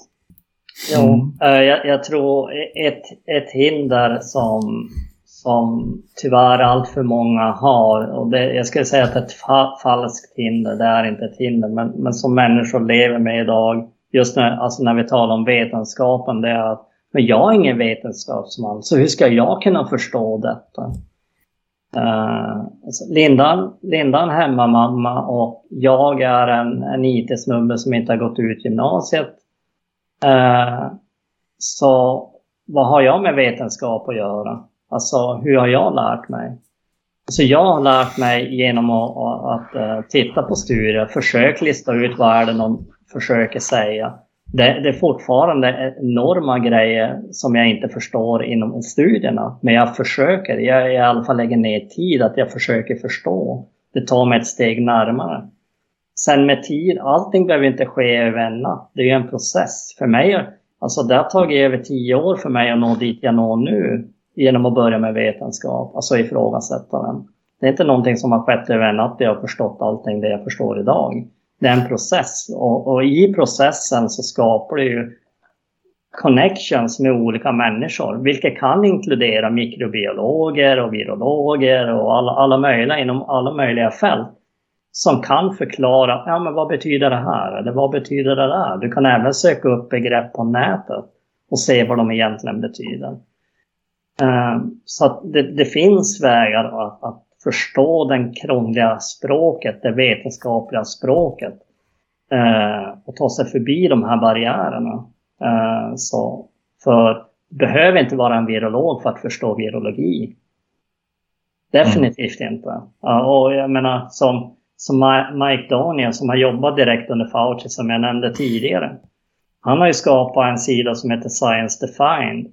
Jo, mm. Eh, jag, jag, tror ett, ett hinder som, som tyvärr allt för många har, och det, jag skulle säga att ett fa falskt hinder, det är inte ett hinder, men, men som människor lever med idag, just när, alltså när vi talar om vetenskapen, det är att men jag är ingen vetenskapsman, så hur ska jag kunna förstå detta? Uh, alltså Lindan, Lindan hemmamamma och jag är en, en IT-snubbe som inte har gått ut gymnasiet. Uh, så vad har jag med vetenskap att göra? Alltså hur har jag lärt mig? Så jag har lärt mig genom att, att, att eh, titta på studier, försöka lista ut vad är det de försöker säga. Det, det, är fortfarande enorma grejer som jag inte förstår inom studierna. Men jag försöker, jag i alla fall lägger ner tid att jag försöker förstå. Det tar mig ett steg närmare. Sen med tid, allting behöver inte ske över en natt. Det är ju en process. För mig, alltså det har tagit över tio år för mig att nå dit jag når nu. Genom att börja med vetenskap, alltså ifrågasätta den. Det är inte någonting som har skett över en natt jag har förstått allting det jag förstår idag. Det är en process och, och i processen så skapar det ju connections med olika människor, vilket kan inkludera mikrobiologer och virologer och alla, alla möjliga inom alla möjliga fält som kan förklara, ja men vad betyder det här? Eller vad betyder det där? Du kan även söka upp begrepp på nätet och se vad de egentligen betyder. Um, så att det, det, finns vägar att, att förstå det krångliga språket, det vetenskapliga språket. Uh, och ta sig förbi de här barriärerna. Uh, så, för behöver inte vara en virolog för att förstå virologi. Definitivt mm. inte. Och jag menar som som Mike Daniel som har jobbat direkt under Fauci som jag nämnde tidigare. Han har ju skapat en sida som heter Science Defined.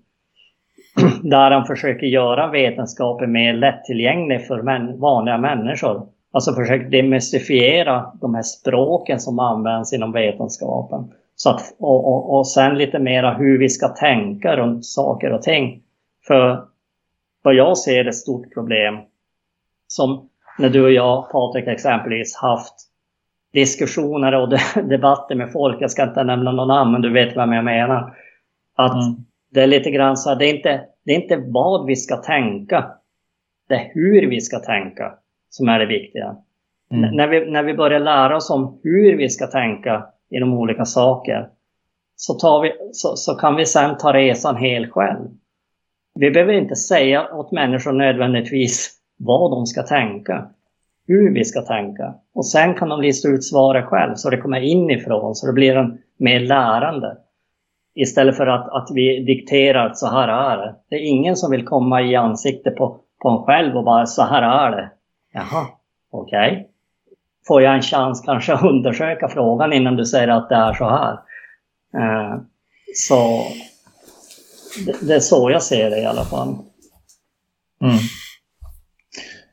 Där han försöker göra vetenskapen mer lättillgänglig för män, vanliga människor. Alltså försöker demystifiera de här språken som används inom vetenskapen. Så att, och, och, och sen lite mera hur vi ska tänka runt saker och ting. För vad jag ser är ett stort problem som när du och jag, Patrik, exempelvis haft diskussioner och debatter med folk, jag ska inte nämna någon namn, men du vet vem jag menar. Att mm det är lite grann så det är, inte, det är inte vad vi ska tänka, det är hur vi ska tänka som är det viktiga. Mm. När, vi, när vi börjar lära oss om hur vi ska tänka i de olika saker, så, tar vi, så, så kan vi sen ta resan helt själv. Vi behöver inte säga åt människor nödvändigtvis vad de ska tänka, hur vi ska tänka. Och sen kan de lista ut svaret själv så det kommer inifrån, så det blir en mer lärande. Istället för att, att vi dikterar att så här är det. Det är ingen som vill komma i ansikte på, på en själv och bara så här är det. Jaha, okej. Okay. Får jag en chans kanske att undersöka frågan innan du säger att det är så här? Uh, så det, det, är så jag ser det i alla fall. Mm.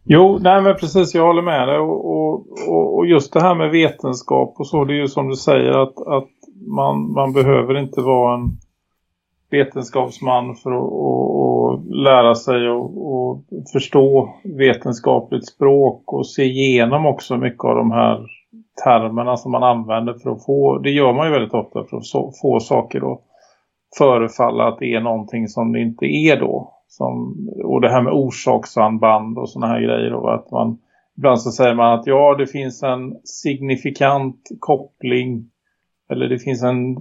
Jo, nej men precis, jag håller med dig. Och, och, och, just det här med vetenskap och så, det är ju som du säger att, att man, man behöver inte vara en vetenskapsman för att och, och lära sig och, och förstå vetenskapligt språk och se igenom också mycket av de här termerna som man använder för att få, det gör man ju väldigt ofta för att få saker att förefalla att det är någonting som det inte är då. Som, och det här med orsakssamband och såna här grejer. Och att man, ibland så säger man att ja, det finns en signifikant koppling eller det finns en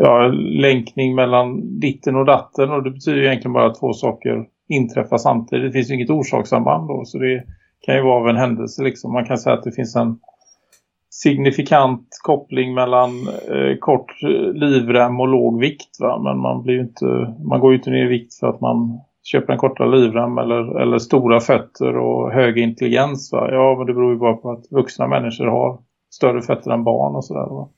ja, länkning mellan ditten och datten och det betyder egentligen bara att två saker inträffar samtidigt. Det finns ju inget orsakssamband då så det kan ju vara av en händelse liksom. Man kan säga att det finns en signifikant koppling mellan eh, kort livrem och låg vikt va? men man blir inte man går ju inte ner i vikt för att man köper en kortare livrem eller, eller stora fötter och hög intelligens va? ja men det beror ju bara på att vuxna människor har större fötter än barn och sådär va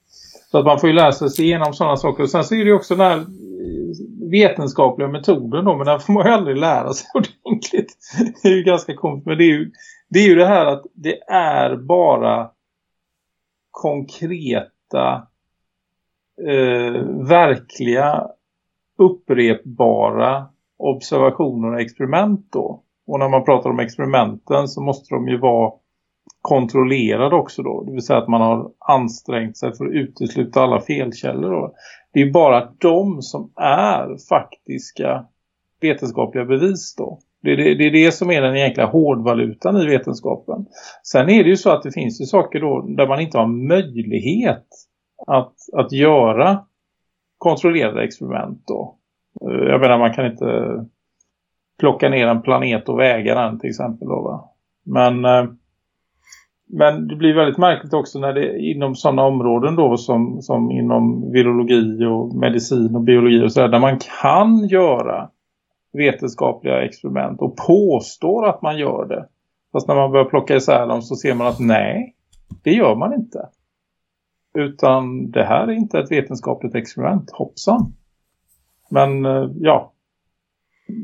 så att man får ju läsa sig igenom sådana saker och sen så är det ju också den här eh, vetenskapliga metoden då, men den får man ju aldrig lära sig ordentligt. Det är ju ganska komiskt, men det är ju, det är ju det här att det är bara konkreta, eh, verkliga, upprepbara observationer och experiment då. Och när man pratar om experimenten så måste de ju vara kontrollerad också då. Det vill säga att man har ansträngt sig för att utesluta alla felkällor då. Det är bara de som är faktiska vetenskapliga bevis då. Det, det, det, är det som är den egentliga hårdvalutan i vetenskapen. Sen är det ju så att det finns ju saker då där man inte har möjlighet att, att göra kontrollerade experiment då. Eh, jag menar man kan inte plocka ner en planet och väga den till exempel då va. Men, eh, men det blir väldigt märkligt också när det inom sådana områden då som, som inom virologi och medicin och biologi och sådär där man kan göra vetenskapliga experiment och påstår att man gör det. Fast när man börjar plocka isär dem så ser man att nej, det gör man inte. Utan det här är inte ett vetenskapligt experiment, hoppsan. Men eh, ja,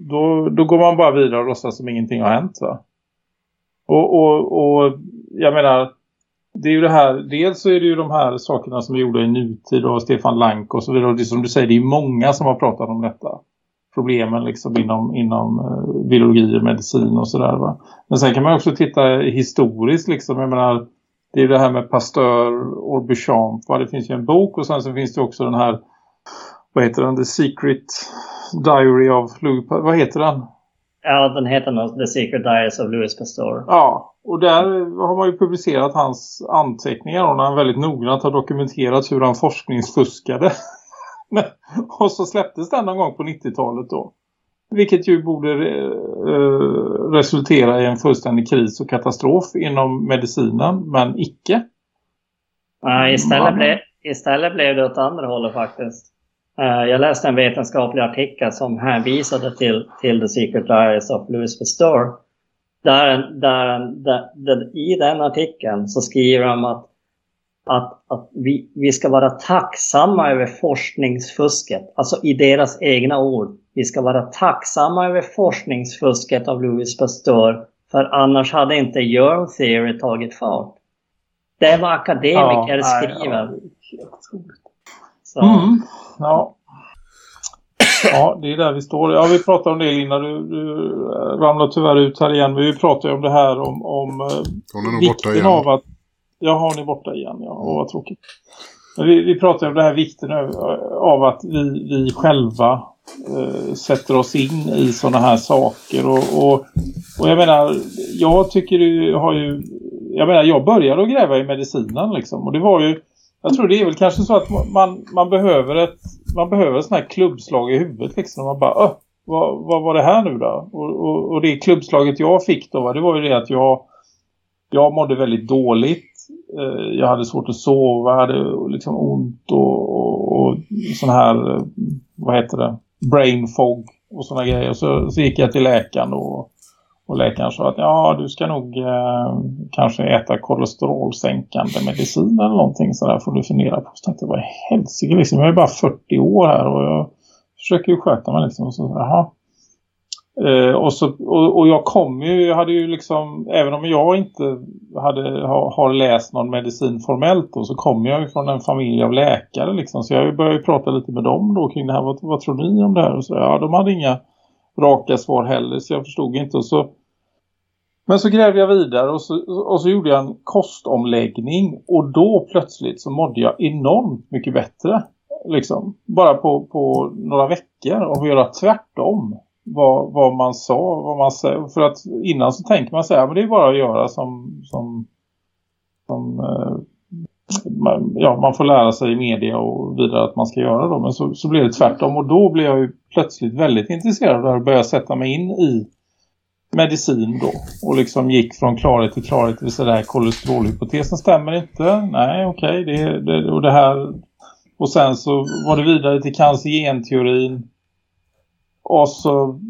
då, då går man bara vidare och låtsas som ingenting har hänt va. Och, och, och jag menar, det är ju det här, dels så är det ju de här sakerna som är gjorda i nutid och Stefan Lank och så vidare. Och det som du säger, det är många som har pratat om detta. Problemen liksom inom, inom uh, biologi och medicin och sådär va. Men sen kan man också titta historiskt liksom, jag menar, det är det här med Pasteur och Bichamp Va? Det finns ju en bok och sen så finns det också den här, vad heter den? The Secret Diary of Louis, vad heter den? Ja, den heter nog The Secret Diaries of Louis Pasteur. Ja, och där har man ju publicerat hans anteckningar och när han väldigt noggrant har dokumenterat hur han forskningsfuskade. och så släpptes den någon gång på 90-talet då. Vilket ju borde eh, resultera i en fullständig kris och katastrof inom medicinen, men icke. Nej, istället, ble, istället blev det åt andra hållet faktiskt. Uh, jag läste en vetenskaplig artikel som hänvisade till, till The Secret Diaries of Louis Pasteur. Där, där, där, där, I den artikeln så skriver de att, att, att vi, vi ska vara tacksamma över forskningsfusket. Alltså i deras egna ord. Vi ska vara tacksamma över forskningsfusket av Louis Pasteur. För annars hade inte germ theory tagit fart. Det är vad akademiker Ja, skriver. nej, Så. Mm, ja. Ja, det är där vi står. Ja, vi pratade om det Linda. Du, du ramlar tyvärr ut här igen. Men vi pratade om det här om, om eh, Hon är nog borta vikten igen. av att... Ja, har ni borta igen? Ja, åh, vad tråkigt. Men vi, vi pratade om det här vikten av, av att vi, vi själva eh, sätter oss in i sådana här saker. Och, och, och jag menar, jag tycker du har ju... Jag menar, jag började att gräva i medicinen liksom. Och det var ju... Jag tror det är väl kanske så att man, man behöver ett man behöver sån sånt här klubbslag i huvudet liksom. Man bara, Öh, vad, vad var det här nu då? Och, och, och det klubbslaget jag fick då, va, det var ju det att jag, jag mådde väldigt dåligt. Eh, jag hade svårt att sova, jag hade liksom ont och, och, och sån här, eh, vad heter det? Brain fog och såna grejer. Så, så gick jag till läkaren och, och läkaren sa att ja, du ska nog eh, kanske äta kolesterolsänkande medicin eller någonting sådär får du fundera på. Så tänkte vad i helsike liksom, jag är bara 40 år här och jag försöker ju sköta mig liksom. Och så, jaha. Eh, och, så, och, och jag kom ju, jag hade ju liksom, även om jag inte hade, har, har läst någon medicin formellt då, så kom jag ju från en familj av läkare liksom. Så jag började ju prata lite med dem då kring det här, vad, vad tror ni om det här? Och så, ja, de hade inga raka svar heller så jag förstod inte. Och så, men så grävde jag vidare och så, och så gjorde jag en kostomläggning och då plötsligt så mådde jag enormt mycket bättre. Liksom. Bara på, på några veckor och göra tvärtom vad, vad man sa. Vad man sa. För att innan så tänker man säga men det är bara att göra som, som, som eh, man, ja, man får lära sig i media och vidare att man ska göra då. Men så, så blev det tvärtom och då blev jag ju plötsligt väldigt intresserad av och började sätta mig in i medicin då. Och liksom gick från klarhet till klarhet. Det vill säga kolesterolhypotesen stämmer inte. Nej okej. Okay, det, det, och det här. Och sen så var det vidare till cancergenteorin. Och så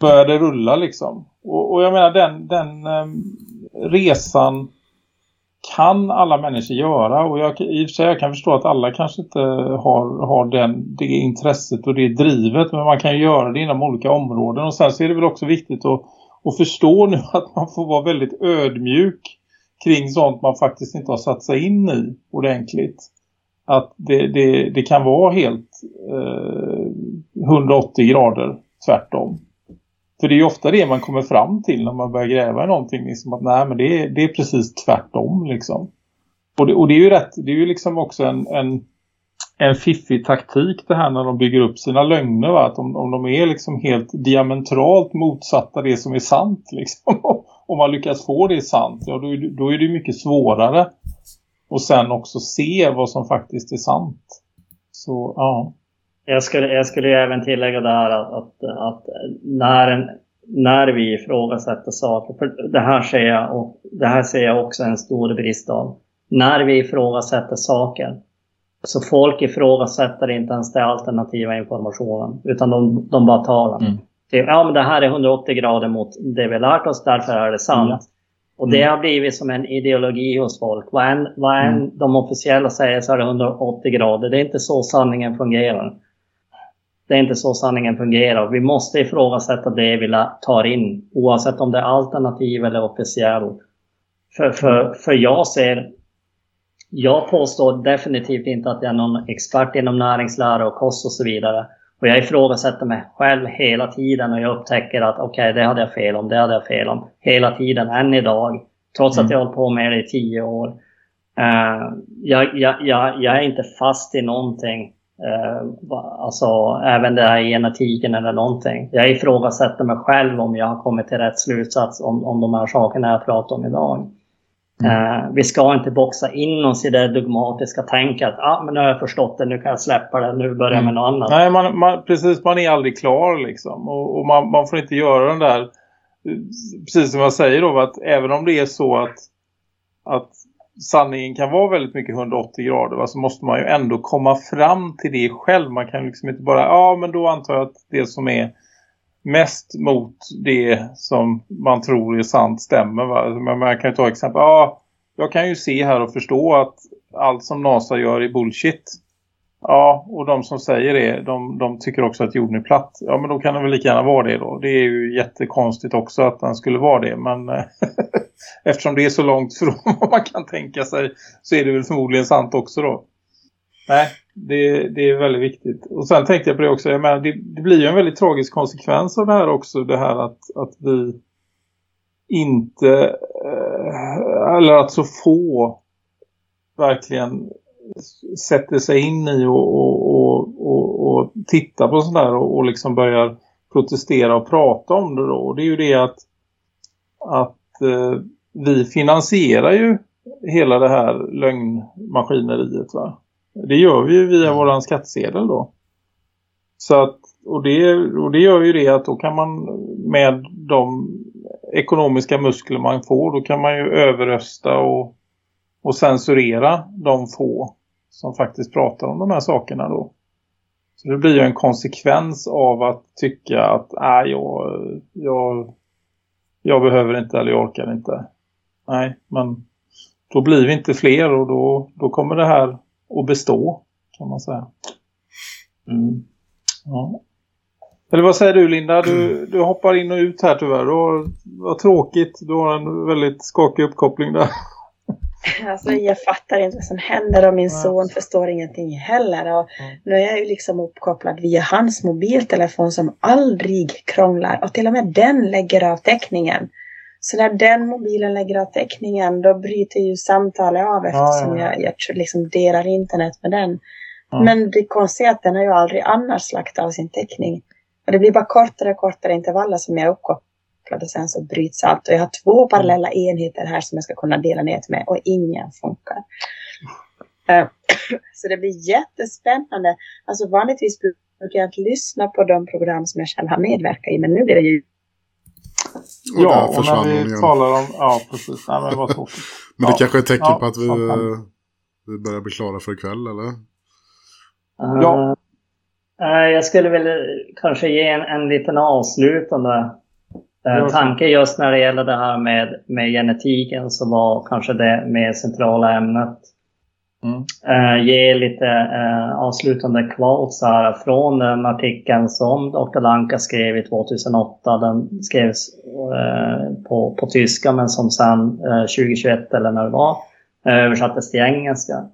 började det rulla liksom. Och, och jag menar den, den eh, resan kan alla människor göra och jag, i och för sig jag kan förstå att alla kanske inte har, har den, det intresset och det drivet men man kan ju göra det inom olika områden och sen så är det väl också viktigt att, och förstå nu att man får vara väldigt ödmjuk kring sånt man faktiskt inte har satt sig in i ordentligt. Att det, det, det kan vara helt eh, 180 grader tvärtom. För det är ju ofta det man kommer fram till när man börjar gräva i någonting. Liksom att nej men det är, det är precis tvärtom liksom. Och det, och det är ju rätt, det är ju liksom också en, en, en fiffig taktik det här när de bygger upp sina lögner. Va? Att om, om de är liksom helt diametralt motsatta det som är sant liksom. Om man lyckas få det sant, ja då, är- då är det mycket svårare. Och sen också se vad som faktiskt är sant. Så ja. Jag skulle, jag skulle ju även tillägga det här att, att, att när en när vi ifrågasätter saker, för det här ser jag, och det här ser jag också en stor brist av. När vi ifrågasätter saker, så folk ifrågasätter inte ens den alternativa informationen, utan de, de bara tar den. Mm. Det- Ja, men det här är 180 grader mot det vi lärt oss, därför är det sant. Mm. Och det har blivit som en ideologi hos folk. Vad än, vad än Mm. de officiella säger så är det 180 grader. Det är inte så sanningen fungerar. Det är inte så sanningen fungerar. Vi måste ifrågasätta det vi tar in, oavsett om det är alternativ eller officiell. För, för, för jag ser... Jag påstår definitivt inte att jag är någon expert inom näringslära och kost och så vidare. Och jag ifrågasätter mig själv hela tiden och jag upptäcker att okej, det hade jag fel om, det hade jag fel om. Hela tiden, än idag. Trots att jag har hållit på med det i tio år. Eh, jag, jag, jag, jag är inte fast i någonting. Uh, alltså även det här genetiken eller någonting. Jag ifrågasätter mig själv om jag har kommit till rätt slutsats om, om de här sakerna jag pratar om idag. Eh, vi ska inte boxa in oss i det dogmatiska tänket att ah, men nu har jag förstått det, nu kan jag släppa det, nu börjar jag med något annat. Nej, man, man, precis. Man är aldrig klar liksom. Och, och man, man får inte göra den där... Precis som jag säger då, att även om det är så att, att sanningen kan vara väldigt mycket 180 grader va, så måste man ju ändå komma fram till det själv. Man kan liksom inte bara, ja men då antar jag att det som är mest mot det som man tror är sant stämmer. Va? Men man kan ju ta exempel, ja jag kan ju se här och förstå att allt som NASA gör är bullshit. Ja, och de som säger det, de, de tycker också att jorden är platt. Ja, men då kan det väl lika gärna vara det då. Det är ju jättekonstigt också att den skulle vara det. Men eh, eftersom det är så långt från vad man kan tänka sig så är det väl förmodligen sant också då. Nej, det, det är väldigt viktigt. Och sen tänkte jag på det också, jag menar, det, det blir ju en väldigt tragisk konsekvens av det här också. Det här att, att vi inte, eh, eller att så få verkligen sätter sig in i och, och, och, och, och tittar på sånt där och, och liksom börjar protestera och prata om det då. Och det är ju det att, att eh, vi finansierar ju hela det här lögnmaskineriet va. Det gör vi ju via våran skattsedel då. Så att, och det, och det gör ju det att då kan man med de ekonomiska muskler man får, då kan man ju överrösta och, och censurera de få som faktiskt pratar om de här sakerna då. Så det blir ju en konsekvens av att tycka att nej, jag, jag, jag behöver inte eller jag orkar inte. Nej, men då blir vi inte fler och då, då kommer det här att bestå kan man säga. Mm. Ja. Eller vad säger du Linda? Du, du hoppar in och ut här tyvärr. Du vad tråkigt. Du har en väldigt skakig uppkoppling där. Alltså, jag fattar inte vad som händer och min son förstår ingenting heller. Och nu är jag ju liksom uppkopplad via hans mobiltelefon som aldrig krånglar. Och till och med den lägger av täckningen. Så när den mobilen lägger av täckningen då bryter ju samtalet av eftersom ja, ja. jag, jag liksom delar internet med den. Ja. Men det konstiga är att den har ju aldrig annars lagt av sin täckning. Och det blir bara kortare och kortare intervaller som jag är uppkopplad och sen så bryts allt. Och jag har två parallella enheter här som jag ska kunna dela nät med och ingen funkar. Eh, Så det blir jättespännande. Alltså vanligtvis brukar jag lyssna på de program som jag själv har medverkat i. Men nu blir det ju Och ja, där och när vi igen. talar om... Ja, precis. Nej, men tråkigt. Men det Ja. kanske är ett tecken Ja, på att vi, vi börjar bli klara för ikväll, eller? Ja. Eh, jag skulle väl kanske ge en, en liten avslutande så. tanke just när det gäller det här med, med genetiken så var kanske det mer centrala ämnet. Mm. Eh, ge lite eh, avslutande quotes här från den artikeln som Dr. Lanka skrev i 2008. Den skrevs eh, på, på tyska men som sen 2021 eller när det var översattes till engelska.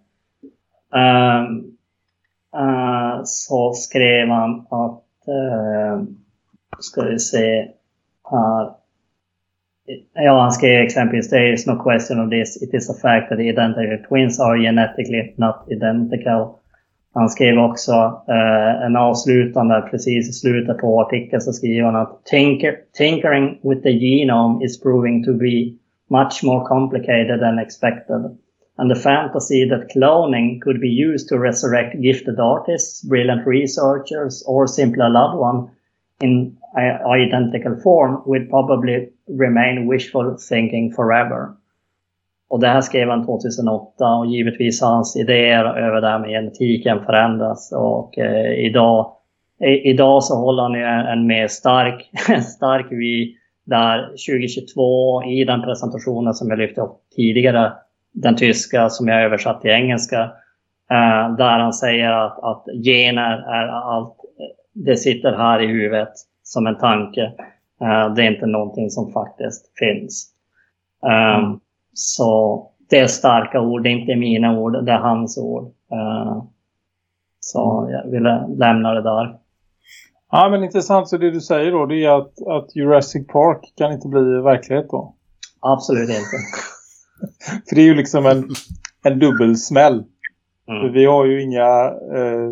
Så skrev han att, uh, ska vi se här. Ja, han skrev exempelvis There is no question of this. It is a fact that the identical twins are genetically not identical. Han skrev också eh, en avslutande precis i slutet på artikeln så skriver han att Tinker, tinkering with the genome is proving to be much more complicated than expected. And the fantasy that cloning could be used to resurrect gifted artists, brilliant researchers, or simply a loved one in identical form would probably remain wishful thinking forever. Och det här skrev han 2008 och givetvis har hans idéer över det här med genetiken förändrats Och eh, idag, i, idag så håller han ju en, en mer stark, stark vy där 2022 i den presentationen som jag lyfte upp tidigare, den tyska som jag översatt till engelska, eh, där han säger att, att gener är allt, eh, det sitter här i huvudet som en tanke. Eh, det är inte någonting som faktiskt finns. Um, så det är starka ord, det är inte mina ord, det är hans ord. Uh, så jag ville lämna det där. Ja, men intressant. Så det du säger då, det är att, att Jurassic Park kan inte bli verklighet då? Absolut inte. För det är ju liksom en, en dubbelsmäll. Mm. Vi har ju inga eh,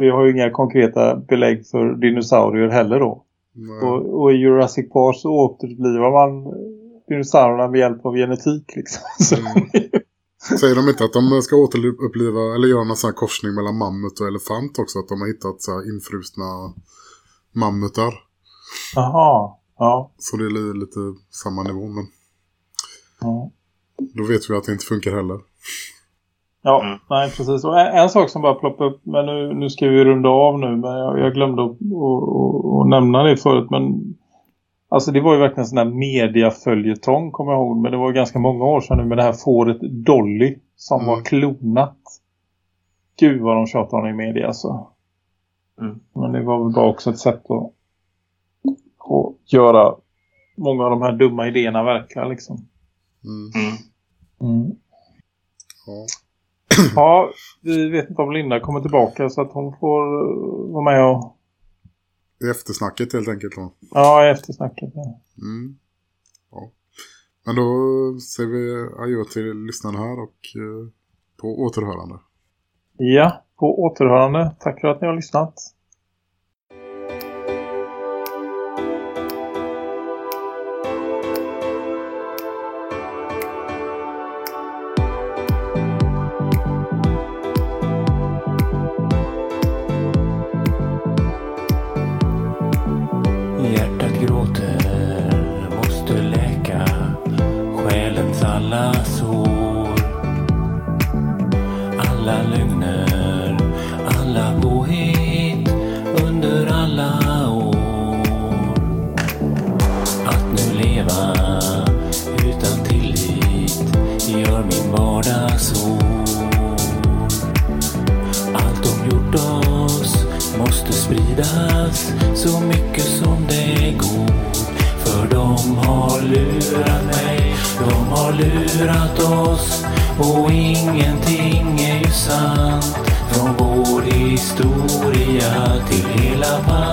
vi har ju inga konkreta belägg för dinosaurier heller då. Och, och i Jurassic Park så återupplivar man dinosaurierna med hjälp av genetik liksom. Så, Säger de inte att de ska återuppliva eller göra någon sån här korsning mellan mammut och elefant också? Att de har hittat så infrusna mammutar. Jaha, ja. Så det är li- lite samma nivå. Men ja. då vet vi att det inte funkar heller. Ja, nej precis. Och en, en sak som bara ploppar upp, men nu, nu ska vi runda av nu, men jag, jag glömde att, nämna det förut, men alltså det var ju verkligen en sån här mediaföljetong kommer jag ihåg, men det var ju ganska många år sedan nu med det här fåret Dolly som Mm. var klonat. Gud vad de tjatar om i media alltså. Mm. Men det var väl bara också ett sätt att, att göra många av de här dumma idéerna verkliga liksom. Mm. Mm. Mm. Ja. Ja, vi vet inte om Linda kommer tillbaka så att hon får eh, vara med och eftersnacket helt enkelt. Då. ja, eftersnacket. Ja. Mm. Ja. Men då säger vi adjö till lyssnarna här och eh, på återhörande. ja, på återhörande. Tack för att ni har lyssnat. Så mycket som det går. För de har lurat mig, de har lurat oss och ingenting är ju sant. Från vår historia till hela världen